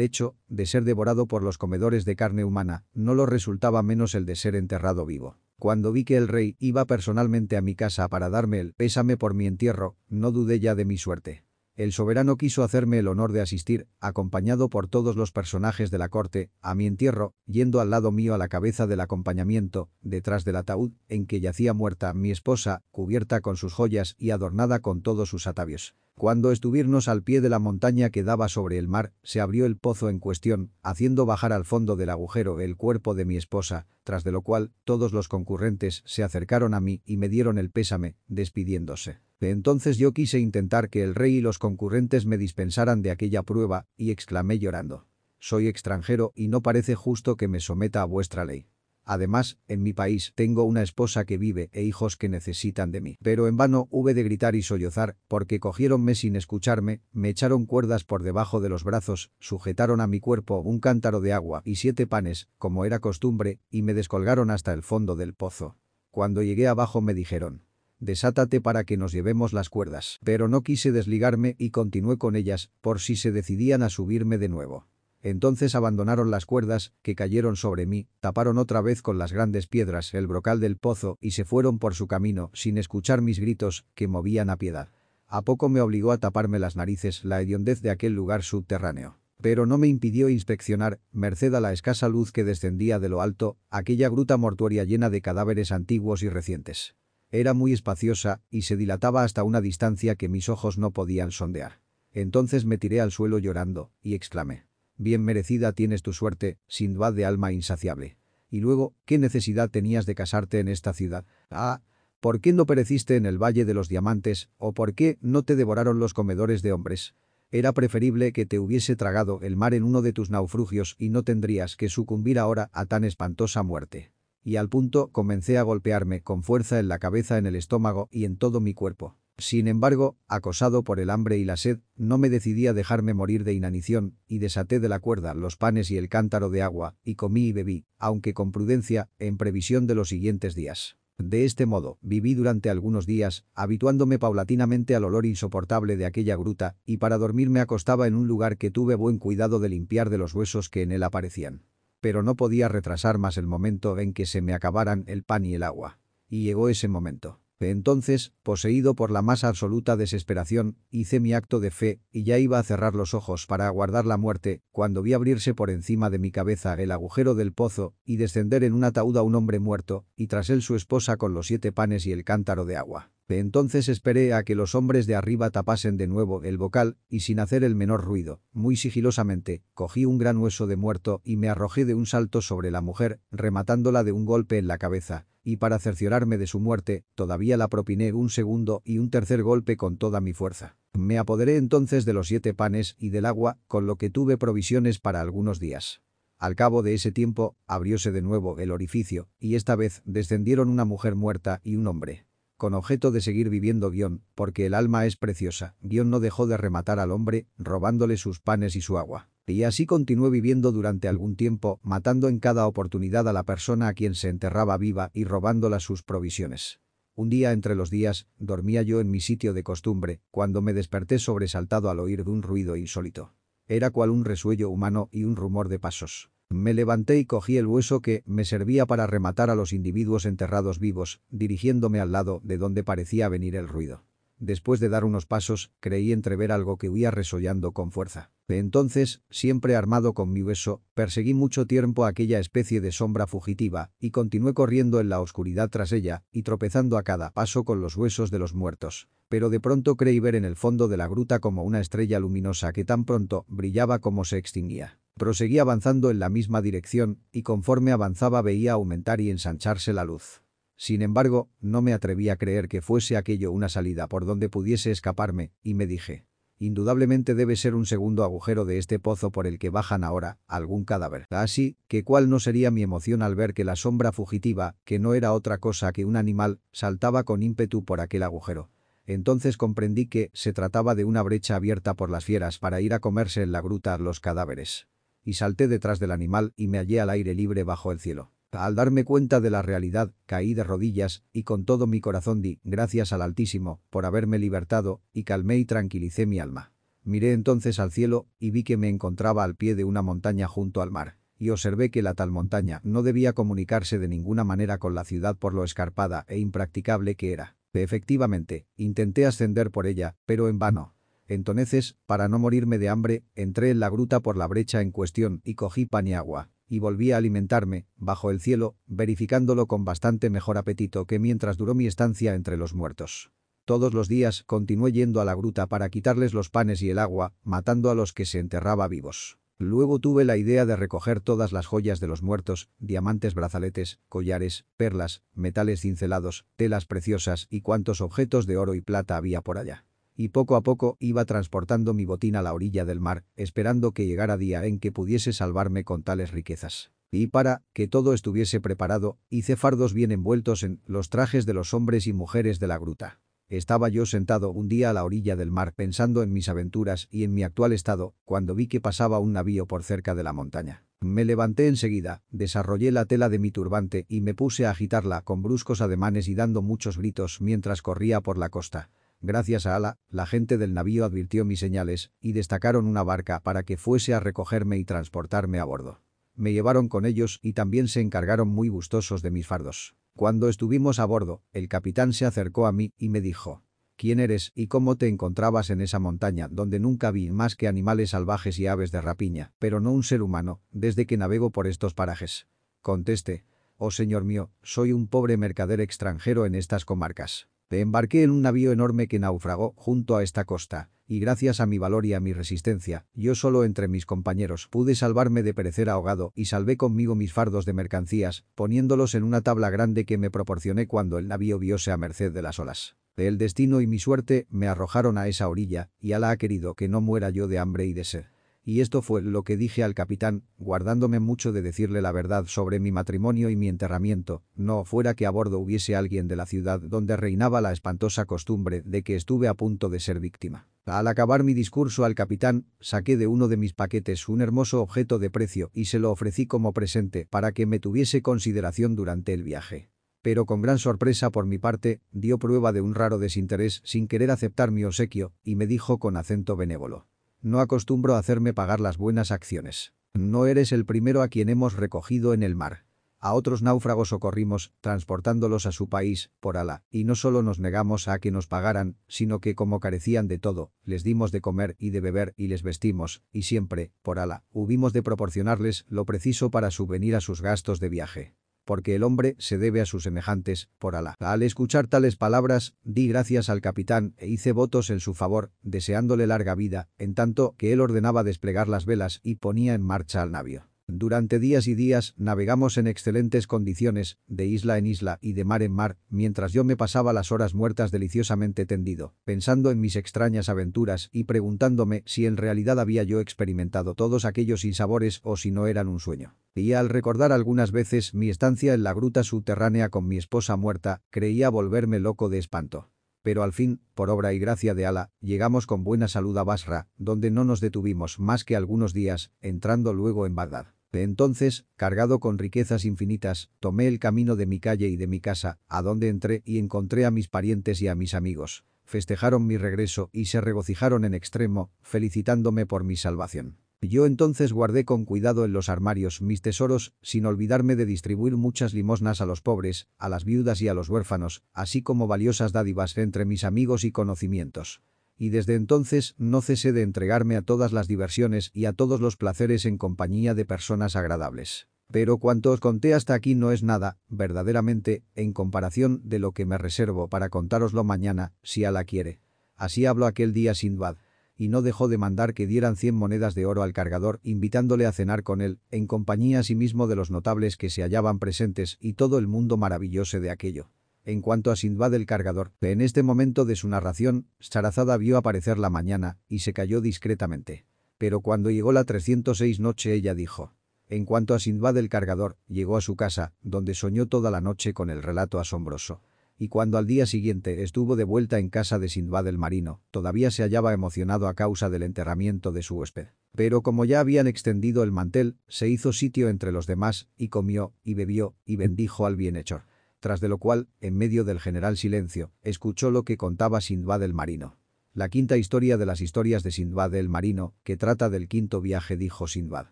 hecho de ser devorado por los comedores de carne humana, no lo resultaba menos el de ser enterrado vivo. Cuando vi que el rey iba personalmente a mi casa para darme el pésame por mi entierro, no dudé ya de mi suerte. El soberano quiso hacerme el honor de asistir, acompañado por todos los personajes de la corte, a mi entierro, yendo al lado mío a la cabeza del acompañamiento, detrás del ataúd, en que yacía muerta mi esposa, cubierta con sus joyas y adornada con todos sus atavios. Cuando estuvimos al pie de la montaña que daba sobre el mar, se abrió el pozo en cuestión, haciendo bajar al fondo del agujero el cuerpo de mi esposa, tras de lo cual todos los concurrentes se acercaron a mí y me dieron el pésame, despidiéndose. Entonces yo quise intentar que el rey y los concurrentes me dispensaran de aquella prueba, y exclamé llorando. Soy extranjero y no parece justo que me someta a vuestra ley. Además, en mi país tengo una esposa que vive e hijos que necesitan de mí. Pero en vano hube de gritar y sollozar, porque cogiéronme sin escucharme, me echaron cuerdas por debajo de los brazos, sujetaron a mi cuerpo un cántaro de agua y siete panes, como era costumbre, y me descolgaron hasta el fondo del pozo. Cuando llegué abajo me dijeron, desátate para que nos llevemos las cuerdas. Pero no quise desligarme y continué con ellas, por si se decidían a subirme de nuevo. Entonces abandonaron las cuerdas, que cayeron sobre mí, taparon otra vez con las grandes piedras el brocal del pozo y se fueron por su camino, sin escuchar mis gritos, que movían a piedad. A poco me obligó a taparme las narices la hediondez de aquel lugar subterráneo. Pero no me impidió inspeccionar, merced a la escasa luz que descendía de lo alto, aquella gruta mortuoria llena de cadáveres antiguos y recientes. Era muy espaciosa y se dilataba hasta una distancia que mis ojos no podían sondear. Entonces me tiré al suelo llorando y exclamé. Bien merecida tienes tu suerte, Sindbad de alma insaciable. Y luego, ¿qué necesidad tenías de casarte en esta ciudad? Ah, ¿por qué no pereciste en el Valle de los Diamantes o por qué no te devoraron los comedores de hombres? Era preferible que te hubiese tragado el mar en uno de tus naufrugios y no tendrías que sucumbir ahora a tan espantosa muerte y al punto comencé a golpearme con fuerza en la cabeza, en el estómago y en todo mi cuerpo. Sin embargo, acosado por el hambre y la sed, no me decidí a dejarme morir de inanición, y desaté de la cuerda los panes y el cántaro de agua, y comí y bebí, aunque con prudencia, en previsión de los siguientes días. De este modo, viví durante algunos días, habituándome paulatinamente al olor insoportable de aquella gruta, y para dormir me acostaba en un lugar que tuve buen cuidado de limpiar de los huesos que en él aparecían pero no podía retrasar más el momento en que se me acabaran el pan y el agua. Y llegó ese momento. Entonces, poseído por la más absoluta desesperación, hice mi acto de fe y ya iba a cerrar los ojos para aguardar la muerte, cuando vi abrirse por encima de mi cabeza el agujero del pozo y descender en un ataúd a un hombre muerto, y tras él su esposa con los siete panes y el cántaro de agua. Entonces esperé a que los hombres de arriba tapasen de nuevo el bocal, y sin hacer el menor ruido, muy sigilosamente, cogí un gran hueso de muerto y me arrojé de un salto sobre la mujer, rematándola de un golpe en la cabeza, y para cerciorarme de su muerte, todavía la propiné un segundo y un tercer golpe con toda mi fuerza. Me apoderé entonces de los siete panes y del agua, con lo que tuve provisiones para algunos días. Al cabo de ese tiempo, abrióse de nuevo el orificio, y esta vez descendieron una mujer muerta y un hombre con objeto de seguir viviendo guion, porque el alma es preciosa. Guión no dejó de rematar al hombre, robándole sus panes y su agua. Y así continuó viviendo durante algún tiempo, matando en cada oportunidad a la persona a quien se enterraba viva y robándola sus provisiones. Un día entre los días, dormía yo en mi sitio de costumbre, cuando me desperté sobresaltado al oír de un ruido insólito. Era cual un resuello humano y un rumor de pasos. Me levanté y cogí el hueso que me servía para rematar a los individuos enterrados vivos, dirigiéndome al lado de donde parecía venir el ruido. Después de dar unos pasos, creí entrever algo que huía resollando con fuerza. entonces, siempre armado con mi hueso, perseguí mucho tiempo aquella especie de sombra fugitiva, y continué corriendo en la oscuridad tras ella, y tropezando a cada paso con los huesos de los muertos. Pero de pronto creí ver en el fondo de la gruta como una estrella luminosa que tan pronto brillaba como se extinguía. Proseguí avanzando en la misma dirección, y conforme avanzaba veía aumentar y ensancharse la luz. Sin embargo, no me atreví a creer que fuese aquello una salida por donde pudiese escaparme, y me dije, indudablemente debe ser un segundo agujero de este pozo por el que bajan ahora algún cadáver. Así, que cuál no sería mi emoción al ver que la sombra fugitiva, que no era otra cosa que un animal, saltaba con ímpetu por aquel agujero. Entonces comprendí que se trataba de una brecha abierta por las fieras para ir a comerse en la gruta los cadáveres. Y salté detrás del animal y me hallé al aire libre bajo el cielo. Al darme cuenta de la realidad, caí de rodillas, y con todo mi corazón di, gracias al Altísimo, por haberme libertado, y calmé y tranquilicé mi alma. Miré entonces al cielo, y vi que me encontraba al pie de una montaña junto al mar, y observé que la tal montaña no debía comunicarse de ninguna manera con la ciudad por lo escarpada e impracticable que era. Efectivamente, intenté ascender por ella, pero en vano. Entonces, para no morirme de hambre, entré en la gruta por la brecha en cuestión y cogí pan y agua, y volví a alimentarme, bajo el cielo, verificándolo con bastante mejor apetito que mientras duró mi estancia entre los muertos. Todos los días continué yendo a la gruta para quitarles los panes y el agua, matando a los que se enterraba vivos. Luego tuve la idea de recoger todas las joyas de los muertos, diamantes brazaletes, collares, perlas, metales cincelados, telas preciosas y cuantos objetos de oro y plata había por allá y poco a poco iba transportando mi botín a la orilla del mar, esperando que llegara día en que pudiese salvarme con tales riquezas. Y para que todo estuviese preparado, hice fardos bien envueltos en los trajes de los hombres y mujeres de la gruta. Estaba yo sentado un día a la orilla del mar pensando en mis aventuras y en mi actual estado, cuando vi que pasaba un navío por cerca de la montaña. Me levanté enseguida, desarrollé la tela de mi turbante y me puse a agitarla con bruscos ademanes y dando muchos gritos mientras corría por la costa. Gracias a Ala, la gente del navío advirtió mis señales y destacaron una barca para que fuese a recogerme y transportarme a bordo. Me llevaron con ellos y también se encargaron muy gustosos de mis fardos. Cuando estuvimos a bordo, el capitán se acercó a mí y me dijo, ¿Quién eres y cómo te encontrabas en esa montaña donde nunca vi más que animales salvajes y aves de rapiña, pero no un ser humano, desde que navego por estos parajes? Conteste, oh señor mío, soy un pobre mercader extranjero en estas comarcas. Me embarqué en un navío enorme que naufragó junto a esta costa, y gracias a mi valor y a mi resistencia, yo solo entre mis compañeros pude salvarme de perecer ahogado y salvé conmigo mis fardos de mercancías, poniéndolos en una tabla grande que me proporcioné cuando el navío viose a merced de las olas. El destino y mi suerte me arrojaron a esa orilla, y Ala ha querido que no muera yo de hambre y de sed y esto fue lo que dije al capitán, guardándome mucho de decirle la verdad sobre mi matrimonio y mi enterramiento, no fuera que a bordo hubiese alguien de la ciudad donde reinaba la espantosa costumbre de que estuve a punto de ser víctima. Al acabar mi discurso al capitán, saqué de uno de mis paquetes un hermoso objeto de precio y se lo ofrecí como presente para que me tuviese consideración durante el viaje pero con gran sorpresa por mi parte, dio prueba de un raro desinterés sin querer aceptar mi obsequio, y me dijo con acento benévolo. No acostumbro a hacerme pagar las buenas acciones. No eres el primero a quien hemos recogido en el mar. A otros náufragos socorrimos, transportándolos a su país, por ala, y no solo nos negamos a que nos pagaran, sino que como carecían de todo, les dimos de comer y de beber y les vestimos, y siempre, por ala, hubimos de proporcionarles lo preciso para subvenir a sus gastos de viaje porque el hombre se debe a sus semejantes, por Alá. Al escuchar tales palabras, di gracias al capitán e hice votos en su favor, deseándole larga vida, en tanto que él ordenaba desplegar las velas y ponía en marcha al navío. Durante días y días navegamos en excelentes condiciones, de isla en isla y de mar en mar, mientras yo me pasaba las horas muertas deliciosamente tendido, pensando en mis extrañas aventuras y preguntándome si en realidad había yo experimentado todos aquellos insabores o si no eran un sueño. Y al recordar algunas veces mi estancia en la gruta subterránea con mi esposa muerta, creía volverme loco de espanto. Pero al fin, por obra y gracia de Ala, llegamos con buena salud a Basra, donde no nos detuvimos más que algunos días, entrando luego en Bagdad. Entonces, cargado con riquezas infinitas, tomé el camino de mi calle y de mi casa, a donde entré y encontré a mis parientes y a mis amigos. Festejaron mi regreso y se regocijaron en extremo, felicitándome por mi salvación. Yo entonces guardé con cuidado en los armarios mis tesoros, sin olvidarme de distribuir muchas limosnas a los pobres, a las viudas y a los huérfanos, así como valiosas dádivas entre mis amigos y conocimientos. Y desde entonces no cesé de entregarme a todas las diversiones y a todos los placeres en compañía de personas agradables. Pero cuanto os conté hasta aquí no es nada, verdaderamente, en comparación de lo que me reservo para contároslo mañana, si Ala quiere. Así habló aquel día Sindbad. Y no dejó de mandar que dieran cien monedas de oro al cargador, invitándole a cenar con él, en compañía asimismo de los notables que se hallaban presentes y todo el mundo maravilloso de aquello. En cuanto a Sindbad el cargador, en este momento de su narración, Sarazada vio aparecer la mañana y se cayó discretamente. Pero cuando llegó la 306 noche ella dijo, en cuanto a Sindbad el cargador, llegó a su casa, donde soñó toda la noche con el relato asombroso. Y cuando al día siguiente estuvo de vuelta en casa de Sindbad el marino, todavía se hallaba emocionado a causa del enterramiento de su huésped. Pero como ya habían extendido el mantel, se hizo sitio entre los demás, y comió, y bebió, y bendijo al bienhechor. Tras de lo cual, en medio del general silencio, escuchó lo que contaba Sindbad el marino. La quinta historia de las historias de Sindbad el marino, que trata del quinto viaje dijo Sindbad.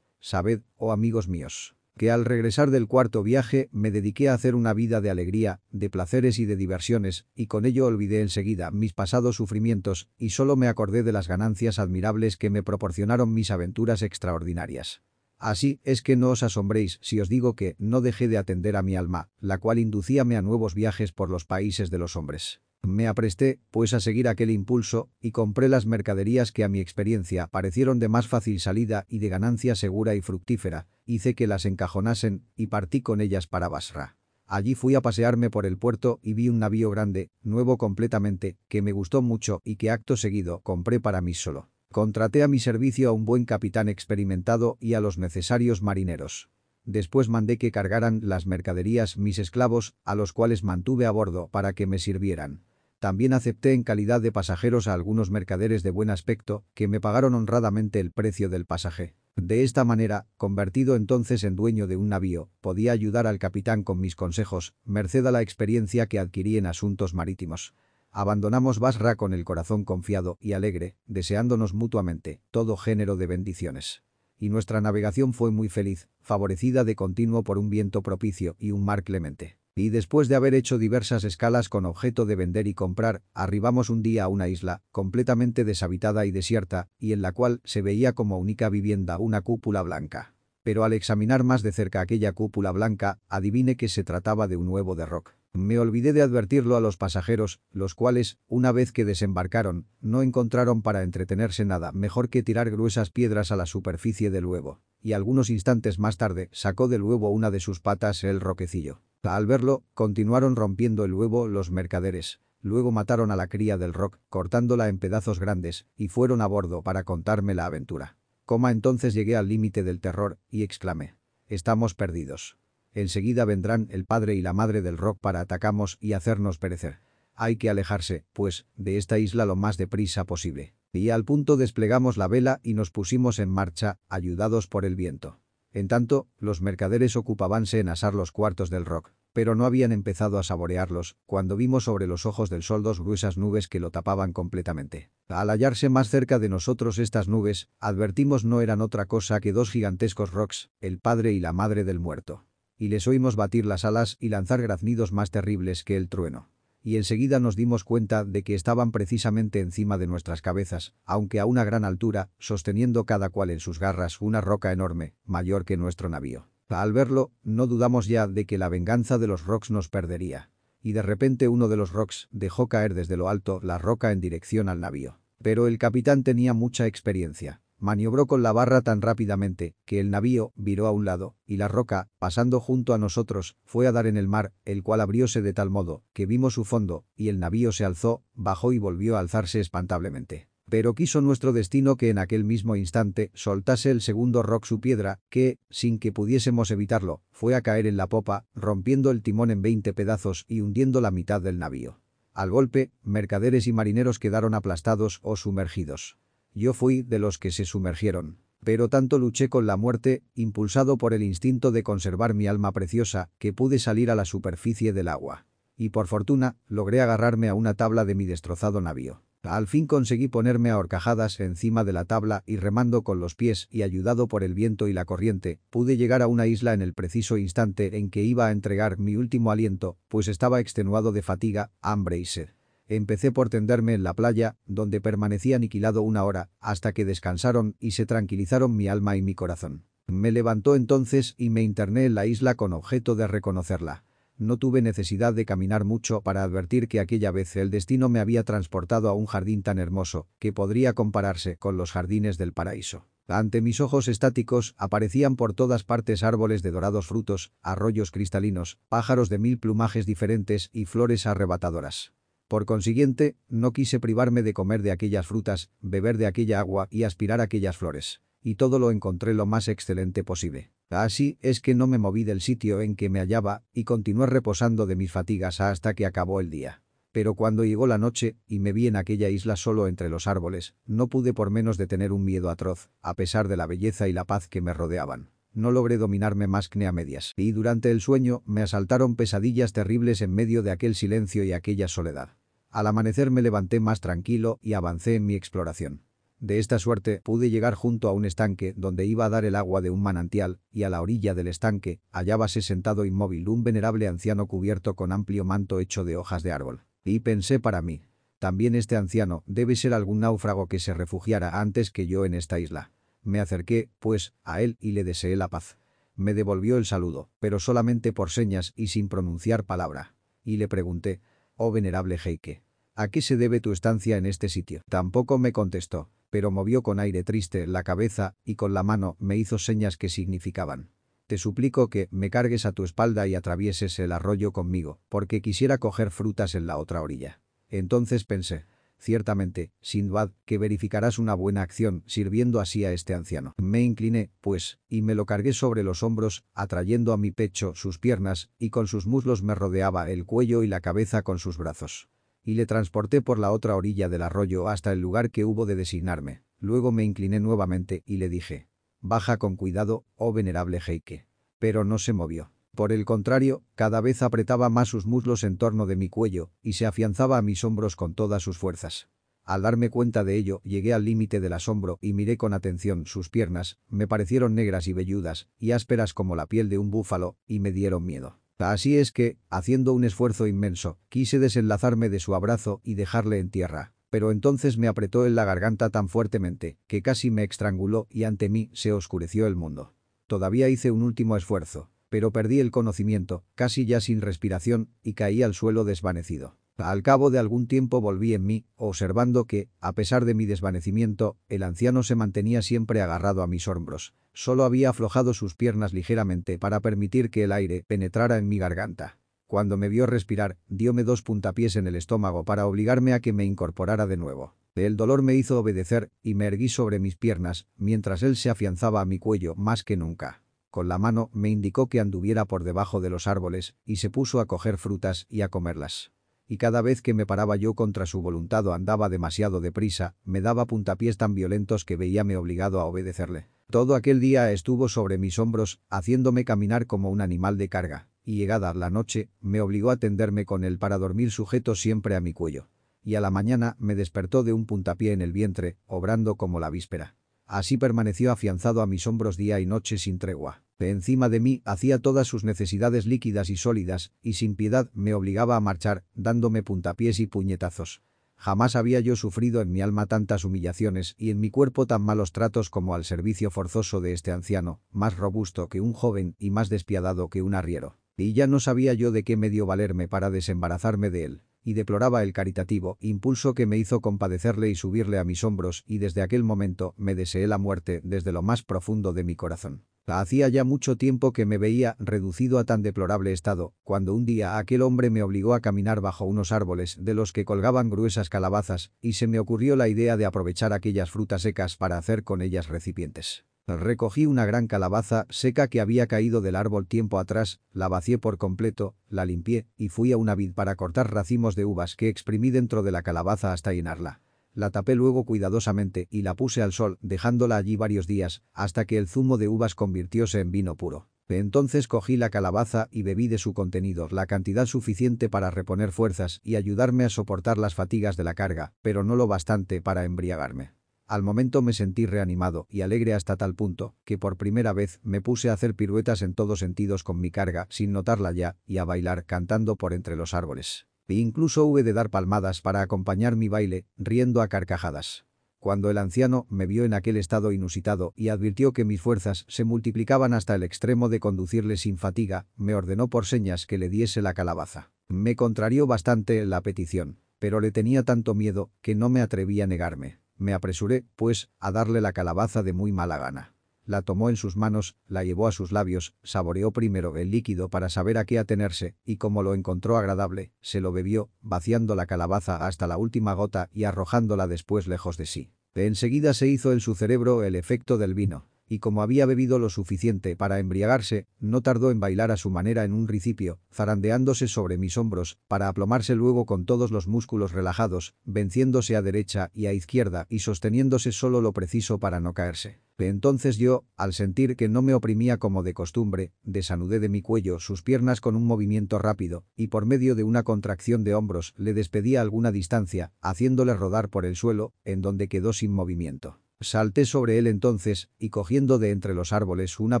Sabed, oh amigos míos, que al regresar del cuarto viaje me dediqué a hacer una vida de alegría, de placeres y de diversiones, y con ello olvidé enseguida mis pasados sufrimientos y solo me acordé de las ganancias admirables que me proporcionaron mis aventuras extraordinarias. Así es que no os asombréis si os digo que no dejé de atender a mi alma, la cual inducíame a nuevos viajes por los países de los hombres. Me apresté, pues a seguir aquel impulso, y compré las mercaderías que a mi experiencia parecieron de más fácil salida y de ganancia segura y fructífera, hice que las encajonasen y partí con ellas para Basra. Allí fui a pasearme por el puerto y vi un navío grande, nuevo completamente, que me gustó mucho y que acto seguido compré para mí solo. Contraté a mi servicio a un buen capitán experimentado y a los necesarios marineros. Después mandé que cargaran las mercaderías mis esclavos, a los cuales mantuve a bordo para que me sirvieran. También acepté en calidad de pasajeros a algunos mercaderes de buen aspecto, que me pagaron honradamente el precio del pasaje. De esta manera, convertido entonces en dueño de un navío, podía ayudar al capitán con mis consejos, merced a la experiencia que adquirí en asuntos marítimos. Abandonamos Basra con el corazón confiado y alegre, deseándonos mutuamente todo género de bendiciones. Y nuestra navegación fue muy feliz, favorecida de continuo por un viento propicio y un mar clemente. Y después de haber hecho diversas escalas con objeto de vender y comprar, arribamos un día a una isla, completamente deshabitada y desierta, y en la cual se veía como única vivienda una cúpula blanca. Pero al examinar más de cerca aquella cúpula blanca, adivine que se trataba de un huevo de rock. Me olvidé de advertirlo a los pasajeros, los cuales, una vez que desembarcaron, no encontraron para entretenerse nada mejor que tirar gruesas piedras a la superficie del huevo. Y algunos instantes más tarde, sacó del huevo una de sus patas el roquecillo. Al verlo, continuaron rompiendo el huevo los mercaderes. Luego mataron a la cría del rock, cortándola en pedazos grandes, y fueron a bordo para contarme la aventura. Coma entonces llegué al límite del terror, y exclamé. Estamos perdidos. Enseguida vendrán el padre y la madre del rock para atacamos y hacernos perecer. Hay que alejarse, pues, de esta isla lo más deprisa posible. Y al punto desplegamos la vela y nos pusimos en marcha, ayudados por el viento. En tanto, los mercaderes ocupábanse en asar los cuartos del rock, pero no habían empezado a saborearlos, cuando vimos sobre los ojos del sol dos gruesas nubes que lo tapaban completamente. Al hallarse más cerca de nosotros estas nubes, advertimos no eran otra cosa que dos gigantescos rocks, el padre y la madre del muerto. Y les oímos batir las alas y lanzar graznidos más terribles que el trueno y enseguida nos dimos cuenta de que estaban precisamente encima de nuestras cabezas, aunque a una gran altura, sosteniendo cada cual en sus garras una roca enorme, mayor que nuestro navío. Al verlo, no dudamos ya de que la venganza de los rocks nos perdería. Y de repente uno de los rocks dejó caer desde lo alto la roca en dirección al navío. Pero el capitán tenía mucha experiencia. Maniobró con la barra tan rápidamente que el navío viró a un lado y la roca, pasando junto a nosotros, fue a dar en el mar, el cual abrióse de tal modo que vimos su fondo y el navío se alzó, bajó y volvió a alzarse espantablemente. Pero quiso nuestro destino que en aquel mismo instante soltase el segundo rock su piedra, que, sin que pudiésemos evitarlo, fue a caer en la popa, rompiendo el timón en veinte pedazos y hundiendo la mitad del navío. Al golpe, mercaderes y marineros quedaron aplastados o sumergidos. Yo fui de los que se sumergieron. Pero tanto luché con la muerte, impulsado por el instinto de conservar mi alma preciosa, que pude salir a la superficie del agua. Y por fortuna, logré agarrarme a una tabla de mi destrozado navío. Al fin conseguí ponerme a horcajadas encima de la tabla y remando con los pies y ayudado por el viento y la corriente, pude llegar a una isla en el preciso instante en que iba a entregar mi último aliento, pues estaba extenuado de fatiga, hambre y sed. Empecé por tenderme en la playa, donde permanecí aniquilado una hora, hasta que descansaron y se tranquilizaron mi alma y mi corazón. Me levantó entonces y me interné en la isla con objeto de reconocerla. No tuve necesidad de caminar mucho para advertir que aquella vez el destino me había transportado a un jardín tan hermoso que podría compararse con los jardines del paraíso. Ante mis ojos estáticos aparecían por todas partes árboles de dorados frutos, arroyos cristalinos, pájaros de mil plumajes diferentes y flores arrebatadoras. Por consiguiente, no quise privarme de comer de aquellas frutas, beber de aquella agua y aspirar aquellas flores. Y todo lo encontré lo más excelente posible. Así es que no me moví del sitio en que me hallaba y continué reposando de mis fatigas hasta que acabó el día. Pero cuando llegó la noche y me vi en aquella isla solo entre los árboles, no pude por menos de tener un miedo atroz, a pesar de la belleza y la paz que me rodeaban. No logré dominarme más que a medias, y durante el sueño me asaltaron pesadillas terribles en medio de aquel silencio y aquella soledad. Al amanecer me levanté más tranquilo y avancé en mi exploración. De esta suerte pude llegar junto a un estanque donde iba a dar el agua de un manantial y a la orilla del estanque hallábase sentado inmóvil un venerable anciano cubierto con amplio manto hecho de hojas de árbol. Y pensé para mí, también este anciano debe ser algún náufrago que se refugiara antes que yo en esta isla. Me acerqué, pues, a él y le deseé la paz. Me devolvió el saludo, pero solamente por señas y sin pronunciar palabra. Y le pregunté, oh venerable Heike, ¿a qué se debe tu estancia en este sitio? Tampoco me contestó pero movió con aire triste la cabeza y con la mano me hizo señas que significaban. Te suplico que me cargues a tu espalda y atravieses el arroyo conmigo, porque quisiera coger frutas en la otra orilla. Entonces pensé, ciertamente, Sindbad, que verificarás una buena acción sirviendo así a este anciano. Me incliné, pues, y me lo cargué sobre los hombros, atrayendo a mi pecho sus piernas, y con sus muslos me rodeaba el cuello y la cabeza con sus brazos y le transporté por la otra orilla del arroyo hasta el lugar que hubo de designarme. Luego me incliné nuevamente y le dije, «Baja con cuidado, oh venerable Heike». Pero no se movió. Por el contrario, cada vez apretaba más sus muslos en torno de mi cuello y se afianzaba a mis hombros con todas sus fuerzas. Al darme cuenta de ello, llegué al límite del asombro y miré con atención sus piernas, me parecieron negras y velludas, y ásperas como la piel de un búfalo, y me dieron miedo. Así es que, haciendo un esfuerzo inmenso, quise desenlazarme de su abrazo y dejarle en tierra. Pero entonces me apretó en la garganta tan fuertemente, que casi me estranguló y ante mí se oscureció el mundo. Todavía hice un último esfuerzo, pero perdí el conocimiento, casi ya sin respiración, y caí al suelo desvanecido. Al cabo de algún tiempo volví en mí, observando que, a pesar de mi desvanecimiento, el anciano se mantenía siempre agarrado a mis hombros. Solo había aflojado sus piernas ligeramente para permitir que el aire penetrara en mi garganta. Cuando me vio respirar, diome dos puntapiés en el estómago para obligarme a que me incorporara de nuevo. El dolor me hizo obedecer y me erguí sobre mis piernas, mientras él se afianzaba a mi cuello más que nunca. Con la mano me indicó que anduviera por debajo de los árboles y se puso a coger frutas y a comerlas y cada vez que me paraba yo contra su voluntad o andaba demasiado deprisa, me daba puntapiés tan violentos que veíame obligado a obedecerle. Todo aquel día estuvo sobre mis hombros, haciéndome caminar como un animal de carga, y llegada la noche, me obligó a tenderme con él para dormir sujeto siempre a mi cuello. Y a la mañana me despertó de un puntapié en el vientre, obrando como la víspera. Así permaneció afianzado a mis hombros día y noche sin tregua. De encima de mí hacía todas sus necesidades líquidas y sólidas, y sin piedad me obligaba a marchar, dándome puntapiés y puñetazos. Jamás había yo sufrido en mi alma tantas humillaciones y en mi cuerpo tan malos tratos como al servicio forzoso de este anciano, más robusto que un joven y más despiadado que un arriero. Y ya no sabía yo de qué medio valerme para desembarazarme de él y deploraba el caritativo impulso que me hizo compadecerle y subirle a mis hombros y desde aquel momento me deseé la muerte desde lo más profundo de mi corazón. Hacía ya mucho tiempo que me veía reducido a tan deplorable estado, cuando un día aquel hombre me obligó a caminar bajo unos árboles de los que colgaban gruesas calabazas, y se me ocurrió la idea de aprovechar aquellas frutas secas para hacer con ellas recipientes. Recogí una gran calabaza seca que había caído del árbol tiempo atrás, la vacié por completo, la limpié y fui a una vid para cortar racimos de uvas que exprimí dentro de la calabaza hasta llenarla. La tapé luego cuidadosamente y la puse al sol, dejándola allí varios días, hasta que el zumo de uvas convirtióse en vino puro. Entonces cogí la calabaza y bebí de su contenido la cantidad suficiente para reponer fuerzas y ayudarme a soportar las fatigas de la carga, pero no lo bastante para embriagarme. Al momento me sentí reanimado y alegre hasta tal punto que por primera vez me puse a hacer piruetas en todos sentidos con mi carga sin notarla ya y a bailar cantando por entre los árboles. E incluso hube de dar palmadas para acompañar mi baile, riendo a carcajadas. Cuando el anciano me vio en aquel estado inusitado y advirtió que mis fuerzas se multiplicaban hasta el extremo de conducirle sin fatiga, me ordenó por señas que le diese la calabaza. Me contrarió bastante la petición, pero le tenía tanto miedo que no me atreví a negarme. Me apresuré, pues, a darle la calabaza de muy mala gana. La tomó en sus manos, la llevó a sus labios, saboreó primero el líquido para saber a qué atenerse, y como lo encontró agradable, se lo bebió, vaciando la calabaza hasta la última gota y arrojándola después lejos de sí. De enseguida se hizo en su cerebro el efecto del vino y como había bebido lo suficiente para embriagarse, no tardó en bailar a su manera en un ricipio, zarandeándose sobre mis hombros, para aplomarse luego con todos los músculos relajados, venciéndose a derecha y a izquierda y sosteniéndose solo lo preciso para no caerse. Entonces yo, al sentir que no me oprimía como de costumbre, desanudé de mi cuello sus piernas con un movimiento rápido, y por medio de una contracción de hombros le despedí a alguna distancia, haciéndole rodar por el suelo, en donde quedó sin movimiento. Salté sobre él entonces, y cogiendo de entre los árboles una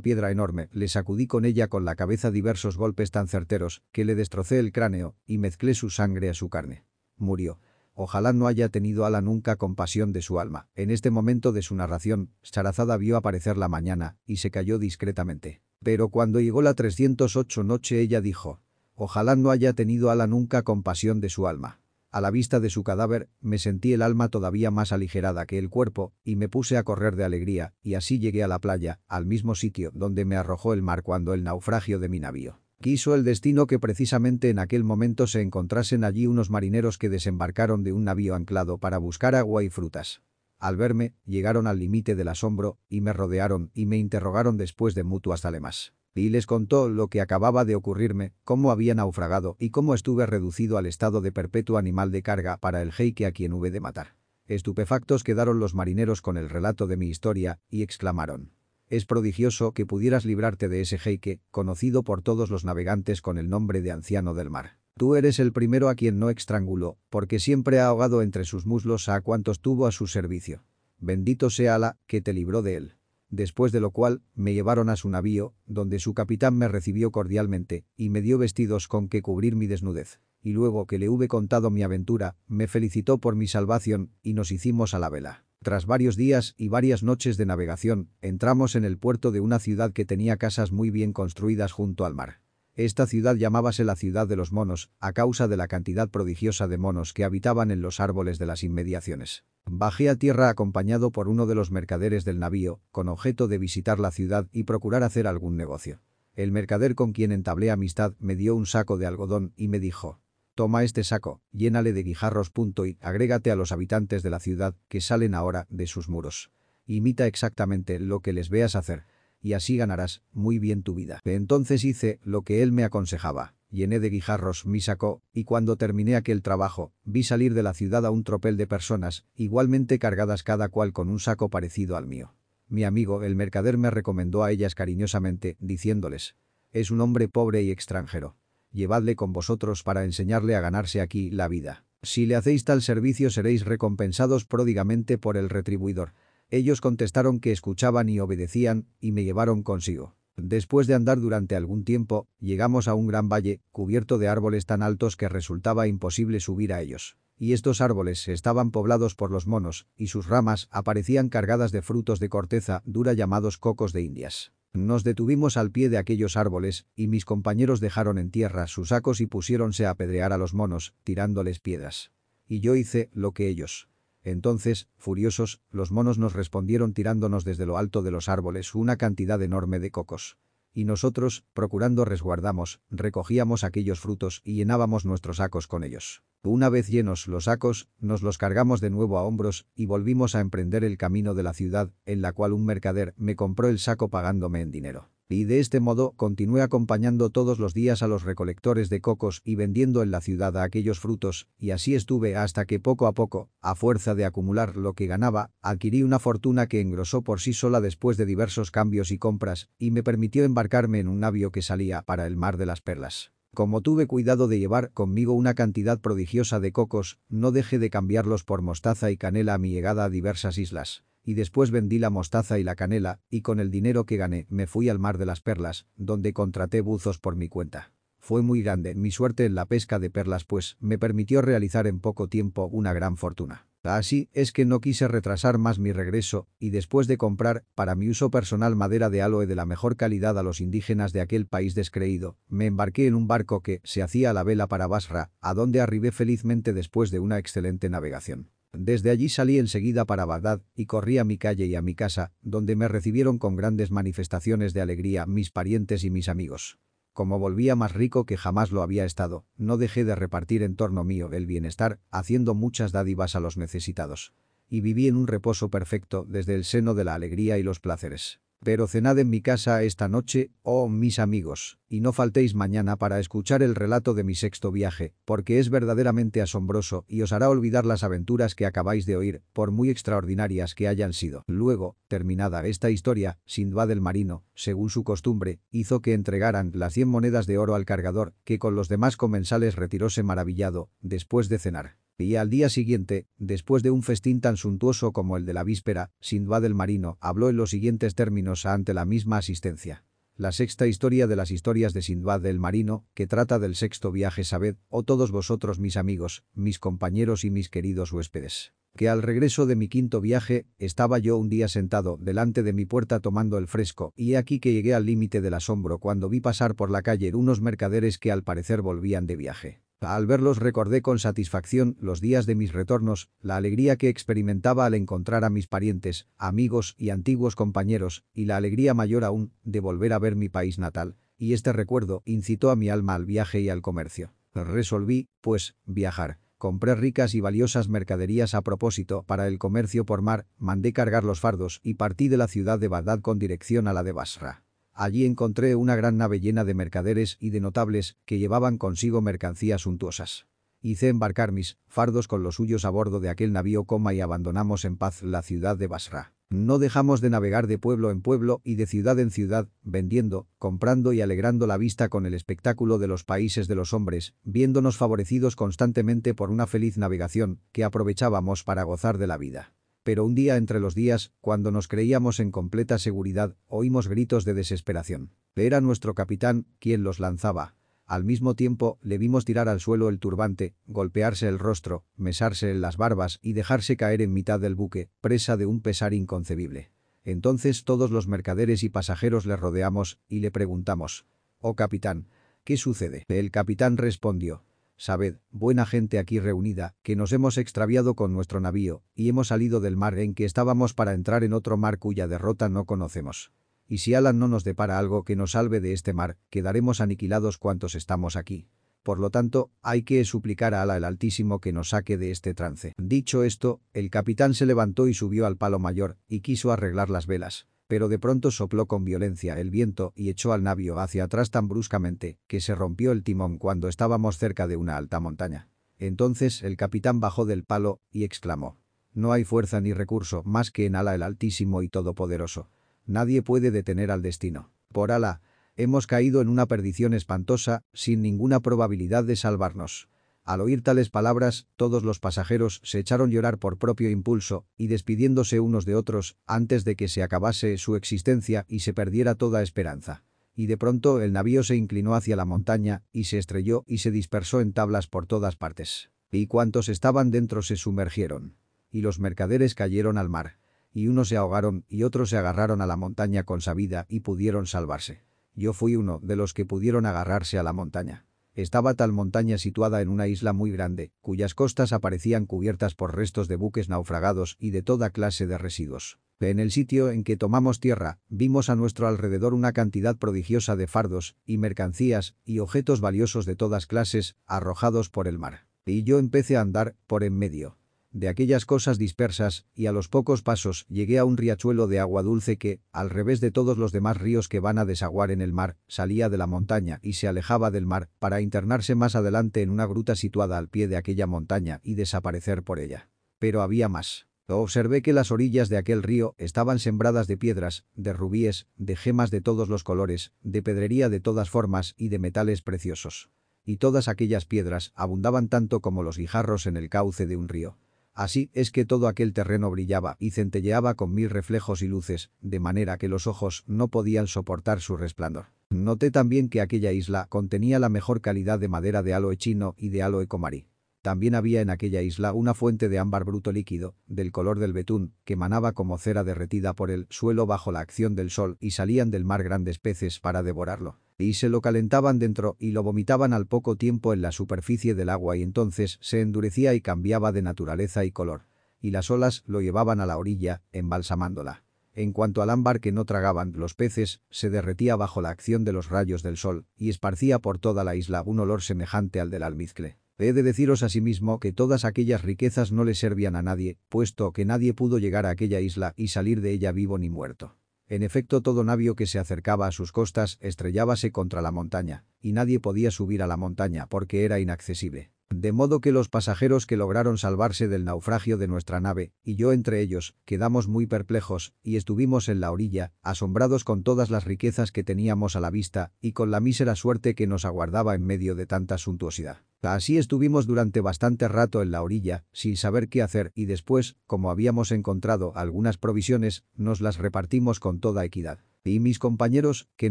piedra enorme, le sacudí con ella con la cabeza diversos golpes tan certeros, que le destrocé el cráneo, y mezclé su sangre a su carne. Murió. Ojalá no haya tenido ala nunca compasión de su alma. En este momento de su narración, Charazada vio aparecer la mañana, y se cayó discretamente. Pero cuando llegó la 308 noche ella dijo, Ojalá no haya tenido ala nunca compasión de su alma. A la vista de su cadáver, me sentí el alma todavía más aligerada que el cuerpo, y me puse a correr de alegría, y así llegué a la playa, al mismo sitio donde me arrojó el mar cuando el naufragio de mi navío. Quiso el destino que precisamente en aquel momento se encontrasen allí unos marineros que desembarcaron de un navío anclado para buscar agua y frutas. Al verme, llegaron al límite del asombro, y me rodearon y me interrogaron después de mutuas alemas y les contó lo que acababa de ocurrirme, cómo había naufragado y cómo estuve reducido al estado de perpetuo animal de carga para el jeique a quien hube de matar. Estupefactos quedaron los marineros con el relato de mi historia y exclamaron. Es prodigioso que pudieras librarte de ese jeique, conocido por todos los navegantes con el nombre de anciano del mar. Tú eres el primero a quien no estranguló, porque siempre ha ahogado entre sus muslos a cuantos tuvo a su servicio. Bendito sea la que te libró de él después de lo cual me llevaron a su navío, donde su capitán me recibió cordialmente y me dio vestidos con que cubrir mi desnudez. Y luego que le hube contado mi aventura, me felicitó por mi salvación y nos hicimos a la vela. Tras varios días y varias noches de navegación, entramos en el puerto de una ciudad que tenía casas muy bien construidas junto al mar. Esta ciudad llamábase la ciudad de los monos, a causa de la cantidad prodigiosa de monos que habitaban en los árboles de las inmediaciones. Bajé a tierra acompañado por uno de los mercaderes del navío, con objeto de visitar la ciudad y procurar hacer algún negocio. El mercader con quien entablé amistad me dio un saco de algodón y me dijo, Toma este saco, llénale de guijarros. y agrégate a los habitantes de la ciudad que salen ahora de sus muros. Imita exactamente lo que les veas hacer y así ganarás muy bien tu vida. Entonces hice lo que él me aconsejaba. Llené de guijarros mi saco, y cuando terminé aquel trabajo, vi salir de la ciudad a un tropel de personas, igualmente cargadas cada cual con un saco parecido al mío. Mi amigo, el mercader, me recomendó a ellas cariñosamente, diciéndoles, «Es un hombre pobre y extranjero. Llevadle con vosotros para enseñarle a ganarse aquí la vida. Si le hacéis tal servicio seréis recompensados pródigamente por el retribuidor». Ellos contestaron que escuchaban y obedecían, y me llevaron consigo. Después de andar durante algún tiempo, llegamos a un gran valle, cubierto de árboles tan altos que resultaba imposible subir a ellos. Y estos árboles estaban poblados por los monos, y sus ramas aparecían cargadas de frutos de corteza dura llamados cocos de indias. Nos detuvimos al pie de aquellos árboles, y mis compañeros dejaron en tierra sus sacos y pusiéronse a apedrear a los monos, tirándoles piedras. Y yo hice lo que ellos. Entonces, furiosos, los monos nos respondieron tirándonos desde lo alto de los árboles una cantidad enorme de cocos. Y nosotros, procurando resguardamos, recogíamos aquellos frutos y llenábamos nuestros sacos con ellos. Una vez llenos los sacos, nos los cargamos de nuevo a hombros y volvimos a emprender el camino de la ciudad, en la cual un mercader me compró el saco pagándome en dinero. Y de este modo continué acompañando todos los días a los recolectores de cocos y vendiendo en la ciudad aquellos frutos, y así estuve hasta que poco a poco, a fuerza de acumular lo que ganaba, adquirí una fortuna que engrosó por sí sola después de diversos cambios y compras, y me permitió embarcarme en un navío que salía para el mar de las perlas. Como tuve cuidado de llevar conmigo una cantidad prodigiosa de cocos, no dejé de cambiarlos por mostaza y canela a mi llegada a diversas islas y después vendí la mostaza y la canela, y con el dinero que gané me fui al mar de las perlas, donde contraté buzos por mi cuenta. Fue muy grande mi suerte en la pesca de perlas pues me permitió realizar en poco tiempo una gran fortuna. Así es que no quise retrasar más mi regreso, y después de comprar, para mi uso personal madera de aloe de la mejor calidad a los indígenas de aquel país descreído, me embarqué en un barco que se hacía a la vela para Basra, a donde arribé felizmente después de una excelente navegación. Desde allí salí enseguida para Bagdad y corrí a mi calle y a mi casa, donde me recibieron con grandes manifestaciones de alegría mis parientes y mis amigos. Como volvía más rico que jamás lo había estado, no dejé de repartir en torno mío el bienestar, haciendo muchas dádivas a los necesitados. Y viví en un reposo perfecto desde el seno de la alegría y los placeres. Pero cenad en mi casa esta noche, oh mis amigos, y no faltéis mañana para escuchar el relato de mi sexto viaje, porque es verdaderamente asombroso y os hará olvidar las aventuras que acabáis de oír, por muy extraordinarias que hayan sido. Luego, terminada esta historia, Sindbad el marino, según su costumbre, hizo que entregaran las cien monedas de oro al cargador, que con los demás comensales retiróse maravillado, después de cenar. Y al día siguiente, después de un festín tan suntuoso como el de la víspera, Sindbad el marino habló en los siguientes términos ante la misma asistencia. La sexta historia de las historias de Sindbad el marino, que trata del sexto viaje sabed, oh todos vosotros mis amigos, mis compañeros y mis queridos huéspedes que al regreso de mi quinto viaje, estaba yo un día sentado delante de mi puerta tomando el fresco, y aquí que llegué al límite del asombro cuando vi pasar por la calle unos mercaderes que al parecer volvían de viaje. Al verlos recordé con satisfacción los días de mis retornos, la alegría que experimentaba al encontrar a mis parientes, amigos y antiguos compañeros, y la alegría mayor aún de volver a ver mi país natal, y este recuerdo incitó a mi alma al viaje y al comercio. Resolví, pues, viajar. Compré ricas y valiosas mercaderías a propósito para el comercio por mar, mandé cargar los fardos y partí de la ciudad de Bagdad con dirección a la de Basra. Allí encontré una gran nave llena de mercaderes y de notables que llevaban consigo mercancías suntuosas. Hice embarcar mis fardos con los suyos a bordo de aquel navío coma y abandonamos en paz la ciudad de Basra. No dejamos de navegar de pueblo en pueblo y de ciudad en ciudad, vendiendo, comprando y alegrando la vista con el espectáculo de los países de los hombres, viéndonos favorecidos constantemente por una feliz navegación que aprovechábamos para gozar de la vida pero un día entre los días, cuando nos creíamos en completa seguridad, oímos gritos de desesperación. Era nuestro capitán quien los lanzaba. Al mismo tiempo, le vimos tirar al suelo el turbante, golpearse el rostro, mesarse en las barbas y dejarse caer en mitad del buque, presa de un pesar inconcebible. Entonces todos los mercaderes y pasajeros le rodeamos y le preguntamos, «Oh capitán, ¿qué sucede?» El capitán respondió, Sabed, buena gente aquí reunida, que nos hemos extraviado con nuestro navío, y hemos salido del mar en que estábamos para entrar en otro mar cuya derrota no conocemos. Y si Alan no nos depara algo que nos salve de este mar, quedaremos aniquilados cuantos estamos aquí. Por lo tanto, hay que suplicar a Ala el Altísimo que nos saque de este trance. Dicho esto, el capitán se levantó y subió al palo mayor, y quiso arreglar las velas pero de pronto sopló con violencia el viento y echó al navío hacia atrás tan bruscamente que se rompió el timón cuando estábamos cerca de una alta montaña. Entonces el capitán bajó del palo y exclamó, «No hay fuerza ni recurso más que en Ala el Altísimo y Todopoderoso. Nadie puede detener al destino. Por Ala, hemos caído en una perdición espantosa sin ninguna probabilidad de salvarnos». Al oír tales palabras, todos los pasajeros se echaron a llorar por propio impulso y despidiéndose unos de otros antes de que se acabase su existencia y se perdiera toda esperanza. Y de pronto el navío se inclinó hacia la montaña y se estrelló y se dispersó en tablas por todas partes. Y cuantos estaban dentro se sumergieron. Y los mercaderes cayeron al mar. Y unos se ahogaron y otros se agarraron a la montaña con sabida y pudieron salvarse. Yo fui uno de los que pudieron agarrarse a la montaña. Estaba tal montaña situada en una isla muy grande, cuyas costas aparecían cubiertas por restos de buques naufragados y de toda clase de residuos. En el sitio en que tomamos tierra, vimos a nuestro alrededor una cantidad prodigiosa de fardos, y mercancías, y objetos valiosos de todas clases, arrojados por el mar. Y yo empecé a andar, por en medio de aquellas cosas dispersas, y a los pocos pasos llegué a un riachuelo de agua dulce que, al revés de todos los demás ríos que van a desaguar en el mar, salía de la montaña y se alejaba del mar, para internarse más adelante en una gruta situada al pie de aquella montaña y desaparecer por ella. Pero había más. Observé que las orillas de aquel río estaban sembradas de piedras, de rubíes, de gemas de todos los colores, de pedrería de todas formas y de metales preciosos. Y todas aquellas piedras abundaban tanto como los guijarros en el cauce de un río. Así es que todo aquel terreno brillaba y centelleaba con mil reflejos y luces, de manera que los ojos no podían soportar su resplandor. Noté también que aquella isla contenía la mejor calidad de madera de aloe chino y de aloe comarí. También había en aquella isla una fuente de ámbar bruto líquido, del color del betún, que manaba como cera derretida por el suelo bajo la acción del sol y salían del mar grandes peces para devorarlo y se lo calentaban dentro y lo vomitaban al poco tiempo en la superficie del agua y entonces se endurecía y cambiaba de naturaleza y color. Y las olas lo llevaban a la orilla, embalsamándola. En cuanto al ámbar que no tragaban los peces, se derretía bajo la acción de los rayos del sol y esparcía por toda la isla un olor semejante al del almizcle. He de deciros asimismo que todas aquellas riquezas no le servían a nadie, puesto que nadie pudo llegar a aquella isla y salir de ella vivo ni muerto. En efecto todo navío que se acercaba a sus costas estrellábase contra la montaña, y nadie podía subir a la montaña porque era inaccesible. De modo que los pasajeros que lograron salvarse del naufragio de nuestra nave, y yo entre ellos, quedamos muy perplejos, y estuvimos en la orilla, asombrados con todas las riquezas que teníamos a la vista, y con la mísera suerte que nos aguardaba en medio de tanta suntuosidad. Así estuvimos durante bastante rato en la orilla, sin saber qué hacer, y después, como habíamos encontrado algunas provisiones, nos las repartimos con toda equidad. Y mis compañeros, que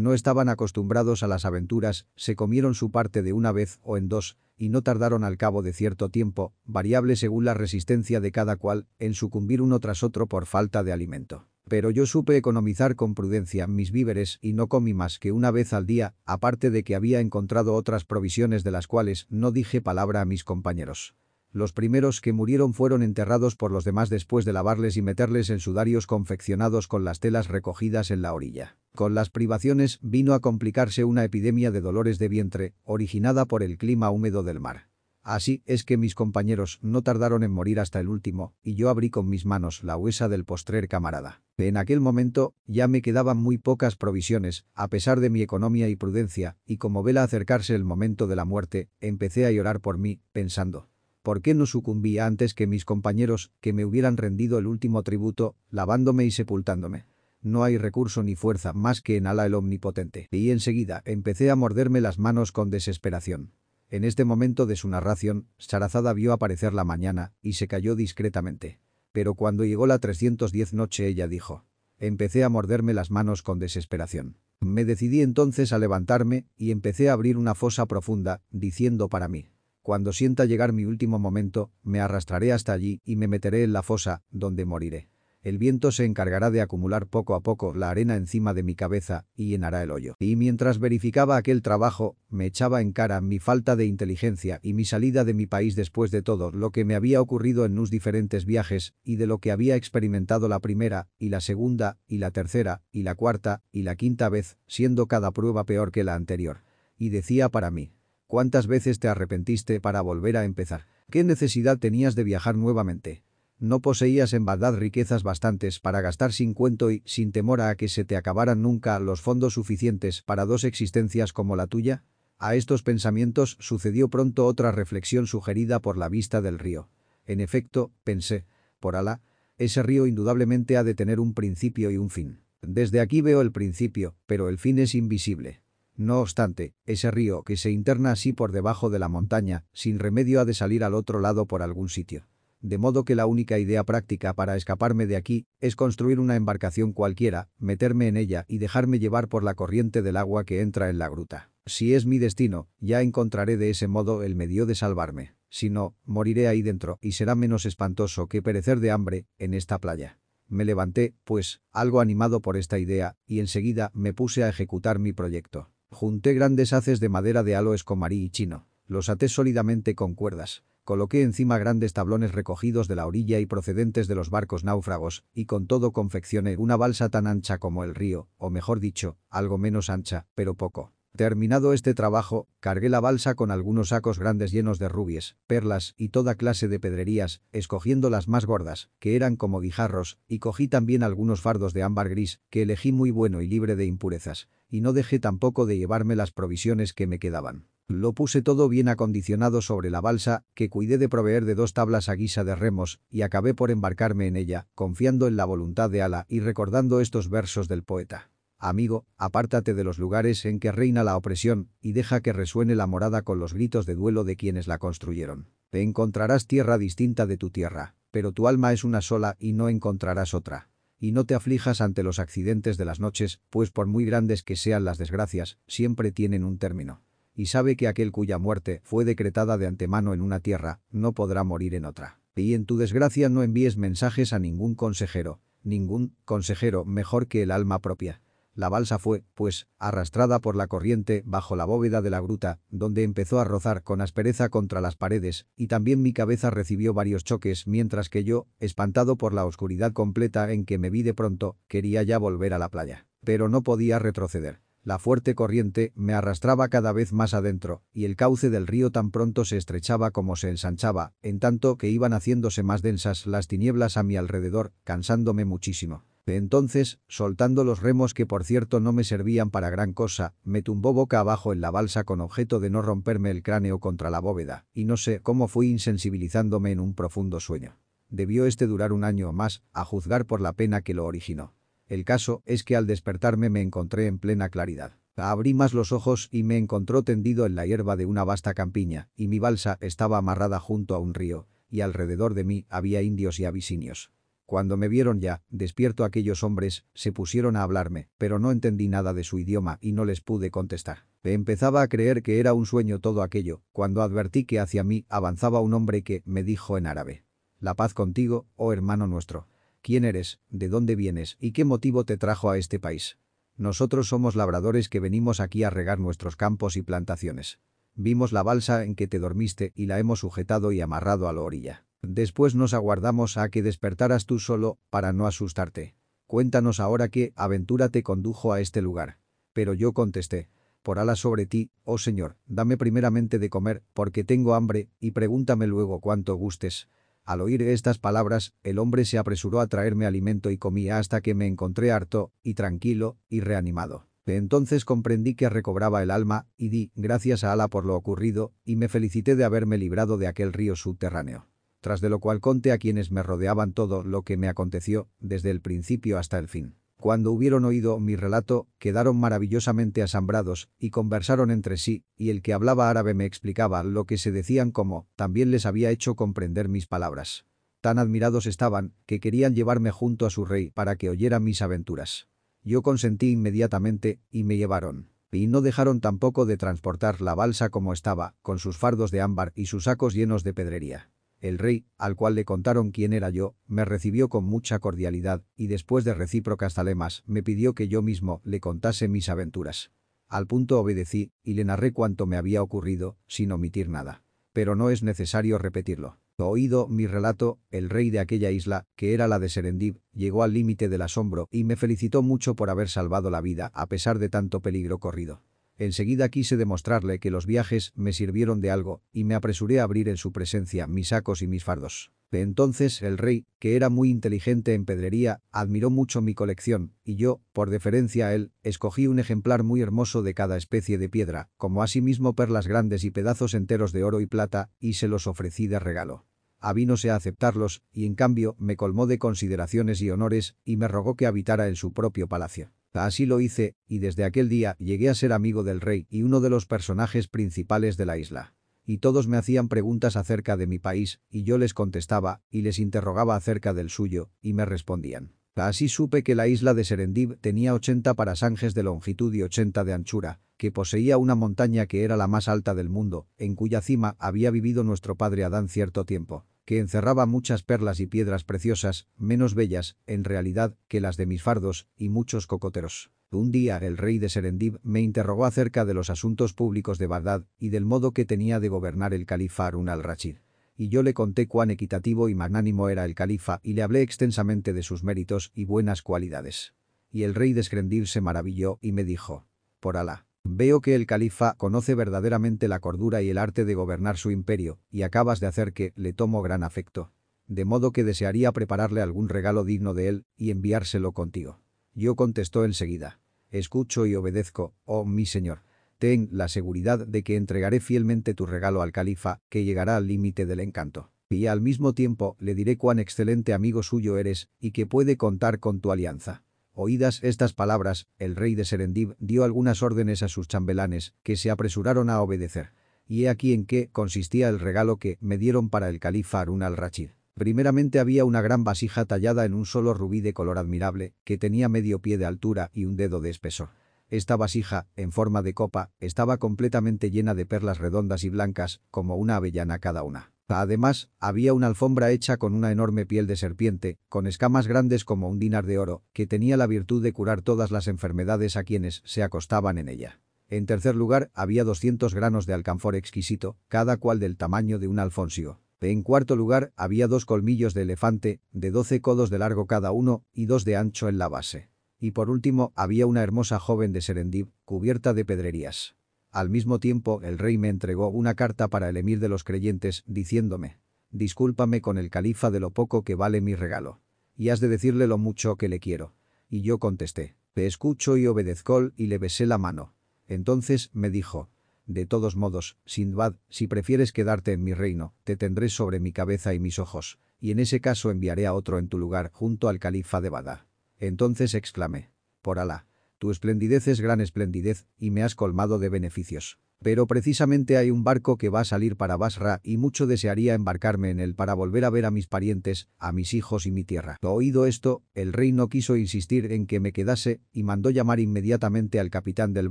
no estaban acostumbrados a las aventuras, se comieron su parte de una vez o en dos, y no tardaron al cabo de cierto tiempo, variable según la resistencia de cada cual, en sucumbir uno tras otro por falta de alimento. Pero yo supe economizar con prudencia mis víveres y no comí más que una vez al día, aparte de que había encontrado otras provisiones de las cuales no dije palabra a mis compañeros. Los primeros que murieron fueron enterrados por los demás después de lavarles y meterles en sudarios confeccionados con las telas recogidas en la orilla. Con las privaciones vino a complicarse una epidemia de dolores de vientre, originada por el clima húmedo del mar. Así es que mis compañeros no tardaron en morir hasta el último, y yo abrí con mis manos la huesa del postrer camarada. En aquel momento ya me quedaban muy pocas provisiones, a pesar de mi economía y prudencia, y como vela acercarse el momento de la muerte, empecé a llorar por mí, pensando, ¿Por qué no sucumbía antes que mis compañeros que me hubieran rendido el último tributo, lavándome y sepultándome? No hay recurso ni fuerza más que en Alá el Omnipotente. Y enseguida empecé a morderme las manos con desesperación. En este momento de su narración, Sarazada vio aparecer la mañana y se cayó discretamente. Pero cuando llegó la 310 noche ella dijo. Empecé a morderme las manos con desesperación. Me decidí entonces a levantarme y empecé a abrir una fosa profunda, diciendo para mí. Cuando sienta llegar mi último momento, me arrastraré hasta allí y me meteré en la fosa, donde moriré. El viento se encargará de acumular poco a poco la arena encima de mi cabeza y llenará el hoyo. Y mientras verificaba aquel trabajo, me echaba en cara mi falta de inteligencia y mi salida de mi país después de todo lo que me había ocurrido en mis diferentes viajes y de lo que había experimentado la primera, y la segunda, y la tercera, y la cuarta, y la quinta vez, siendo cada prueba peor que la anterior. Y decía para mí, ¿Cuántas veces te arrepentiste para volver a empezar? ¿Qué necesidad tenías de viajar nuevamente? ¿No poseías en Bagdad riquezas bastantes para gastar sin cuento y sin temor a que se te acabaran nunca los fondos suficientes para dos existencias como la tuya? A estos pensamientos sucedió pronto otra reflexión sugerida por la vista del río. En efecto, pensé, por Alá, ese río indudablemente ha de tener un principio y un fin. Desde aquí veo el principio, pero el fin es invisible. No obstante, ese río que se interna así por debajo de la montaña, sin remedio ha de salir al otro lado por algún sitio. De modo que la única idea práctica para escaparme de aquí es construir una embarcación cualquiera, meterme en ella y dejarme llevar por la corriente del agua que entra en la gruta. Si es mi destino, ya encontraré de ese modo el medio de salvarme. Si no, moriré ahí dentro y será menos espantoso que perecer de hambre en esta playa. Me levanté, pues, algo animado por esta idea, y enseguida me puse a ejecutar mi proyecto. Junté grandes haces de madera de aloes comarí y chino. Los até sólidamente con cuerdas. Coloqué encima grandes tablones recogidos de la orilla y procedentes de los barcos náufragos, y con todo confeccioné una balsa tan ancha como el río, o mejor dicho, algo menos ancha, pero poco. Terminado este trabajo, cargué la balsa con algunos sacos grandes llenos de rubies, perlas y toda clase de pedrerías, escogiendo las más gordas, que eran como guijarros, y cogí también algunos fardos de ámbar gris, que elegí muy bueno y libre de impurezas, y no dejé tampoco de llevarme las provisiones que me quedaban. Lo puse todo bien acondicionado sobre la balsa, que cuidé de proveer de dos tablas a guisa de remos, y acabé por embarcarme en ella, confiando en la voluntad de Ala y recordando estos versos del poeta. Amigo, apártate de los lugares en que reina la opresión y deja que resuene la morada con los gritos de duelo de quienes la construyeron. Te encontrarás tierra distinta de tu tierra, pero tu alma es una sola y no encontrarás otra. Y no te aflijas ante los accidentes de las noches, pues por muy grandes que sean las desgracias, siempre tienen un término. Y sabe que aquel cuya muerte fue decretada de antemano en una tierra, no podrá morir en otra. Y en tu desgracia no envíes mensajes a ningún consejero, ningún consejero mejor que el alma propia. La balsa fue, pues, arrastrada por la corriente bajo la bóveda de la gruta, donde empezó a rozar con aspereza contra las paredes, y también mi cabeza recibió varios choques mientras que yo, espantado por la oscuridad completa en que me vi de pronto, quería ya volver a la playa. Pero no podía retroceder. La fuerte corriente me arrastraba cada vez más adentro, y el cauce del río tan pronto se estrechaba como se ensanchaba, en tanto que iban haciéndose más densas las tinieblas a mi alrededor, cansándome muchísimo. Entonces, soltando los remos que por cierto no me servían para gran cosa, me tumbó boca abajo en la balsa con objeto de no romperme el cráneo contra la bóveda, y no sé cómo fui insensibilizándome en un profundo sueño. Debió este durar un año o más, a juzgar por la pena que lo originó. El caso es que al despertarme me encontré en plena claridad. Abrí más los ojos y me encontró tendido en la hierba de una vasta campiña, y mi balsa estaba amarrada junto a un río, y alrededor de mí había indios y abisinios. Cuando me vieron ya, despierto aquellos hombres, se pusieron a hablarme, pero no entendí nada de su idioma y no les pude contestar. Empezaba a creer que era un sueño todo aquello, cuando advertí que hacia mí avanzaba un hombre que me dijo en árabe. La paz contigo, oh hermano nuestro. ¿Quién eres? ¿De dónde vienes? ¿Y qué motivo te trajo a este país? Nosotros somos labradores que venimos aquí a regar nuestros campos y plantaciones. Vimos la balsa en que te dormiste y la hemos sujetado y amarrado a la orilla. Después nos aguardamos a que despertaras tú solo, para no asustarte. Cuéntanos ahora qué aventura te condujo a este lugar. Pero yo contesté, por alas sobre ti, oh Señor, dame primeramente de comer, porque tengo hambre, y pregúntame luego cuánto gustes. Al oír estas palabras, el hombre se apresuró a traerme alimento y comía hasta que me encontré harto, y tranquilo, y reanimado. entonces comprendí que recobraba el alma, y di gracias a Ala por lo ocurrido, y me felicité de haberme librado de aquel río subterráneo tras de lo cual conté a quienes me rodeaban todo lo que me aconteció, desde el principio hasta el fin. Cuando hubieron oído mi relato, quedaron maravillosamente asombrados y conversaron entre sí, y el que hablaba árabe me explicaba lo que se decían como, también les había hecho comprender mis palabras. Tan admirados estaban, que querían llevarme junto a su rey para que oyera mis aventuras. Yo consentí inmediatamente, y me llevaron. Y no dejaron tampoco de transportar la balsa como estaba, con sus fardos de ámbar y sus sacos llenos de pedrería. El rey, al cual le contaron quién era yo, me recibió con mucha cordialidad y después de recíprocas talemas me pidió que yo mismo le contase mis aventuras. Al punto obedecí y le narré cuanto me había ocurrido, sin omitir nada. Pero no es necesario repetirlo. Oído mi relato, el rey de aquella isla, que era la de Serendib, llegó al límite del asombro y me felicitó mucho por haber salvado la vida a pesar de tanto peligro corrido. Enseguida quise demostrarle que los viajes me sirvieron de algo y me apresuré a abrir en su presencia mis sacos y mis fardos. De entonces el rey, que era muy inteligente en pedrería, admiró mucho mi colección, y yo, por deferencia a él, escogí un ejemplar muy hermoso de cada especie de piedra, como asimismo perlas grandes y pedazos enteros de oro y plata, y se los ofrecí de regalo. Avínose a aceptarlos, y en cambio me colmó de consideraciones y honores, y me rogó que habitara en su propio palacio. Así lo hice, y desde aquel día llegué a ser amigo del rey y uno de los personajes principales de la isla. Y todos me hacían preguntas acerca de mi país, y yo les contestaba, y les interrogaba acerca del suyo, y me respondían. Así supe que la isla de Serendib tenía 80 parasanjes de longitud y 80 de anchura, que poseía una montaña que era la más alta del mundo, en cuya cima había vivido nuestro padre Adán cierto tiempo, que encerraba muchas perlas y piedras preciosas, menos bellas, en realidad, que las de mis fardos, y muchos cocoteros. Un día el rey de Serendib me interrogó acerca de los asuntos públicos de Bagdad y del modo que tenía de gobernar el califa Harun al-Rashid y yo le conté cuán equitativo y magnánimo era el califa y le hablé extensamente de sus méritos y buenas cualidades. Y el rey de se maravilló y me dijo, por Alá, Veo que el califa conoce verdaderamente la cordura y el arte de gobernar su imperio, y acabas de hacer que le tomo gran afecto. De modo que desearía prepararle algún regalo digno de él y enviárselo contigo. Yo contestó enseguida. Escucho y obedezco, oh mi señor. Ten la seguridad de que entregaré fielmente tu regalo al califa, que llegará al límite del encanto. Y al mismo tiempo le diré cuán excelente amigo suyo eres y que puede contar con tu alianza. Oídas estas palabras, el rey de Serendib dio algunas órdenes a sus chambelanes, que se apresuraron a obedecer. Y he aquí en qué consistía el regalo que me dieron para el califa Harun al-Rachid. Primeramente había una gran vasija tallada en un solo rubí de color admirable, que tenía medio pie de altura y un dedo de espesor. Esta vasija, en forma de copa, estaba completamente llena de perlas redondas y blancas, como una avellana cada una. Además, había una alfombra hecha con una enorme piel de serpiente, con escamas grandes como un dinar de oro, que tenía la virtud de curar todas las enfermedades a quienes se acostaban en ella. En tercer lugar, había 200 granos de alcanfor exquisito, cada cual del tamaño de un alfonsio. En cuarto lugar, había dos colmillos de elefante, de 12 codos de largo cada uno y dos de ancho en la base. Y por último, había una hermosa joven de Serendib, cubierta de pedrerías. Al mismo tiempo, el rey me entregó una carta para el emir de los creyentes, diciéndome, discúlpame con el califa de lo poco que vale mi regalo. Y has de decirle lo mucho que le quiero. Y yo contesté, te escucho y obedezco y le besé la mano. Entonces me dijo, de todos modos, Sindbad, si prefieres quedarte en mi reino, te tendré sobre mi cabeza y mis ojos, y en ese caso enviaré a otro en tu lugar junto al califa de Bada. Entonces exclamé, por Alá, tu esplendidez es gran esplendidez y me has colmado de beneficios. Pero precisamente hay un barco que va a salir para Basra y mucho desearía embarcarme en él para volver a ver a mis parientes, a mis hijos y mi tierra. Oído esto, el rey no quiso insistir en que me quedase y mandó llamar inmediatamente al capitán del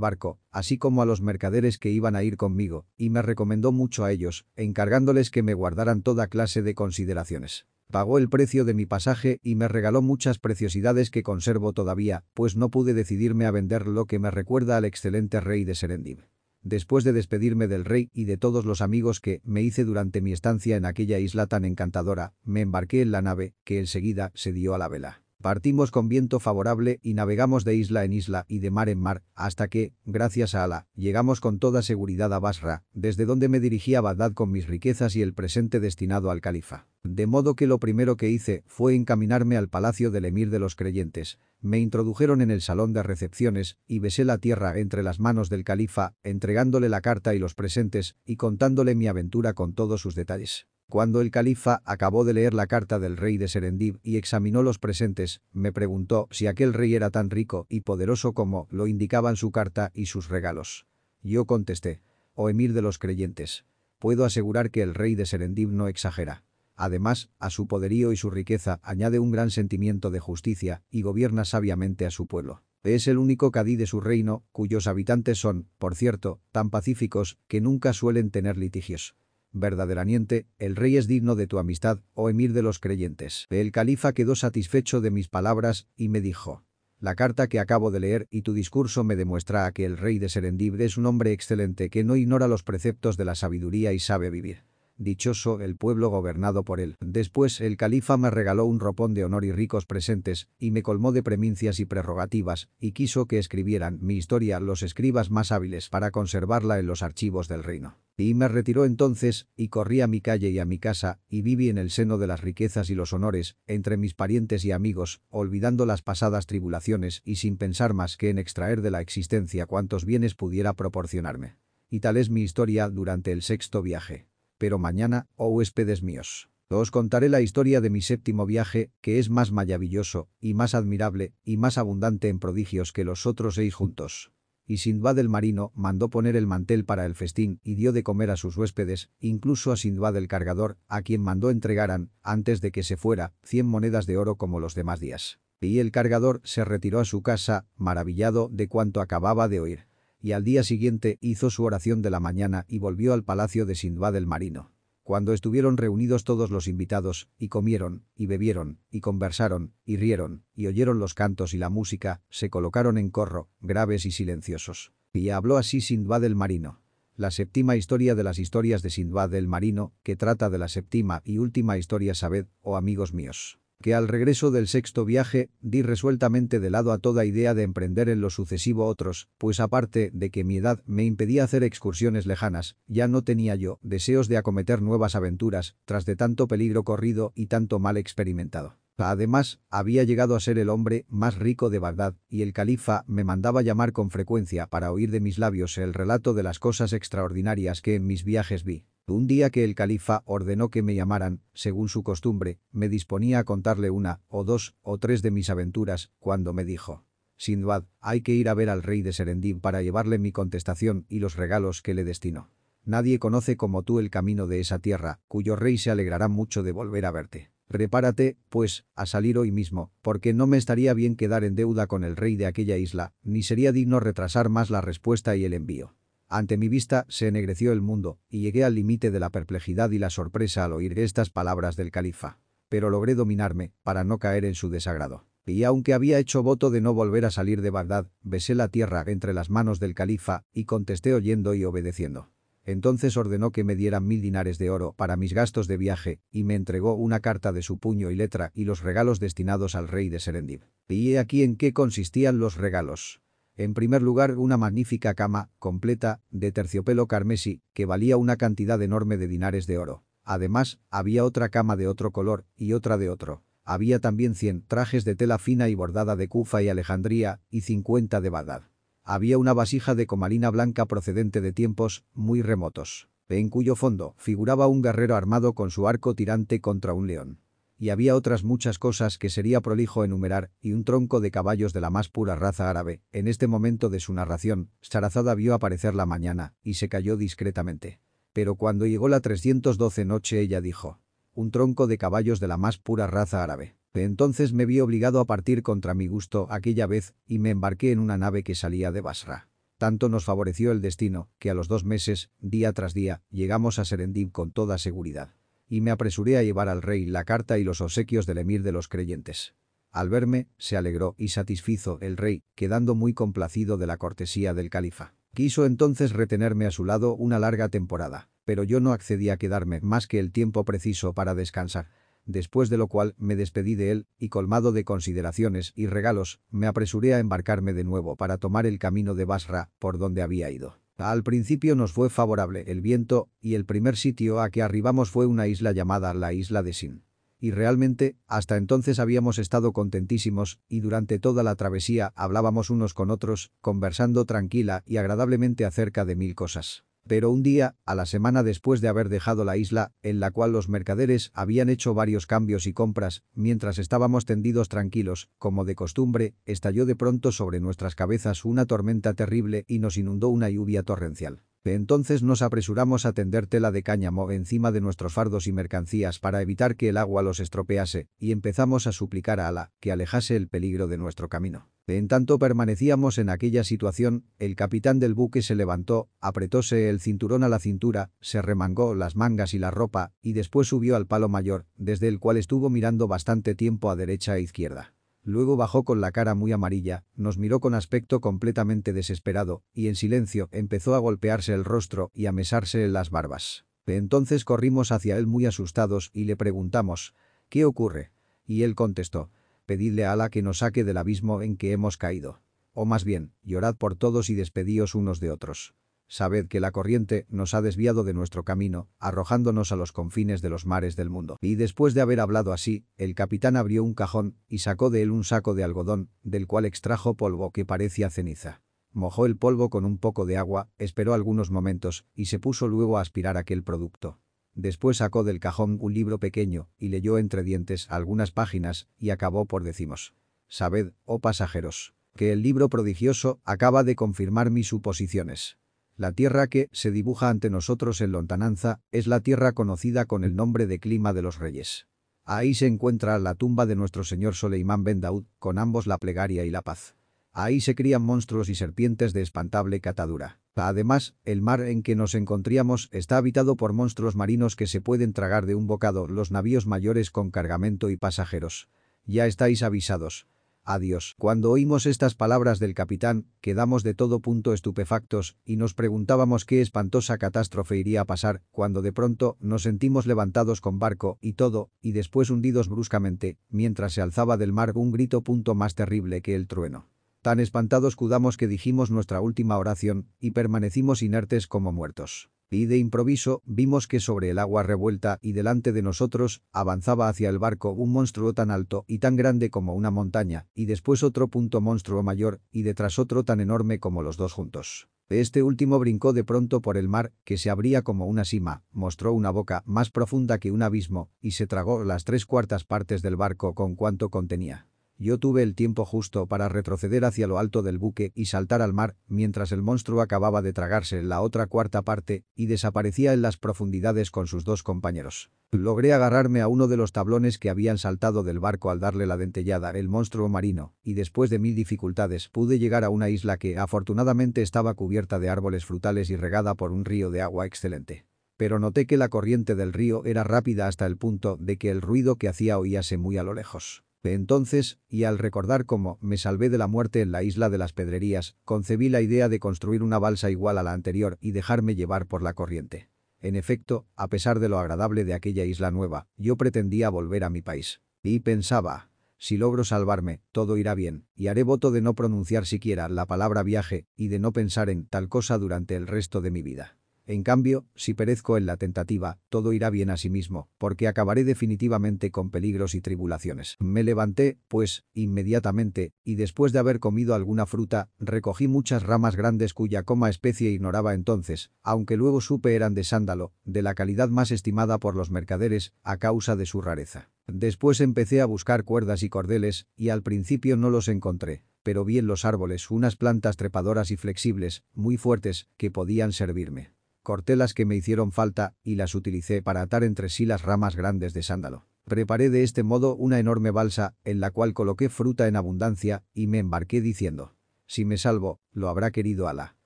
barco, así como a los mercaderes que iban a ir conmigo, y me recomendó mucho a ellos, encargándoles que me guardaran toda clase de consideraciones. Pagó el precio de mi pasaje y me regaló muchas preciosidades que conservo todavía, pues no pude decidirme a vender lo que me recuerda al excelente rey de Serendib. Después de despedirme del rey y de todos los amigos que me hice durante mi estancia en aquella isla tan encantadora, me embarqué en la nave, que enseguida se dio a la vela. Partimos con viento favorable y navegamos de isla en isla y de mar en mar, hasta que, gracias a Alá, llegamos con toda seguridad a Basra, desde donde me dirigí a Bagdad con mis riquezas y el presente destinado al califa. De modo que lo primero que hice fue encaminarme al palacio del emir de los creyentes. Me introdujeron en el salón de recepciones y besé la tierra entre las manos del califa, entregándole la carta y los presentes y contándole mi aventura con todos sus detalles. Cuando el califa acabó de leer la carta del rey de Serendib y examinó los presentes, me preguntó si aquel rey era tan rico y poderoso como lo indicaban su carta y sus regalos. Yo contesté, oh emir de los creyentes, puedo asegurar que el rey de Serendib no exagera. Además, a su poderío y su riqueza añade un gran sentimiento de justicia y gobierna sabiamente a su pueblo. Es el único cadí de su reino, cuyos habitantes son, por cierto, tan pacíficos que nunca suelen tener litigios verdaderamente, el rey es digno de tu amistad, oh emir de los creyentes. El califa quedó satisfecho de mis palabras y me dijo, la carta que acabo de leer y tu discurso me demuestra que el rey de Serendib es un hombre excelente que no ignora los preceptos de la sabiduría y sabe vivir. Dichoso el pueblo gobernado por él. Después el califa me regaló un ropón de honor y ricos presentes, y me colmó de premincias y prerrogativas, y quiso que escribieran mi historia los escribas más hábiles para conservarla en los archivos del reino. Y me retiró entonces, y corrí a mi calle y a mi casa, y viví en el seno de las riquezas y los honores, entre mis parientes y amigos, olvidando las pasadas tribulaciones y sin pensar más que en extraer de la existencia cuantos bienes pudiera proporcionarme. Y tal es mi historia durante el sexto viaje. Pero mañana, oh huéspedes míos, os contaré la historia de mi séptimo viaje, que es más maravilloso, y más admirable, y más abundante en prodigios que los otros seis juntos y Sindbad el marino mandó poner el mantel para el festín y dio de comer a sus huéspedes, incluso a Sindbad el cargador, a quien mandó entregaran, antes de que se fuera, cien monedas de oro como los demás días. Y el cargador se retiró a su casa, maravillado de cuanto acababa de oír. Y al día siguiente hizo su oración de la mañana y volvió al palacio de Sindbad el marino. Cuando estuvieron reunidos todos los invitados, y comieron, y bebieron, y conversaron, y rieron, y oyeron los cantos y la música, se colocaron en corro, graves y silenciosos. Y habló así Sindbad el marino. La séptima historia de las historias de Sindbad el marino, que trata de la séptima y última historia sabed, oh amigos míos. Que al regreso del sexto viaje, di resueltamente de lado a toda idea de emprender en lo sucesivo otros, pues aparte de que mi edad me impedía hacer excursiones lejanas, ya no tenía yo deseos de acometer nuevas aventuras, tras de tanto peligro corrido y tanto mal experimentado. Además, había llegado a ser el hombre más rico de Bagdad, y el califa me mandaba llamar con frecuencia para oír de mis labios el relato de las cosas extraordinarias que en mis viajes vi. Un día que el califa ordenó que me llamaran, según su costumbre, me disponía a contarle una, o dos, o tres de mis aventuras, cuando me dijo. Sindbad, hay que ir a ver al rey de Serendib para llevarle mi contestación y los regalos que le destino. Nadie conoce como tú el camino de esa tierra, cuyo rey se alegrará mucho de volver a verte. Prepárate, pues, a salir hoy mismo, porque no me estaría bien quedar en deuda con el rey de aquella isla, ni sería digno retrasar más la respuesta y el envío. Ante mi vista se ennegreció el mundo, y llegué al límite de la perplejidad y la sorpresa al oír estas palabras del califa. Pero logré dominarme, para no caer en su desagrado. Y aunque había hecho voto de no volver a salir de Bagdad, besé la tierra entre las manos del califa, y contesté oyendo y obedeciendo. Entonces ordenó que me dieran mil dinares de oro para mis gastos de viaje, y me entregó una carta de su puño y letra y los regalos destinados al rey de Serendib. Y he aquí en qué consistían los regalos. En primer lugar, una magnífica cama, completa, de terciopelo carmesí, que valía una cantidad enorme de dinares de oro. Además, había otra cama de otro color, y otra de otro. Había también cien trajes de tela fina y bordada de Cufa y Alejandría, y cincuenta de Bagdad. Había una vasija de comalina blanca procedente de tiempos muy remotos, en cuyo fondo figuraba un guerrero armado con su arco tirante contra un león y había otras muchas cosas que sería prolijo enumerar, y un tronco de caballos de la más pura raza árabe. En este momento de su narración, Sarazada vio aparecer la mañana, y se cayó discretamente. Pero cuando llegó la 312 noche ella dijo, un tronco de caballos de la más pura raza árabe. Entonces me vi obligado a partir contra mi gusto aquella vez, y me embarqué en una nave que salía de Basra. Tanto nos favoreció el destino, que a los dos meses, día tras día, llegamos a Serendib con toda seguridad y me apresuré a llevar al rey la carta y los obsequios del emir de los creyentes. Al verme, se alegró y satisfizo el rey, quedando muy complacido de la cortesía del califa. Quiso entonces retenerme a su lado una larga temporada, pero yo no accedí a quedarme más que el tiempo preciso para descansar. Después de lo cual me despedí de él y colmado de consideraciones y regalos, me apresuré a embarcarme de nuevo para tomar el camino de Basra, por donde había ido. Al principio nos fue favorable el viento y el primer sitio a que arribamos fue una isla llamada la isla de Sin. Y realmente, hasta entonces habíamos estado contentísimos y durante toda la travesía hablábamos unos con otros, conversando tranquila y agradablemente acerca de mil cosas. Pero un día, a la semana después de haber dejado la isla, en la cual los mercaderes habían hecho varios cambios y compras, mientras estábamos tendidos tranquilos, como de costumbre, estalló de pronto sobre nuestras cabezas una tormenta terrible y nos inundó una lluvia torrencial. Entonces nos apresuramos a tender tela de cáñamo encima de nuestros fardos y mercancías para evitar que el agua los estropease, y empezamos a suplicar a Ala que alejase el peligro de nuestro camino. En tanto permanecíamos en aquella situación, el capitán del buque se levantó, apretóse el cinturón a la cintura, se remangó las mangas y la ropa, y después subió al palo mayor, desde el cual estuvo mirando bastante tiempo a derecha e izquierda. Luego bajó con la cara muy amarilla, nos miró con aspecto completamente desesperado, y en silencio empezó a golpearse el rostro y a mesarse las barbas. Entonces corrimos hacia él muy asustados y le preguntamos, ¿qué ocurre? Y él contestó, pedidle a Ala que nos saque del abismo en que hemos caído. O más bien, llorad por todos y despedíos unos de otros. Sabed que la corriente nos ha desviado de nuestro camino, arrojándonos a los confines de los mares del mundo. Y después de haber hablado así, el capitán abrió un cajón y sacó de él un saco de algodón, del cual extrajo polvo que parecía ceniza. Mojó el polvo con un poco de agua, esperó algunos momentos y se puso luego a aspirar aquel producto. Después sacó del cajón un libro pequeño y leyó entre dientes algunas páginas y acabó por decimos. Sabed, oh pasajeros, que el libro prodigioso acaba de confirmar mis suposiciones. La tierra que se dibuja ante nosotros en lontananza es la tierra conocida con el nombre de clima de los reyes. Ahí se encuentra la tumba de nuestro señor Soleimán Ben Daud, con ambos la plegaria y la paz. Ahí se crían monstruos y serpientes de espantable catadura. Además, el mar en que nos encontríamos está habitado por monstruos marinos que se pueden tragar de un bocado los navíos mayores con cargamento y pasajeros. Ya estáis avisados. Adiós. Cuando oímos estas palabras del capitán, quedamos de todo punto estupefactos y nos preguntábamos qué espantosa catástrofe iría a pasar cuando de pronto nos sentimos levantados con barco y todo, y después hundidos bruscamente, mientras se alzaba del mar un grito punto más terrible que el trueno. Tan espantados cudamos que dijimos nuestra última oración y permanecimos inertes como muertos y de improviso vimos que sobre el agua revuelta y delante de nosotros avanzaba hacia el barco un monstruo tan alto y tan grande como una montaña, y después otro punto monstruo mayor y detrás otro tan enorme como los dos juntos. Este último brincó de pronto por el mar, que se abría como una sima, mostró una boca más profunda que un abismo, y se tragó las tres cuartas partes del barco con cuanto contenía. Yo tuve el tiempo justo para retroceder hacia lo alto del buque y saltar al mar, mientras el monstruo acababa de tragarse la otra cuarta parte y desaparecía en las profundidades con sus dos compañeros. Logré agarrarme a uno de los tablones que habían saltado del barco al darle la dentellada el monstruo marino, y después de mil dificultades pude llegar a una isla que afortunadamente estaba cubierta de árboles frutales y regada por un río de agua excelente pero noté que la corriente del río era rápida hasta el punto de que el ruido que hacía oíase muy a lo lejos entonces, y al recordar cómo me salvé de la muerte en la isla de las Pedrerías, concebí la idea de construir una balsa igual a la anterior y dejarme llevar por la corriente. En efecto, a pesar de lo agradable de aquella isla nueva, yo pretendía volver a mi país. Y pensaba, si logro salvarme, todo irá bien, y haré voto de no pronunciar siquiera la palabra viaje y de no pensar en tal cosa durante el resto de mi vida. En cambio, si perezco en la tentativa, todo irá bien a sí mismo, porque acabaré definitivamente con peligros y tribulaciones. Me levanté, pues, inmediatamente, y después de haber comido alguna fruta, recogí muchas ramas grandes cuya coma especie ignoraba entonces, aunque luego supe eran de sándalo, de la calidad más estimada por los mercaderes, a causa de su rareza. Después empecé a buscar cuerdas y cordeles, y al principio no los encontré pero vi en los árboles unas plantas trepadoras y flexibles, muy fuertes, que podían servirme. Corté las que me hicieron falta y las utilicé para atar entre sí las ramas grandes de sándalo. Preparé de este modo una enorme balsa, en la cual coloqué fruta en abundancia, y me embarqué diciendo, si me salvo, lo habrá querido Alá.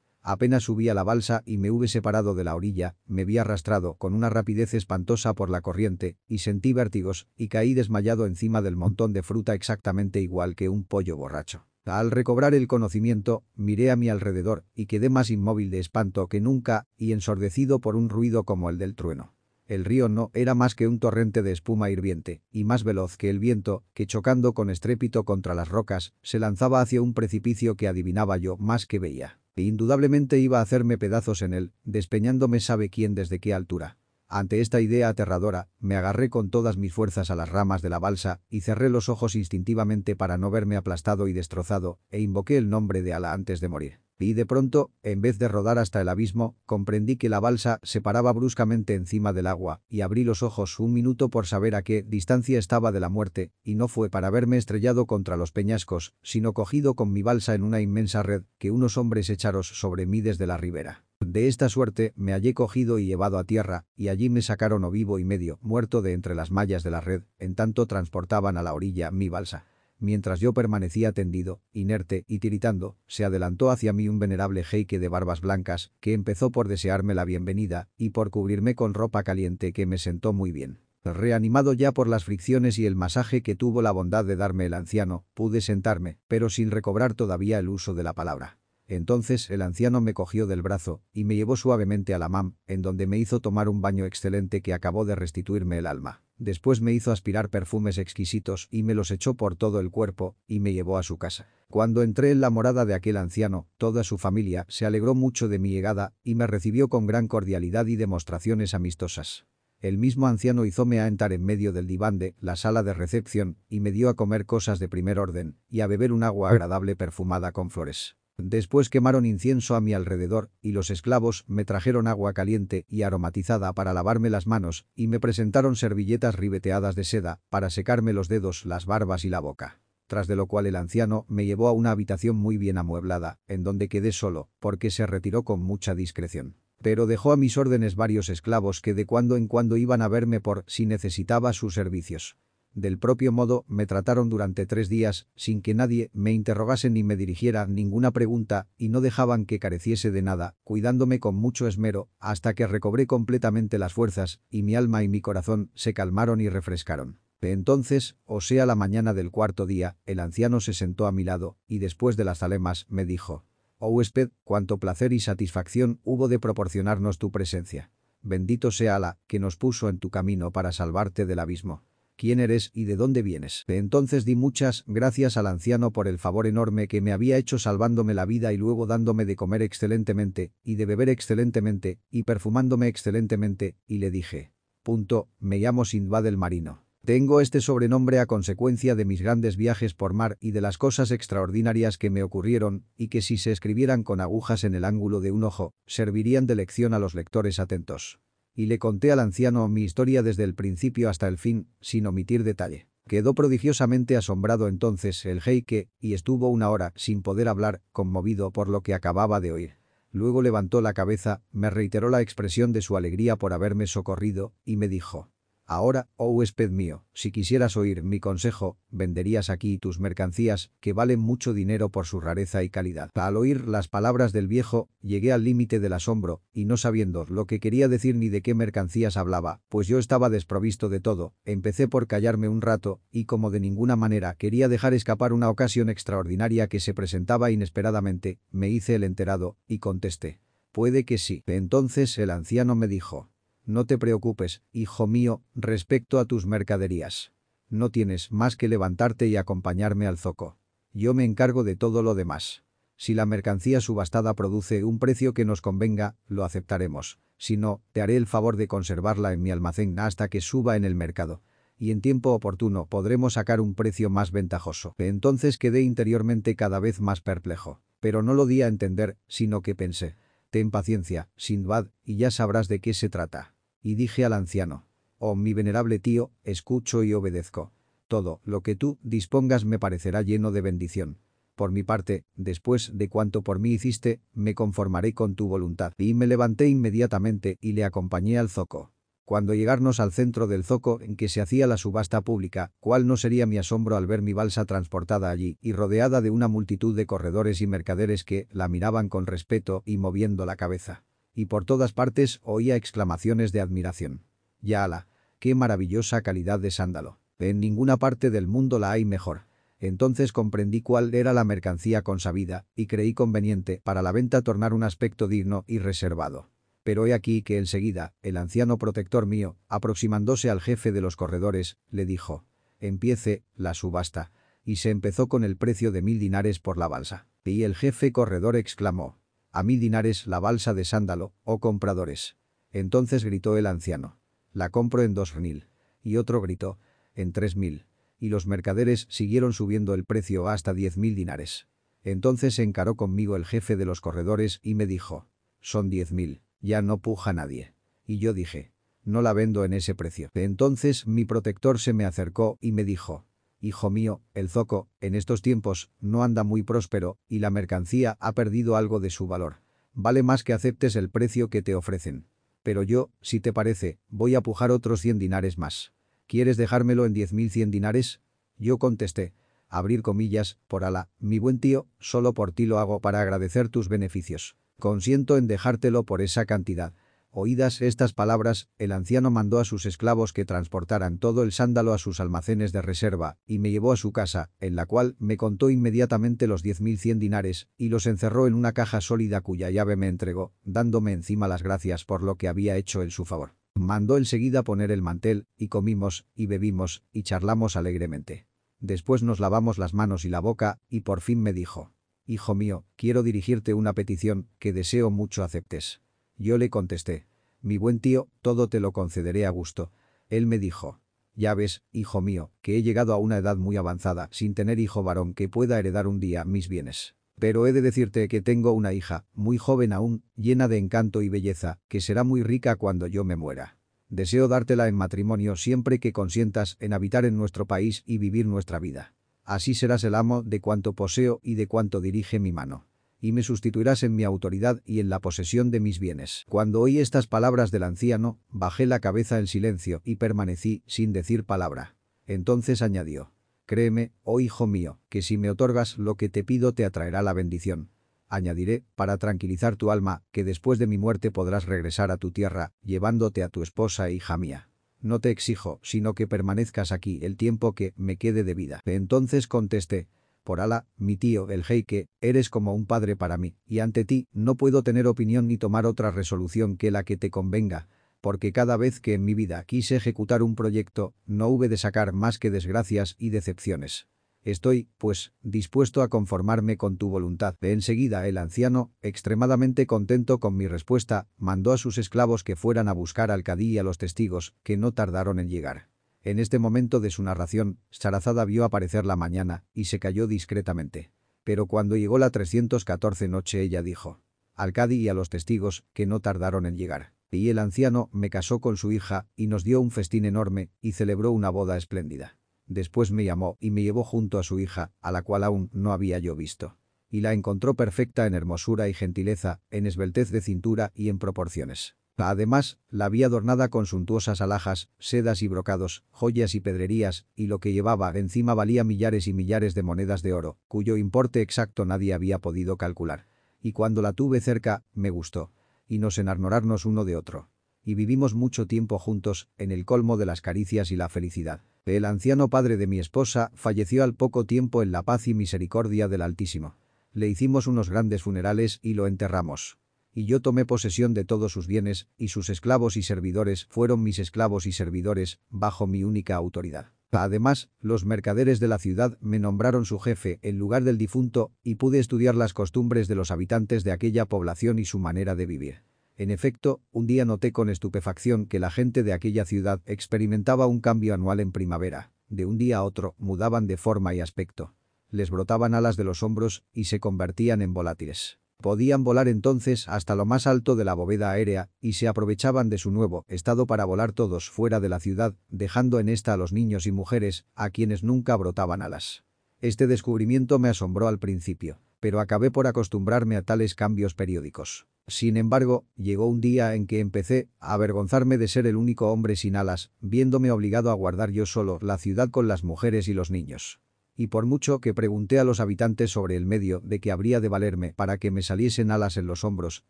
Apenas subí a la balsa y me hube separado de la orilla, me vi arrastrado con una rapidez espantosa por la corriente, y sentí vértigos, y caí desmayado encima del montón de fruta exactamente igual que un pollo borracho. Al recobrar el conocimiento, miré a mi alrededor y quedé más inmóvil de espanto que nunca y ensordecido por un ruido como el del trueno. El río no era más que un torrente de espuma hirviente, y más veloz que el viento, que chocando con estrépito contra las rocas, se lanzaba hacia un precipicio que adivinaba yo más que veía. E indudablemente iba a hacerme pedazos en él, despeñándome sabe quién desde qué altura. Ante esta idea aterradora, me agarré con todas mis fuerzas a las ramas de la balsa y cerré los ojos instintivamente para no verme aplastado y destrozado, e invoqué el nombre de Ala antes de morir. Y de pronto, en vez de rodar hasta el abismo, comprendí que la balsa se paraba bruscamente encima del agua, y abrí los ojos un minuto por saber a qué distancia estaba de la muerte, y no fue para verme estrellado contra los peñascos, sino cogido con mi balsa en una inmensa red que unos hombres echaron sobre mí desde la ribera. De esta suerte me hallé cogido y llevado a tierra, y allí me sacaron o vivo y medio, muerto de entre las mallas de la red, en tanto transportaban a la orilla mi balsa. Mientras yo permanecía tendido, inerte y tiritando, se adelantó hacia mí un venerable jeique de barbas blancas, que empezó por desearme la bienvenida y por cubrirme con ropa caliente que me sentó muy bien. Reanimado ya por las fricciones y el masaje que tuvo la bondad de darme el anciano, pude sentarme, pero sin recobrar todavía el uso de la palabra. Entonces el anciano me cogió del brazo y me llevó suavemente a la mam, en donde me hizo tomar un baño excelente que acabó de restituirme el alma. Después me hizo aspirar perfumes exquisitos y me los echó por todo el cuerpo y me llevó a su casa. Cuando entré en la morada de aquel anciano, toda su familia se alegró mucho de mi llegada y me recibió con gran cordialidad y demostraciones amistosas. El mismo anciano hizóme a entrar en medio del diván de la sala de recepción y me dio a comer cosas de primer orden y a beber un agua agradable perfumada con flores. Después quemaron incienso a mi alrededor, y los esclavos me trajeron agua caliente y aromatizada para lavarme las manos, y me presentaron servilletas ribeteadas de seda, para secarme los dedos, las barbas y la boca. Tras de lo cual el anciano me llevó a una habitación muy bien amueblada, en donde quedé solo, porque se retiró con mucha discreción. Pero dejó a mis órdenes varios esclavos que de cuando en cuando iban a verme por si necesitaba sus servicios. Del propio modo, me trataron durante tres días, sin que nadie me interrogase ni me dirigiera ninguna pregunta, y no dejaban que careciese de nada, cuidándome con mucho esmero, hasta que recobré completamente las fuerzas, y mi alma y mi corazón se calmaron y refrescaron. Entonces, o sea la mañana del cuarto día, el anciano se sentó a mi lado, y después de las alemas, me dijo. Oh huésped, cuánto placer y satisfacción hubo de proporcionarnos tu presencia. Bendito sea Alá, que nos puso en tu camino para salvarte del abismo. ¿Quién eres y de dónde vienes? Entonces di muchas gracias al anciano por el favor enorme que me había hecho salvándome la vida y luego dándome de comer excelentemente, y de beber excelentemente, y perfumándome excelentemente, y le dije. Punto, me llamo Sindbad el Marino. Tengo este sobrenombre a consecuencia de mis grandes viajes por mar y de las cosas extraordinarias que me ocurrieron y que si se escribieran con agujas en el ángulo de un ojo, servirían de lección a los lectores atentos. Y le conté al anciano mi historia desde el principio hasta el fin, sin omitir detalle. Quedó prodigiosamente asombrado entonces el jeique y estuvo una hora sin poder hablar, conmovido por lo que acababa de oír. Luego levantó la cabeza, me reiteró la expresión de su alegría por haberme socorrido y me dijo Ahora, oh huésped mío, si quisieras oír mi consejo, venderías aquí tus mercancías, que valen mucho dinero por su rareza y calidad. Al oír las palabras del viejo, llegué al límite del asombro, y no sabiendo lo que quería decir ni de qué mercancías hablaba, pues yo estaba desprovisto de todo, empecé por callarme un rato, y como de ninguna manera quería dejar escapar una ocasión extraordinaria que se presentaba inesperadamente, me hice el enterado, y contesté. Puede que sí. Entonces el anciano me dijo, no te preocupes, hijo mío, respecto a tus mercaderías. No tienes más que levantarte y acompañarme al zoco. Yo me encargo de todo lo demás. Si la mercancía subastada produce un precio que nos convenga, lo aceptaremos. Si no, te haré el favor de conservarla en mi almacén hasta que suba en el mercado. Y en tiempo oportuno podremos sacar un precio más ventajoso. Entonces quedé interiormente cada vez más perplejo. Pero no lo di a entender, sino que pensé. Ten paciencia, Sindbad, y ya sabrás de qué se trata. Y dije al anciano. Oh mi venerable tío, escucho y obedezco. Todo lo que tú dispongas me parecerá lleno de bendición. Por mi parte, después de cuanto por mí hiciste, me conformaré con tu voluntad. Y me levanté inmediatamente y le acompañé al zoco. Cuando llegarnos al centro del zoco en que se hacía la subasta pública, cuál no sería mi asombro al ver mi balsa transportada allí y rodeada de una multitud de corredores y mercaderes que la miraban con respeto y moviendo la cabeza y por todas partes oía exclamaciones de admiración. Ya ala, qué maravillosa calidad de sándalo. En ninguna parte del mundo la hay mejor. Entonces comprendí cuál era la mercancía consabida y creí conveniente para la venta tornar un aspecto digno y reservado. Pero he aquí que enseguida, el anciano protector mío, aproximándose al jefe de los corredores, le dijo, empiece la subasta. Y se empezó con el precio de mil dinares por la balsa. Y el jefe corredor exclamó, a mil dinares la balsa de sándalo, oh compradores. Entonces gritó el anciano. La compro en dos mil. Y otro gritó, en tres mil. Y los mercaderes siguieron subiendo el precio hasta diez mil dinares. Entonces se encaró conmigo el jefe de los corredores y me dijo, son diez mil, ya no puja nadie. Y yo dije, no la vendo en ese precio. Entonces mi protector se me acercó y me dijo, Hijo mío, el zoco, en estos tiempos, no anda muy próspero y la mercancía ha perdido algo de su valor. Vale más que aceptes el precio que te ofrecen. Pero yo, si te parece, voy a pujar otros 100 dinares más. ¿Quieres dejármelo en 10.100 dinares? Yo contesté. Abrir comillas, por ala, mi buen tío, solo por ti lo hago para agradecer tus beneficios. Consiento en dejártelo por esa cantidad. Oídas estas palabras, el anciano mandó a sus esclavos que transportaran todo el sándalo a sus almacenes de reserva, y me llevó a su casa, en la cual me contó inmediatamente los diez mil cien dinares, y los encerró en una caja sólida cuya llave me entregó, dándome encima las gracias por lo que había hecho en su favor. Mandó enseguida poner el mantel, y comimos, y bebimos, y charlamos alegremente. Después nos lavamos las manos y la boca, y por fin me dijo, «Hijo mío, quiero dirigirte una petición que deseo mucho aceptes». Yo le contesté. Mi buen tío, todo te lo concederé a gusto. Él me dijo. Ya ves, hijo mío, que he llegado a una edad muy avanzada sin tener hijo varón que pueda heredar un día mis bienes. Pero he de decirte que tengo una hija, muy joven aún, llena de encanto y belleza, que será muy rica cuando yo me muera. Deseo dártela en matrimonio siempre que consientas en habitar en nuestro país y vivir nuestra vida. Así serás el amo de cuanto poseo y de cuanto dirige mi mano y me sustituirás en mi autoridad y en la posesión de mis bienes. Cuando oí estas palabras del anciano, bajé la cabeza en silencio y permanecí sin decir palabra. Entonces añadió, Créeme, oh hijo mío, que si me otorgas lo que te pido te atraerá la bendición. Añadiré, para tranquilizar tu alma, que después de mi muerte podrás regresar a tu tierra, llevándote a tu esposa hija mía. No te exijo, sino que permanezcas aquí el tiempo que me quede de vida. Entonces contesté, por Alá, mi tío, el Heike, eres como un padre para mí, y ante ti no puedo tener opinión ni tomar otra resolución que la que te convenga, porque cada vez que en mi vida quise ejecutar un proyecto, no hube de sacar más que desgracias y decepciones. Estoy, pues, dispuesto a conformarme con tu voluntad. De enseguida el anciano, extremadamente contento con mi respuesta, mandó a sus esclavos que fueran a buscar al cadí y a los testigos, que no tardaron en llegar. En este momento de su narración, Sarazada vio aparecer la mañana y se cayó discretamente. Pero cuando llegó la 314 noche ella dijo, al cadí y a los testigos, que no tardaron en llegar. Y el anciano me casó con su hija y nos dio un festín enorme y celebró una boda espléndida. Después me llamó y me llevó junto a su hija, a la cual aún no había yo visto. Y la encontró perfecta en hermosura y gentileza, en esbeltez de cintura y en proporciones. Además, la había adornada con suntuosas alhajas, sedas y brocados, joyas y pedrerías, y lo que llevaba encima valía millares y millares de monedas de oro, cuyo importe exacto nadie había podido calcular. Y cuando la tuve cerca, me gustó y nos enarnorarnos uno de otro. Y vivimos mucho tiempo juntos, en el colmo de las caricias y la felicidad. El anciano padre de mi esposa falleció al poco tiempo en la paz y misericordia del Altísimo. Le hicimos unos grandes funerales y lo enterramos. Y yo tomé posesión de todos sus bienes, y sus esclavos y servidores fueron mis esclavos y servidores, bajo mi única autoridad. Además, los mercaderes de la ciudad me nombraron su jefe en lugar del difunto y pude estudiar las costumbres de los habitantes de aquella población y su manera de vivir. En efecto, un día noté con estupefacción que la gente de aquella ciudad experimentaba un cambio anual en primavera. De un día a otro, mudaban de forma y aspecto. Les brotaban alas de los hombros y se convertían en volátiles. Podían volar entonces hasta lo más alto de la bóveda aérea y se aprovechaban de su nuevo estado para volar todos fuera de la ciudad, dejando en esta a los niños y mujeres, a quienes nunca brotaban alas. Este descubrimiento me asombró al principio, pero acabé por acostumbrarme a tales cambios periódicos. Sin embargo, llegó un día en que empecé a avergonzarme de ser el único hombre sin alas, viéndome obligado a guardar yo solo la ciudad con las mujeres y los niños y por mucho que pregunté a los habitantes sobre el medio de que habría de valerme para que me saliesen alas en los hombros,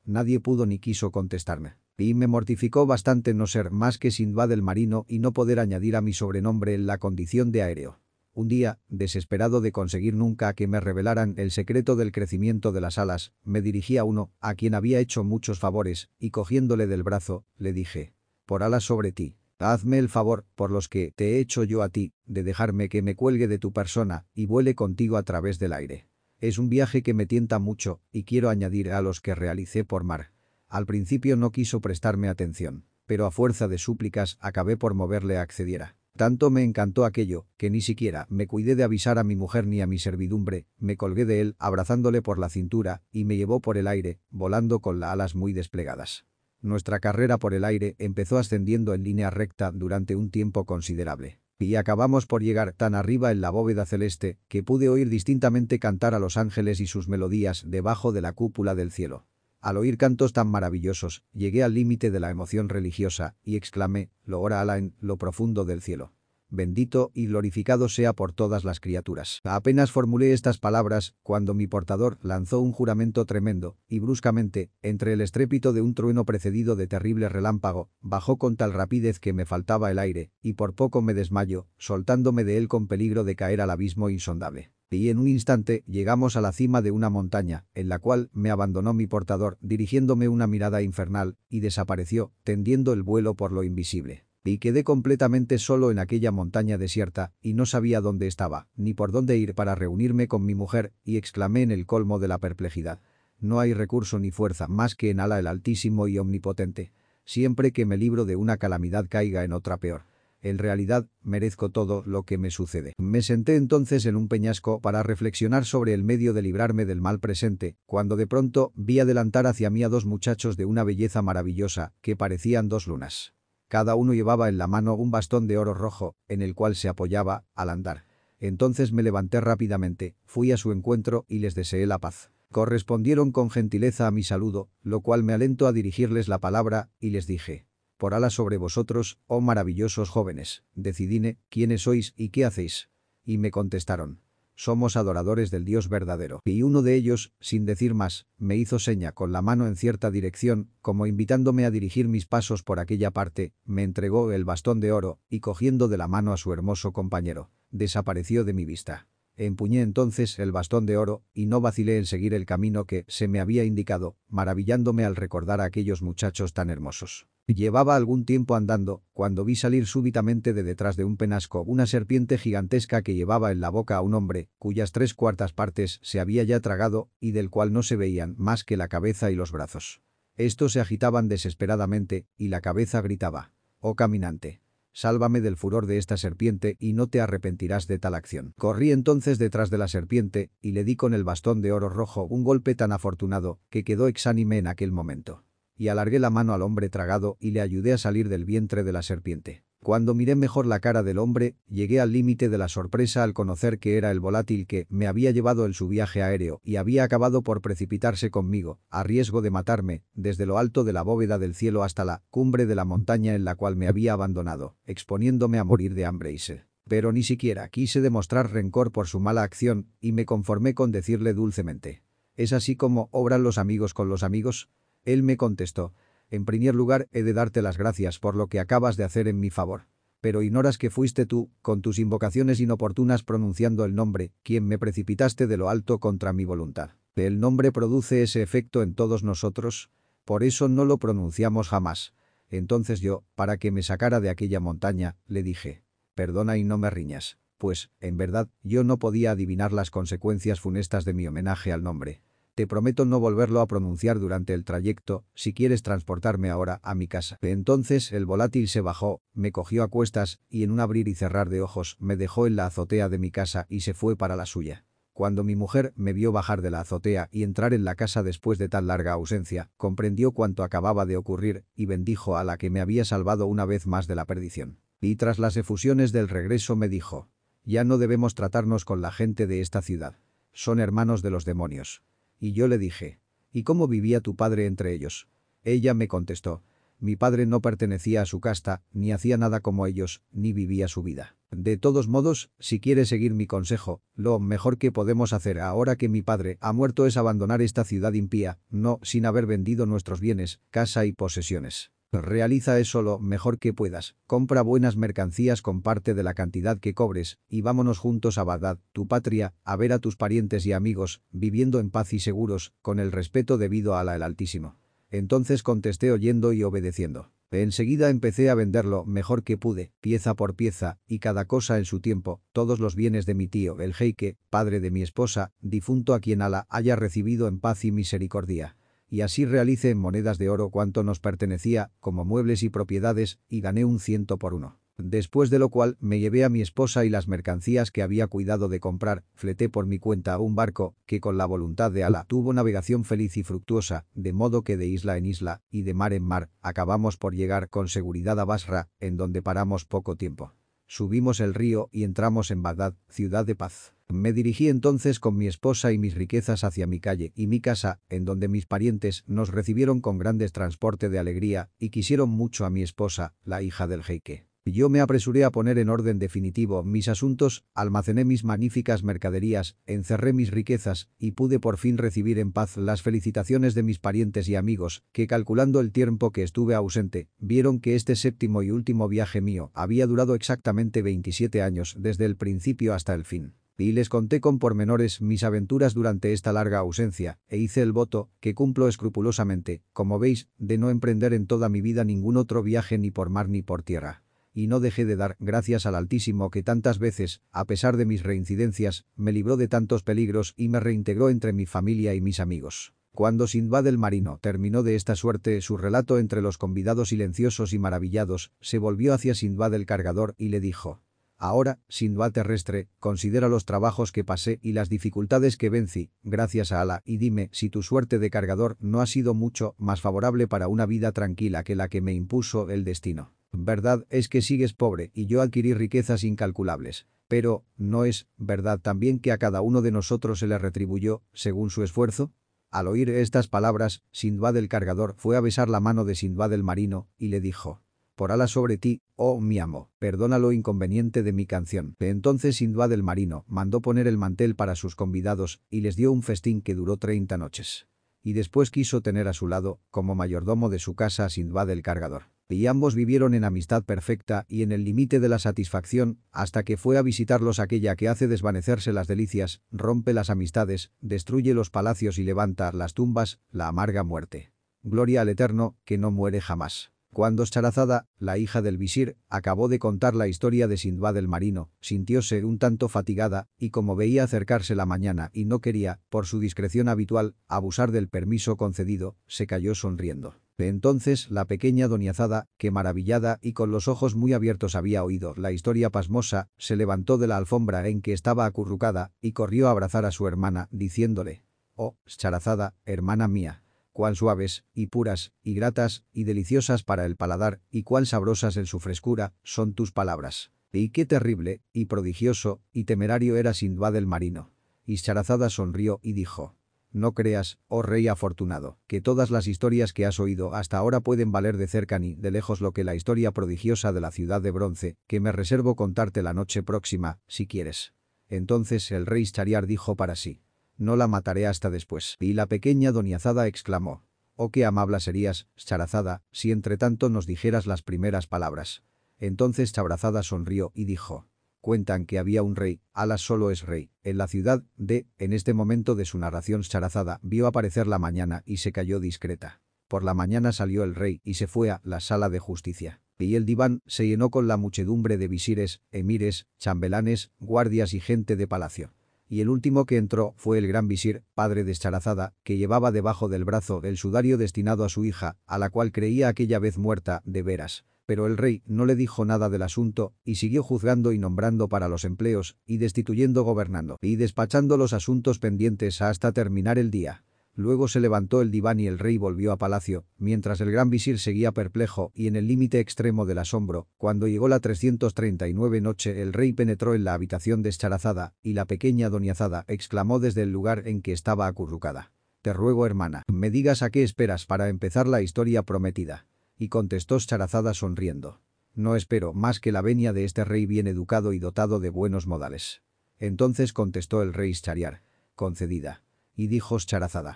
nadie pudo ni quiso contestarme. Y me mortificó bastante no ser más que Sindbad el marino y no poder añadir a mi sobrenombre la condición de aéreo. Un día, desesperado de conseguir nunca que me revelaran el secreto del crecimiento de las alas, me dirigí a uno, a quien había hecho muchos favores, y cogiéndole del brazo, le dije, por alas sobre ti, Hazme el favor, por los que te he hecho yo a ti, de dejarme que me cuelgue de tu persona y vuele contigo a través del aire. Es un viaje que me tienta mucho y quiero añadir a los que realicé por mar. Al principio no quiso prestarme atención, pero a fuerza de súplicas acabé por moverle a accediera. Tanto me encantó aquello, que ni siquiera me cuidé de avisar a mi mujer ni a mi servidumbre, me colgué de él abrazándole por la cintura y me llevó por el aire, volando con las alas muy desplegadas. Nuestra carrera por el aire empezó ascendiendo en línea recta durante un tiempo considerable. Y acabamos por llegar tan arriba en la bóveda celeste que pude oír distintamente cantar a los ángeles y sus melodías debajo de la cúpula del cielo. Al oír cantos tan maravillosos, llegué al límite de la emoción religiosa y exclamé, lo ora Alá en lo profundo del cielo bendito y glorificado sea por todas las criaturas. Apenas formulé estas palabras cuando mi portador lanzó un juramento tremendo y bruscamente, entre el estrépito de un trueno precedido de terrible relámpago, bajó con tal rapidez que me faltaba el aire y por poco me desmayo, soltándome de él con peligro de caer al abismo insondable. Y en un instante llegamos a la cima de una montaña, en la cual me abandonó mi portador, dirigiéndome una mirada infernal, y desapareció, tendiendo el vuelo por lo invisible y quedé completamente solo en aquella montaña desierta y no sabía dónde estaba, ni por dónde ir para reunirme con mi mujer, y exclamé en el colmo de la perplejidad. No hay recurso ni fuerza más que en Ala el Altísimo y Omnipotente. Siempre que me libro de una calamidad caiga en otra peor. En realidad, merezco todo lo que me sucede. Me senté entonces en un peñasco para reflexionar sobre el medio de librarme del mal presente, cuando de pronto vi adelantar hacia mí a dos muchachos de una belleza maravillosa, que parecían dos lunas. Cada uno llevaba en la mano un bastón de oro rojo, en el cual se apoyaba, al andar. Entonces me levanté rápidamente, fui a su encuentro y les deseé la paz. Correspondieron con gentileza a mi saludo, lo cual me alentó a dirigirles la palabra, y les dije, por ala sobre vosotros, oh maravillosos jóvenes, decidine, quiénes sois y qué hacéis. Y me contestaron, somos adoradores del Dios verdadero. Y uno de ellos, sin decir más, me hizo seña con la mano en cierta dirección, como invitándome a dirigir mis pasos por aquella parte, me entregó el bastón de oro, y cogiendo de la mano a su hermoso compañero, desapareció de mi vista. Empuñé entonces el bastón de oro y no vacilé en seguir el camino que se me había indicado, maravillándome al recordar a aquellos muchachos tan hermosos. Llevaba algún tiempo andando, cuando vi salir súbitamente de detrás de un penasco una serpiente gigantesca que llevaba en la boca a un hombre, cuyas tres cuartas partes se había ya tragado y del cual no se veían más que la cabeza y los brazos. Estos se agitaban desesperadamente y la cabeza gritaba. «Oh caminante, Sálvame del furor de esta serpiente y no te arrepentirás de tal acción. Corrí entonces detrás de la serpiente y le di con el bastón de oro rojo un golpe tan afortunado que quedó exánime en aquel momento. Y alargué la mano al hombre tragado y le ayudé a salir del vientre de la serpiente. Cuando miré mejor la cara del hombre, llegué al límite de la sorpresa al conocer que era el volátil que me había llevado en su viaje aéreo y había acabado por precipitarse conmigo, a riesgo de matarme, desde lo alto de la bóveda del cielo hasta la cumbre de la montaña en la cual me había abandonado, exponiéndome a morir de hambre y sed. Pero ni siquiera quise demostrar rencor por su mala acción y me conformé con decirle dulcemente. ¿Es así como obran los amigos con los amigos? Él me contestó, en primer lugar, he de darte las gracias por lo que acabas de hacer en mi favor. Pero ignoras que fuiste tú, con tus invocaciones inoportunas pronunciando el nombre, quien me precipitaste de lo alto contra mi voluntad. ¿El nombre produce ese efecto en todos nosotros? Por eso no lo pronunciamos jamás. Entonces yo, para que me sacara de aquella montaña, le dije, perdona y no me riñas, pues, en verdad, yo no podía adivinar las consecuencias funestas de mi homenaje al nombre. Te prometo no volverlo a pronunciar durante el trayecto, si quieres transportarme ahora a mi casa. Entonces el volátil se bajó, me cogió a cuestas y en un abrir y cerrar de ojos me dejó en la azotea de mi casa y se fue para la suya. Cuando mi mujer me vio bajar de la azotea y entrar en la casa después de tan larga ausencia, comprendió cuanto acababa de ocurrir y bendijo a la que me había salvado una vez más de la perdición. Y tras las efusiones del regreso me dijo, ya no debemos tratarnos con la gente de esta ciudad. Son hermanos de los demonios. Y yo le dije, ¿y cómo vivía tu padre entre ellos? Ella me contestó, mi padre no pertenecía a su casta, ni hacía nada como ellos, ni vivía su vida. De todos modos, si quieres seguir mi consejo, lo mejor que podemos hacer ahora que mi padre ha muerto es abandonar esta ciudad impía, no sin haber vendido nuestros bienes, casa y posesiones. Realiza eso lo mejor que puedas, compra buenas mercancías con parte de la cantidad que cobres, y vámonos juntos a Bagdad, tu patria, a ver a tus parientes y amigos, viviendo en paz y seguros, con el respeto debido a la el Altísimo. Entonces contesté oyendo y obedeciendo. Enseguida empecé a venderlo mejor que pude, pieza por pieza, y cada cosa en su tiempo, todos los bienes de mi tío, el jeique, padre de mi esposa, difunto a quien Ala haya recibido en paz y misericordia y así realice en monedas de oro cuanto nos pertenecía, como muebles y propiedades, y gané un ciento por uno. Después de lo cual me llevé a mi esposa y las mercancías que había cuidado de comprar, fleté por mi cuenta un barco que con la voluntad de Ala tuvo navegación feliz y fructuosa, de modo que de isla en isla y de mar en mar acabamos por llegar con seguridad a Basra, en donde paramos poco tiempo. Subimos el río y entramos en Bagdad, ciudad de paz. Me dirigí entonces con mi esposa y mis riquezas hacia mi calle y mi casa, en donde mis parientes nos recibieron con grandes transporte de alegría y quisieron mucho a mi esposa, la hija del jeique. Yo me apresuré a poner en orden definitivo mis asuntos, almacené mis magníficas mercaderías, encerré mis riquezas y pude por fin recibir en paz las felicitaciones de mis parientes y amigos, que calculando el tiempo que estuve ausente, vieron que este séptimo y último viaje mío había durado exactamente 27 años desde el principio hasta el fin y les conté con pormenores mis aventuras durante esta larga ausencia, e hice el voto, que cumplo escrupulosamente, como veis, de no emprender en toda mi vida ningún otro viaje ni por mar ni por tierra y no dejé de dar gracias al Altísimo que tantas veces, a pesar de mis reincidencias, me libró de tantos peligros y me reintegró entre mi familia y mis amigos. Cuando Sindbad el marino terminó de esta suerte su relato entre los convidados silenciosos y maravillados, se volvió hacia Sindbad el cargador y le dijo, Ahora, Sindbad terrestre, considera los trabajos que pasé y las dificultades que vencí, gracias a Ala, y dime si tu suerte de cargador no ha sido mucho más favorable para una vida tranquila que la que me impuso el destino. Verdad es que sigues pobre y yo adquirí riquezas incalculables. Pero, ¿no es verdad también que a cada uno de nosotros se le retribuyó, según su esfuerzo? Al oír estas palabras, Sindbad el cargador fue a besar la mano de Sindbad el marino y le dijo, por alas sobre ti, oh mi amo, perdona lo inconveniente de mi canción. Entonces Sindbad el marino mandó poner el mantel para sus convidados y les dio un festín que duró 30 noches. Y después quiso tener a su lado, como mayordomo de su casa a Sindbad el cargador. Y ambos vivieron en amistad perfecta y en el límite de la satisfacción, hasta que fue a visitarlos aquella que hace desvanecerse las delicias, rompe las amistades, destruye los palacios y levanta las tumbas, la amarga muerte. Gloria al Eterno, que no muere jamás. Cuando Charazada, la hija del visir, acabó de contar la historia de Sindbad el marino, sintióse un tanto fatigada, y como veía acercarse la mañana y no quería, por su discreción habitual, abusar del permiso concedido, se cayó sonriendo. Entonces la pequeña Doniazada, que maravillada y con los ojos muy abiertos había oído la historia pasmosa, se levantó de la alfombra en que estaba acurrucada y corrió a abrazar a su hermana, diciéndole, «Oh, Charazada, hermana mía, cuán suaves, y puras, y gratas, y deliciosas para el paladar, y cuán sabrosas en su frescura, son tus palabras. Y qué terrible, y prodigioso, y temerario era Sindbad el marino. Y Charazada sonrió y dijo, no creas, oh rey afortunado, que todas las historias que has oído hasta ahora pueden valer de cerca ni de lejos lo que la historia prodigiosa de la ciudad de bronce, que me reservo contarte la noche próxima, si quieres. Entonces el rey Chariar dijo para sí, no la mataré hasta después. Y la pequeña Doniazada exclamó. Oh qué amable serías, Charazada, si entre tanto nos dijeras las primeras palabras. Entonces Chabrazada sonrió y dijo. Cuentan que había un rey, Alas solo es rey, en la ciudad de, en este momento de su narración Charazada, vio aparecer la mañana y se cayó discreta. Por la mañana salió el rey y se fue a la sala de justicia. Y el diván se llenó con la muchedumbre de visires, emires, chambelanes, guardias y gente de palacio y el último que entró fue el gran visir, padre de Charazada, que llevaba debajo del brazo el sudario destinado a su hija, a la cual creía aquella vez muerta, de veras. Pero el rey no le dijo nada del asunto y siguió juzgando y nombrando para los empleos y destituyendo gobernando y despachando los asuntos pendientes hasta terminar el día. Luego se levantó el diván y el rey volvió a palacio, mientras el gran visir seguía perplejo y en el límite extremo del asombro. Cuando llegó la 339 noche el rey penetró en la habitación descharazada y la pequeña doniazada exclamó desde el lugar en que estaba acurrucada. Te ruego, hermana, me digas a qué esperas para empezar la historia prometida. Y contestó Charazada sonriendo. No espero más que la venia de este rey bien educado y dotado de buenos modales. Entonces contestó el rey Chariar. Concedida. Y dijo Charazada.